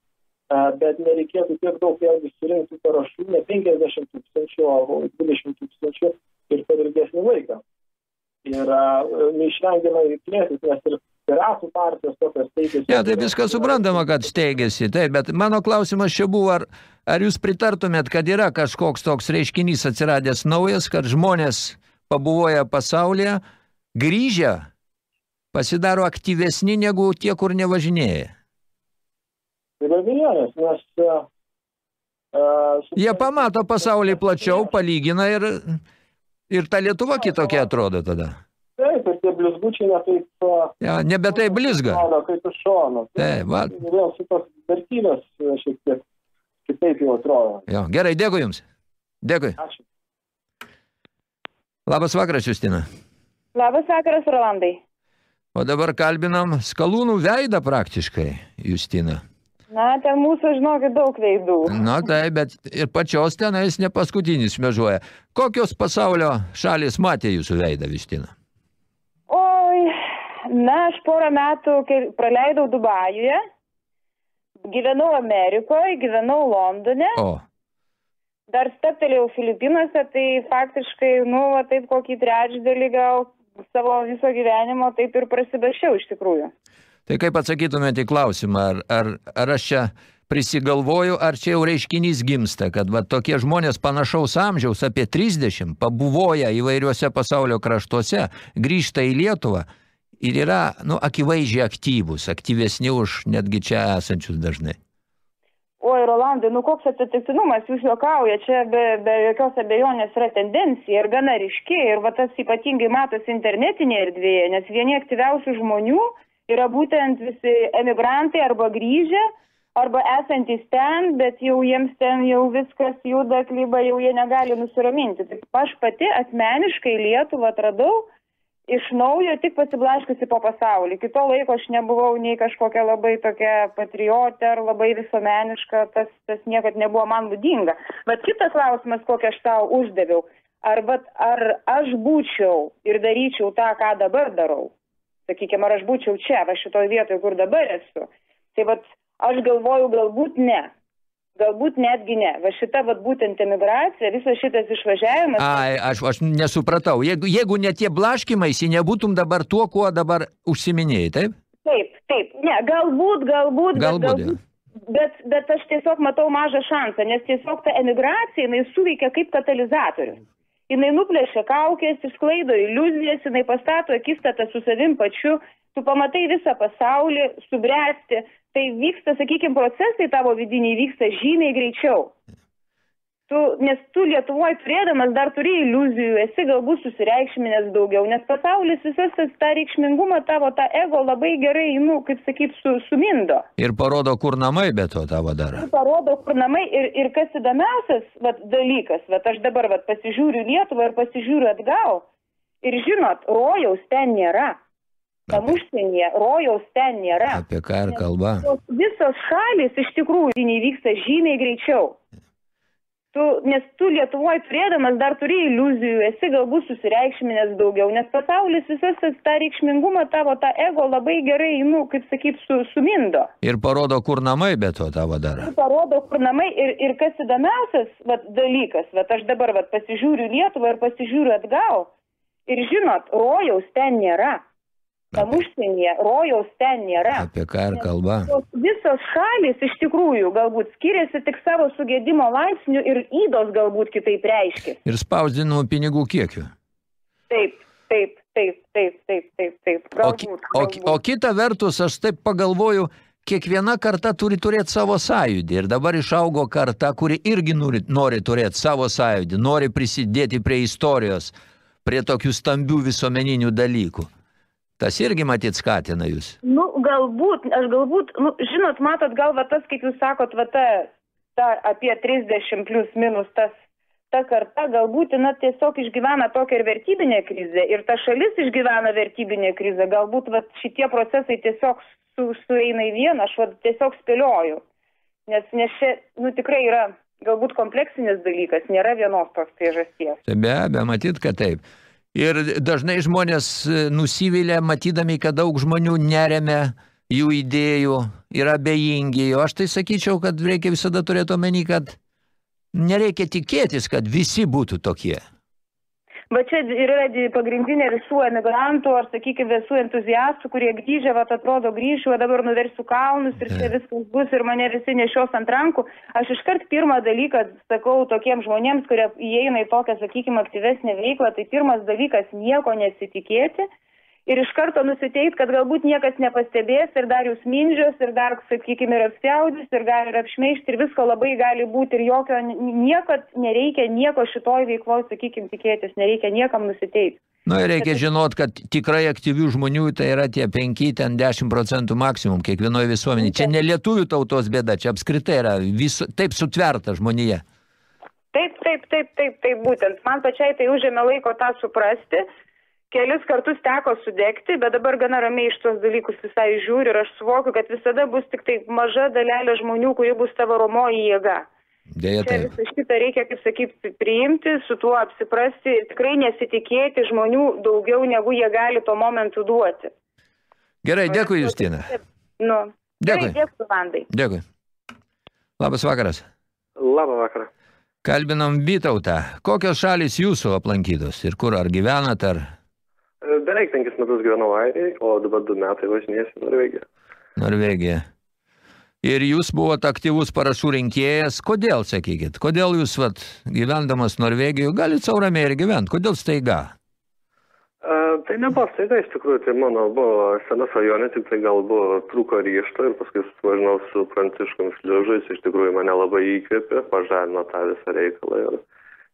bet nereikėtų tiek daug vėlgi surinkti parašų, ne 50 tūkstančių, o 20 tūkstančių ir per ilgesnį laiką. Ir neišvengiamai plėsis, nes ir piratų partijos tokios teigėsi. Ne, tai viskas suprantama, kad steigėsi, taip, bet mano klausimas čia buvo, ar, ar jūs pritartumėt, kad yra kažkoks toks reiškinys atsiradęs naujas, kad žmonės pabuvoja pasaulyje, grįžę pasidaro aktyvesni negu tie, kur nevažinėja. Be abejonės, nes uh, uh, Jie pamato pasaulį plačiau, palygina ir, ir ta Lietuva kitokia atrodo tada. Taip, ir tie blizgučiai ne taip... Uh, Ja, nebe tai blizga. atrodo, kaip iš šono. Taip, va. Ir Vėl šitos vertybės šiek tiek kitaip jau atrodo. Jo, gerai, dėkui Jums. Dėkui. Ačiū. Labas vakaras, Justina. Labas vakaras, Rolandai. O dabar kalbinam skalūnų veidą praktiškai, Justina. Na, ten mūsų, žinokit, daug veidų. Na tai, bet ir pačios tenais ne paskutinis šmežuoja. Kokios pasaulio šalis matė jūsų veidą, Justina? Oi, na, aš porą metų praleidau Dubajuje, gyvenau Amerikoje, gyvenau Londone, O, dar steptelėjau Filipinuose, tai faktiškai, nu, va, taip kokį trečdalį gal savo viso gyvenimo taip ir prasibašiau iš tikrųjų. tai kaip atsakytumėte į klausimą, ar, ar, ar aš čia prisigalvoju, ar čia jau reiškinys gimsta, kad va, tokie žmonės panašaus amžiaus apie 30 pabuvoja įvairiuose pasaulio kraštuose, grįžta į Lietuvą ir yra nu, akivaizdžiai aktyvūs, aktyvesni už netgi čia esančius dažnai. Oi, Rolandai, nu koks atsitiktinumas, jūs juokauja, čia be, be jokios abejonės yra tendencija ir gana ryški ir va tas ypatingai matosi internetinėje erdvėje, nes vieni aktyviausių žmonių yra būtent visi emigrantai arba grįžę, arba esantis ten, bet jau jiems ten jau viskas juda klyba, jau jie negali nusiraminti. Tai aš pati asmeniškai Lietuvą atradau iš naujo tik pasiblaškiusi po pasaulį. Kito laiko aš nebuvau nei kažkokia labai tokia patriotė ar labai visuomeniška, tas, tas niekad nebuvo man būdinga. Bet kitas klausimas, kokį aš tau uždaviau, ar, vat, ar aš būčiau ir daryčiau tą, ką dabar darau, sakykime, ar aš būčiau čia, va šitoj vietoje, kur dabar esu, tai vat aš galvoju, galbūt ne. Galbūt netgi ne. Va šita vat būtent emigracija, visas šitas išvažiavimas. Ai, aš, aš nesupratau. Jeigu, jeigu ne tie blaškimaisi, nebūtum dabar tuo, kuo dabar užsiminėjai, taip? Taip, taip, ne, galbūt, galbūt, Galbūt, bet, galbūt bet, bet aš tiesiog matau mažą šansą, nes tiesiog ta emigracija, jinai suveikia kaip katalizatorius. Jinai nuplėšia kaukės, išsklaido iliuzijas, jinai pastato akistatą su savim pačiu, tu pamatai visą pasaulį, subręsti, tai vyksta, sakykime, procesai tavo vidiniai vyksta žymiai greičiau. Tu, nes tu Lietuvoje turėdamas dar turi iliuzijų, esi galbūt susireikšminęs daugiau, nes pasaulis visas tas tą reikšmingumą tavo, tą ego labai gerai, nu, kaip sakyt, su, sumindo. Ir parodo, kur namai be to tavo daro. Ir parodo, kur namai ir, ir kas įdomiausias vat, dalykas, vat, aš dabar vat, pasižiūriu Lietuvą ir pasižiūriu atgal. Ir žinot, rojaus ten nėra. Tam užsienyje rojaus ten nėra. Apie ką ir kalba. Visos šalis iš tikrųjų vyksta žymiai greičiau. Tu, nes tu Lietuvoje turėdamas dar turi iliuzijų, esi galbūt susireikšminęs daugiau, nes pasaulis visas tą reikšmingumą tavo, tą ego labai gerai, nu, kaip sakyt, su, sumindo. Ir parodo, kur namai be to tavo daro. Tai parodo, kur namai ir, ir kas įdomiausias vat, dalykas, vat, aš dabar vat, pasižiūriu Lietuvą ir pasižiūriu atgal. Ir žinot, rojaus ten nėra. Tam užsienyje rojaus ten nėra. Apie ką ir kalba. Visos šalis iš tikrųjų galbūt skiriasi tik savo sugėdimo laipsniu ir įdos galbūt kitaip reiškia. Ir spausdinimo pinigų kiekiu. Taip, taip, taip, taip, taip, taip, taip. O, ki- Galbūt, o, o kita vertus, aš taip pagalvoju, kiekviena karta turi turėti savo sąjūdį. Ir dabar išaugo karta, kuri irgi nori, nori turėti savo sąjūdį, nori prisidėti prie istorijos, prie tokių stambių visuomeninių dalykų. Tas irgi matyt skatina jūs. Nu, galbūt, aš galbūt, nu, žinot, matot, gal va tas, kaip jūs sakot, va ta, ta apie 30 plus minus tas ta karta galbūt na, tiesiog išgyvena tokią ir vertybinę krizę ir ta šalis išgyvena vertybinę krizę. Galbūt va, šitie procesai tiesiog su, sueina į vieną, aš va, tiesiog spėlioju. Nes, nes čia nu, tikrai yra galbūt kompleksinis dalykas, nėra vienos tos priežasties. Be abejo, matyt, kad taip. Ir dažnai žmonės e, nusivylę, matydami, kad daug žmonių neremia jų idėjų, yra bejingi. O aš tai sakyčiau, kad reikia visada turėti omeny, kad nereikia tikėtis, kad visi būtų tokie. Va čia ir yra di- pagrindinė visų emigrantų, ar sakykime, visų entuziastų, kurie grįžę, va atrodo grįšiu, o dabar nuversiu kalnus ir čia viskas bus ir mane visi nešios ant rankų. Aš iškart pirmą dalyką sakau tokiems žmonėms, kurie įeina į tokią, sakykime, aktyvesnę veiklą, tai pirmas dalykas nieko nesitikėti. Ir iš karto nusiteit, kad galbūt niekas nepastebės ir dar jūs mindžios, ir dar, sakykime, ir apsiaudys, ir gali ir apšmeišti, ir visko labai gali būti, ir jokio, niekad nereikia nieko šitoj veikloj, sakykime, tikėtis, nereikia niekam nusiteit. Nu, ir reikia žinot, kad tikrai aktyvių žmonių tai yra tie 5, ten 10 procentų maksimum kiekvienoje visuomenėje. Čia ne lietuvių tautos bėda, čia apskritai yra viso, taip sutverta žmonėje. Taip, taip, taip, taip, taip, būtent. Man pačiai tai užėmė laiko tą suprasti. Kelis kartus teko sudegti, bet dabar gana ramiai iš tos dalykus visai žiūriu ir aš suvokiu, kad visada bus tik tai maža dalelė žmonių, kuri bus tavo romoji jėga. Dėja Čia taip. visą šitą reikia, kaip sakyti, priimti, su tuo apsiprasti ir tikrai nesitikėti žmonių daugiau, negu jie gali tuo momentu duoti. Gerai, dėkui, Justina. Nu, Dėkui. Gerai, dėkui, Vandai. Dėkui. Labas vakaras. Labą vakarą. Kalbinam Vytautą. Kokios šalis jūsų aplankytos ir kur, ar gyvenat, ar Beveik penkis metus gyvenau Airijai, o dabar du metai važinėsiu Norvegiją. Norvegija? Ir jūs buvot aktyvus parašų rinkėjas. Kodėl, sakykit, kodėl jūs, vat, gyvendamas Norvegijoje, galit savo ramiai ir gyvent? Kodėl staiga? E, Tai nebuvo staiga, iš tikrųjų, tai mano buvo sena svajonė, tik tai gal buvo trūko ryšto ir paskui suvažinau su Pranciškum Šliužu, jis iš tikrųjų mane labai įkvėpė, pažadino tą visą reikalą ir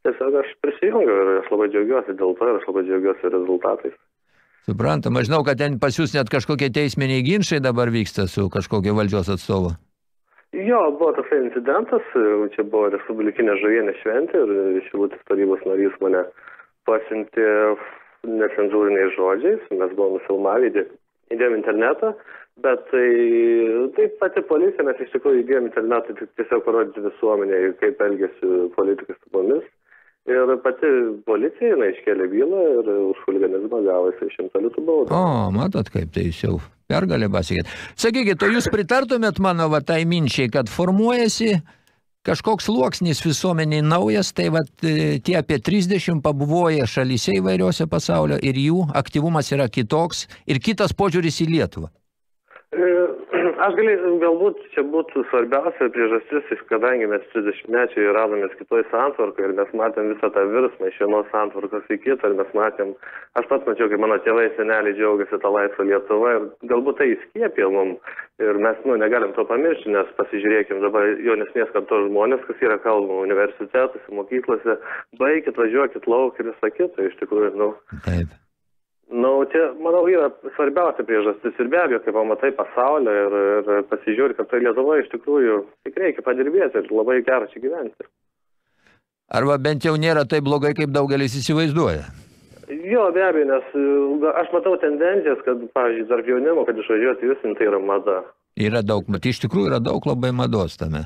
tiesiog aš prisijungiau ir aš labai džiaugiuosi dėl to ir aš labai džiaugiuosi rezultatais. Suprantama, aš žinau, kad ten pas jūs net kažkokie teisminiai ginčiai dabar vyksta su kažkokia valdžios atstovu. Jo, buvo toksai incidentas, čia buvo Respublikinė žavienė šventė ir Šilutės tarybos narys mane pasiuntė necenzūriniais žodžiais, mes buvome nufilmavę, įdė- įdėjom internetą, bet tai, tai pati policija, mes iš tikrųjų įdėjom internetą tik tiesiog parodyti visuomenėje, kaip elgesi politikas su mumis. Ir pati policija, jinai iškėlė bylą ir už huliganizmą gavo jisai šimtą litų baudą. O, matot, kaip tai jau pergalė pasiekėt. Sakykit, o jūs pritartumėt mano va tai minčiai, kad formuojasi kažkoks sluoksnis visuomeniai naujas, tai vat e, tie apie 30 pabuvoja šalyse įvairiose pasaulio ir jų aktyvumas yra kitoks ir kitas požiūris į Lietuvą. E, Aš galėjau, galbūt čia būtų svarbiausia priežastis, kadangi mes 30 mečiai radomės kitoj santvarkai ir mes matėm visą tą virsmą iš vienos santvarkos į kitą ir mes matėm, aš pats mačiau, kaip mano tėvai seneliai džiaugiasi tą laisvą Lietuvą ir galbūt tai įskiepė mum ir mes, nu, negalim to pamiršti, nes pasižiūrėkim dabar jaunesnės kartos žmonės, kas yra kalbama universitetuose, mokyklose, baikit, važiuokit lauk ir visą kitą, iš tikrųjų, nu. Taip. Nu, čia, manau, yra svarbiausia priežastis ir be abejo, kai pamatai pasaulio ir, ir pasižiūri, kad tai Lietuva iš tikrųjų tik reikia padirbėti ir labai gera čia gyventi. Arba bent jau nėra taip blogai, kaip daugelis įsivaizduoja. Jo, be abejo, nes e, aš matau tendencijas, kad, pavyzdžiui, tarp jaunimo, kad išvažiuoti jūs, tai yra mada. Yra daug, tai iš tikrųjų yra daug labai mados tame.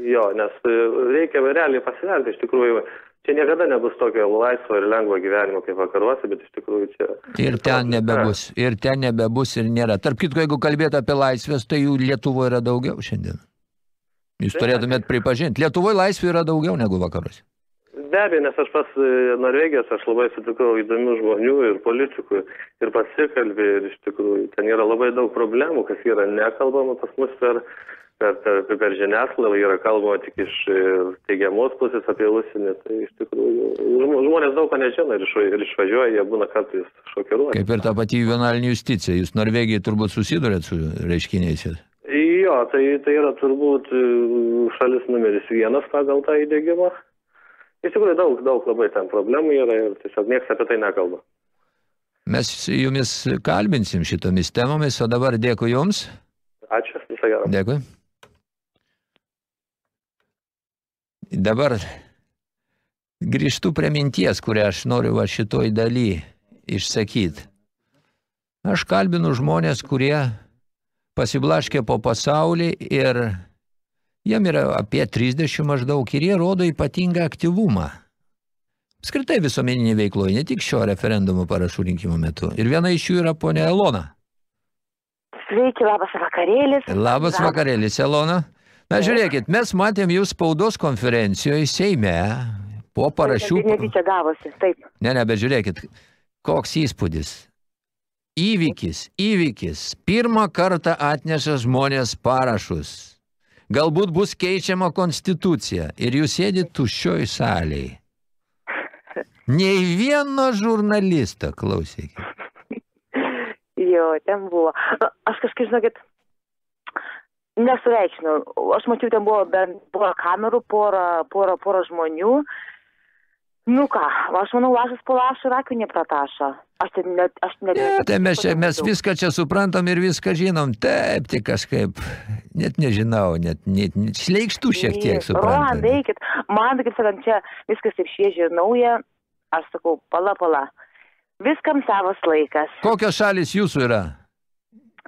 Jo, nes e, reikia realiai pasiverti, iš tikrųjų, čia niekada nebus tokio laisvo ir lengvo gyvenimo kaip vakaruose, bet iš tikrųjų čia... Ir ten nebebus, ir ten nebebus ir nėra. Tarp kitko, jeigu kalbėt apie laisvės, tai jų Lietuvoje yra daugiau šiandien. Jūs turėtumėt pripažinti, Lietuvoje laisvių yra daugiau negu vakaruose. Be abejo, nes aš pas e, Norvegijos, aš labai sutikau įdomių žmonių ir politikų ir pasikalbė ir iš tikrųjų ten yra labai daug problemų, kas yra nekalbama pas mus per, per, per, per žiniasklaidą, yra kalbama tik iš e, teigiamos pusės apie užsienį, tai iš tikrųjų žmo- žmonės daug ko nežino ir, išva- ir išvažiuoja, jie būna kartais šokiruoti. Kaip ir ta pati juvenalinė justicija. Jūs Norvegijai turbūt susidurėt su reiškiniais. Jo, tai, tai yra turbūt e, šalis numeris vienas pagal tą įdėgymą. Iš tikrųjų daug, daug labai ten problemų yra ir tiesiog niekas apie tai nekalba. Mes jumis kalbinsim šitomis temomis, o dabar dėkui jums. Ačiū, visą gerą. Dėkui. Dabar grįžtu prie minties, kurią aš noriu va šitoj daly išsakyti. Aš kalbinu žmonės, kurie pasiblaškė po pasaulį ir jiem yra apie 30 maždaug ir jie rodo ypatingą aktyvumą. Skritai visuomeninė veikloje, ne tik šio referendumo parašų rinkimo metu. Ir viena iš jų yra ponia Elona. Sveiki, labas vakarėlis. Labas vakarėlis, Elona. Na, žiūrėkit, mes matėm jūs spaudos konferencijoje Seime po parašių... Netyčia gavosi, taip. Ne, ne, bet žiūrėkit, koks įspūdis. Įvykis, įvykis. Pirmą kartą atneša žmonės parašus. Galbūt bus keičiama konstitucija ir jūs sėdit tuščioj salėj. Nei vieno žurnalisto, klausykit. Jo, ten buvo. Aš kažkaip, žinokit, nesureikšmiau. Aš mačiau, ten buvo bent porą kamerų, porą, porą, porą žmonių. Nu ką, aš manau, lašas po lašo ir akių nepratašo. Aš ten net, aš net... Ne, tai mes, čia, mes viską čia suprantam ir viską žinom. Taip, tik kažkaip, net nežinau, net, net, net šleikštų šiek tiek suprantam. Rolandai, eikit. Man, kaip sakant, čia viskas taip šviežia ir nauja. Aš sakau, pala, pala. Viskam savas laikas. Kokios šalis jūsų yra?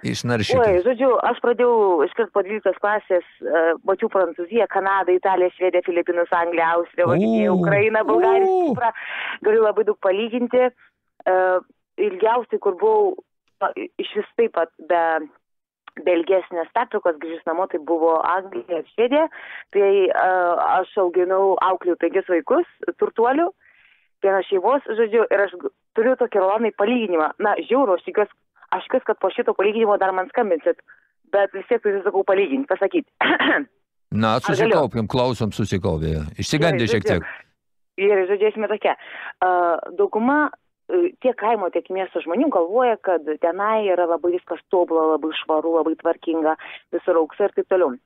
Išnaršyti. Oi, žodžiu, aš pradėjau iškart po 12 klasės, uh, mačiau Prancūziją, Kanadą, Italiją, Švediją, Filipinus, Angliją, Austriją, Vokietiją. Ukrainą, Bulgariją, Kiprą. Galiu labai daug palyginti. Uh, ilgiausiai, kur buvau na, iš vis taip pat be, be ilgesnės pertraukos grįžus namo, tai buvo Anglija ir Švedija. Tai uh, aš auginau auklių penkis vaikus, turtuolių, vienos šeimos, žodžiu, ir aš turiu tokį rolanai palyginimą. Na, žiauru, aš tikiuosi, aš tikiuosi, kad po šito palyginimo dar man skambinsit, bet vis tiek turiu, sakau, palyginti, pasakyti. <clears throat> Na, susikaupim, klausom, susikaupė. Išsigandė šiek tiek. Ir žodžiu, esmė tokia. Dauguma uh, tiek kaimo, tiek miesto žmonių galvoja, kad tenai yra labai viskas tobula, labai švaru, labai tvarkinga, visur auksa ir taip toliau.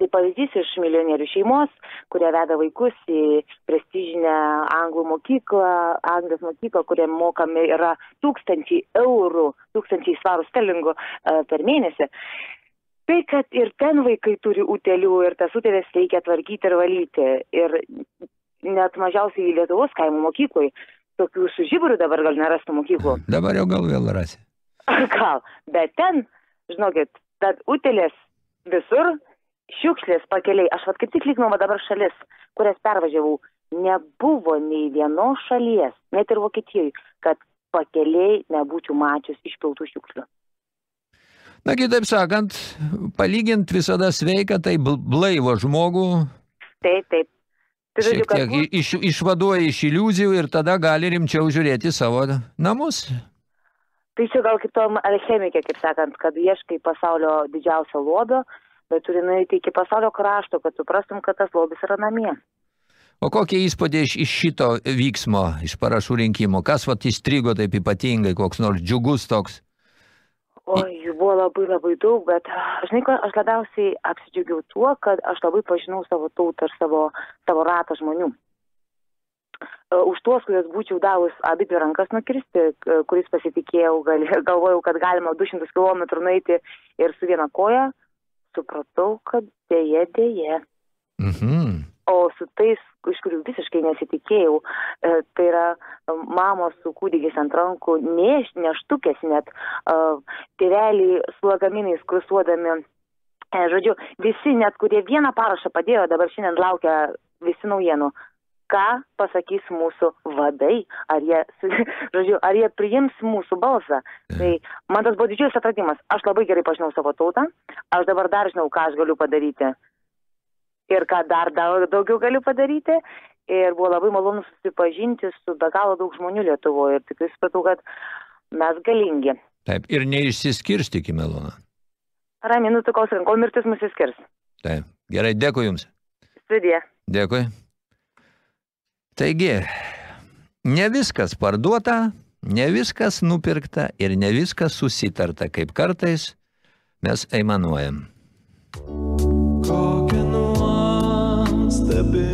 Tai pavyzdys iš milijonierių šeimos, kurie veda vaikus į prestižinę anglų mokyklą, anglijos mokyklą, kurie mokami yra tūkstančiai eurų, tūkstančiai svarų stelingų uh, per mėnesį. Tai, kad ir ten vaikai turi utelių ir tas utėlės reikia tvarkyti ir valyti. Ir net mažiausiai Lietuvos kaimo mokyklai. Tokių su žiburiu dabar gal nerastų mokyklų. <laughs> Dabar jau gal vėl rasi. Gal. Bet ten, žinokit, tad utėlės visur, šiukšlės pakeliai. Aš vat kaip tik lyginu va dabar šalis, kurias pervažiavau. Nebuvo nei vienos šalies, net ir Vokietijoje, kad pakeliai nebūčiau mačius išpiltų šiukšlių. Na, kitaip sakant, palygint visada sveika, tai bl- blaivo žmogų Taip, taip. Tai šiek kad tiek iš, išvaduoja iš iliuzijų ir tada gali rimčiau žiūrėti savo namus. Tai čia gal kaip tom alchemikė, kaip sakant, kad ieškai pasaulio didžiausio lobio, bet turi nueiti iki pasaulio krašto, kad suprastum, kad tas lobis yra namie. O kokie įspūdžiai iš, iš šito vyksmo, iš parašų rinkimo? Kas vat įstrigo taip ypatingai, koks nors džiugus toks? Oi, jų buvo labai labai daug, bet žinai, aš labiausiai apsidžiaugiau tuo, kad aš labai pažinau savo tautą ir savo, savo ratą žmonių. E, Už tuos, kuriuos būčiau davus abi rankas nukirsti, kuris pasitikėjau, gal, galvojau, kad galima 200 km nueiti ir su viena koja, supratau, kad dėje, dėje. Mhm. O su tais, iš kurių visiškai nesitikėjau, e, tai yra e, mamos su kūdikiais ant rankų, neš, neštukės net, e, tėveliai su lagaminais kursuodami. E, Žodžiu, visi net, kurie vieną parašą padėjo, dabar šiandien laukia visi naujienų. Ką pasakys mūsų vadai, ar jie, <laughs> žodžiu, ar jie priims mūsų balsą. Tai man tas buvo didžiulis atradimas. Aš labai gerai pažinau savo tautą, aš dabar dar žinau, ką aš galiu padaryti ir ką dar daug, daugiau galiu padaryti. Ir buvo labai malonu susipažinti su be galo daug žmonių Lietuvoje ir tikrai supratau, kad mes galingi. Taip, ir neišsiskirstykime, Lona. Ramiai nutukos, kol mirtis mus įskirs. Taip, gerai, dėkui Jums. Studija. Dėkui. Taigi, ne viskas parduota, ne viskas nupirkta ir ne viskas susitarta, kaip kartais mes aimanuojam. Kokia nuostabi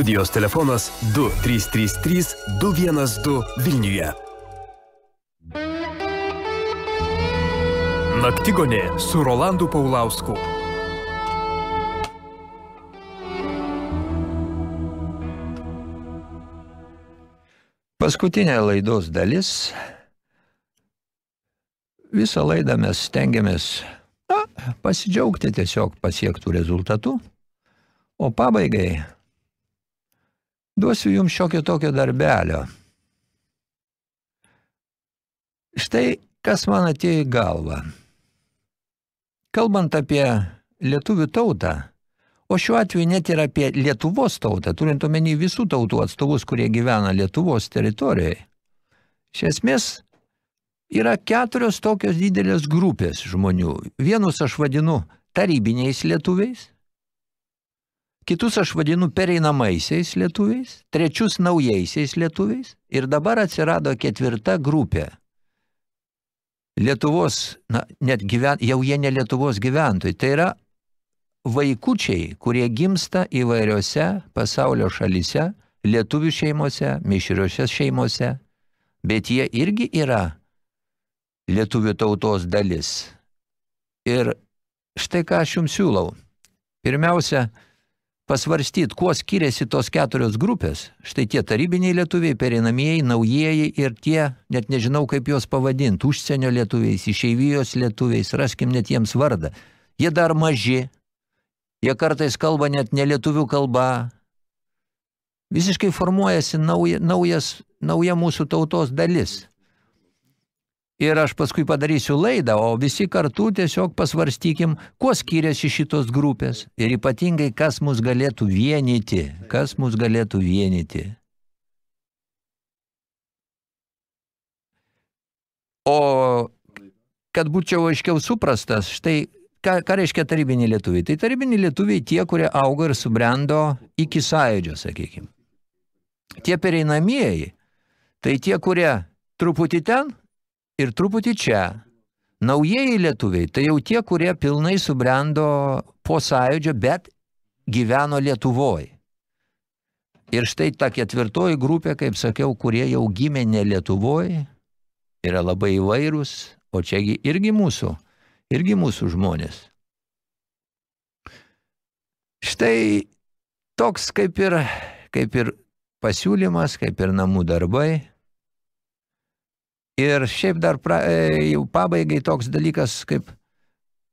Studijos telefonas 2333 212 Vilniuje. Naktigonė su Rolandu Paulausku. Paskutinė laidos dalis. Visą laidą mes stengiamės na, pasidžiaugti tiesiog pasiektų rezultatų. O pabaigai duosiu jums šiokio tokio darbelio. Štai kas man atėjo į galvą. Kalbant apie lietuvių tautą, o šiuo atveju net ir apie Lietuvos tautą, turint omeny visų tautų atstovus, kurie gyvena Lietuvos teritorijoje, iš esmės yra keturios tokios didelės grupės žmonių. Vienus aš vadinu tarybiniais lietuviais, kitus aš vadinu pereinamaisiais lietuviais, trečius naujaisiais lietuviais ir dabar atsirado ketvirta grupė. Lietuvos, na, net gyven, jau jie ne Lietuvos gyventojai, tai yra vaikučiai, kurie gimsta įvairiose pasaulio šalyse, lietuvių šeimose, mišriuose šeimose, bet jie irgi yra lietuvių tautos dalis. Ir štai ką aš jums siūlau. Pirmiausia, pasvarstyti, kuo skiriasi tos keturios grupės. Štai tie tarybiniai lietuviai, pereinamieji, naujieji ir tie, net nežinau kaip juos pavadinti, užsienio lietuviais, išeivijos lietuviais, raskim net jiems vardą. Jie dar maži, jie kartais kalba net ne lietuvių kalba. Visiškai formuojasi nauja, naujas, nauja mūsų tautos dalis. Ir aš paskui padarysiu laidą, o visi kartu tiesiog pasvarstykim, kuo skiriasi šitos grupės ir ypatingai, kas mus galėtų vienyti, kas mus galėtų vienyti. O kad būčiau aiškiau suprastas, štai ką, ką reiškia tarybiniai lietuviai? Tai tarybiniai lietuviai tie, kurie augo ir subrendo iki sąjūdžio, sakykime. Tie pereinamieji, tai tie, kurie truputį ten ir truputį čia. Naujieji lietuviai, tai jau tie, kurie pilnai subrendo po sąjūdžio, bet gyveno Lietuvoj. Ir štai ta ketvirtoji grupė, kaip sakiau, kurie jau gimė ne Lietuvoj, yra labai įvairūs, o čiagi irgi mūsų, irgi mūsų žmonės. Štai toks kaip ir, kaip ir pasiūlymas, kaip ir namų darbai. Ir šiaip dar pra, e, jau pabaigai toks dalykas, kaip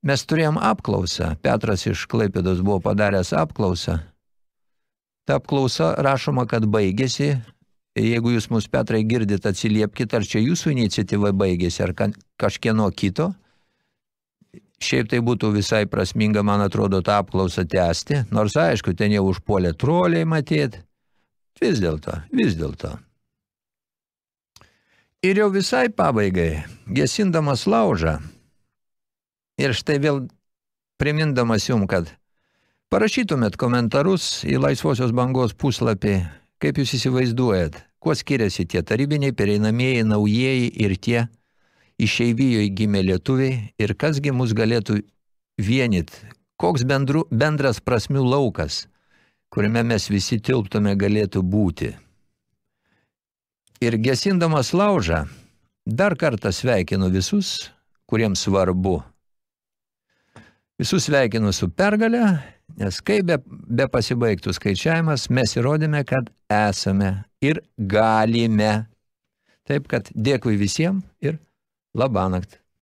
mes turėjom apklausą. Petras iš Klaipėdos buvo padaręs apklausą. Ta apklausa rašoma, kad baigėsi. Jeigu jūs mus, Petrai, girdit, atsiliepkit, ar čia jūsų iniciatyva baigėsi, ar kažkieno kito. Šiaip tai būtų visai prasminga, man atrodo, tą apklausą tęsti. Nors, aišku, ten jau užpuolė troliai matėt. Vis dėlto, vis dėlto. Ir jau visai pabaigai, gesindamas laužą, ir štai vėl primindamas jum, kad parašytumėt komentarus į Laisvosios bangos puslapį, kaip jūs įsivaizduojat, kuo skiriasi tie tarybiniai, pereinamieji, naujieji ir tie išeivijoje gimė lietuviai ir kasgi mus galėtų vienit, koks bendru, bendras prasmių laukas, kuriame mes visi tilptume galėtų būti. Ir gesindamas laužą, dar kartą sveikinu visus, kuriems svarbu. Visus sveikinu su pergale, nes kai be, be pasibaigtų skaičiavimas, mes įrodėme, kad esame ir galime. Taip kad dėkui visiems ir labanakt.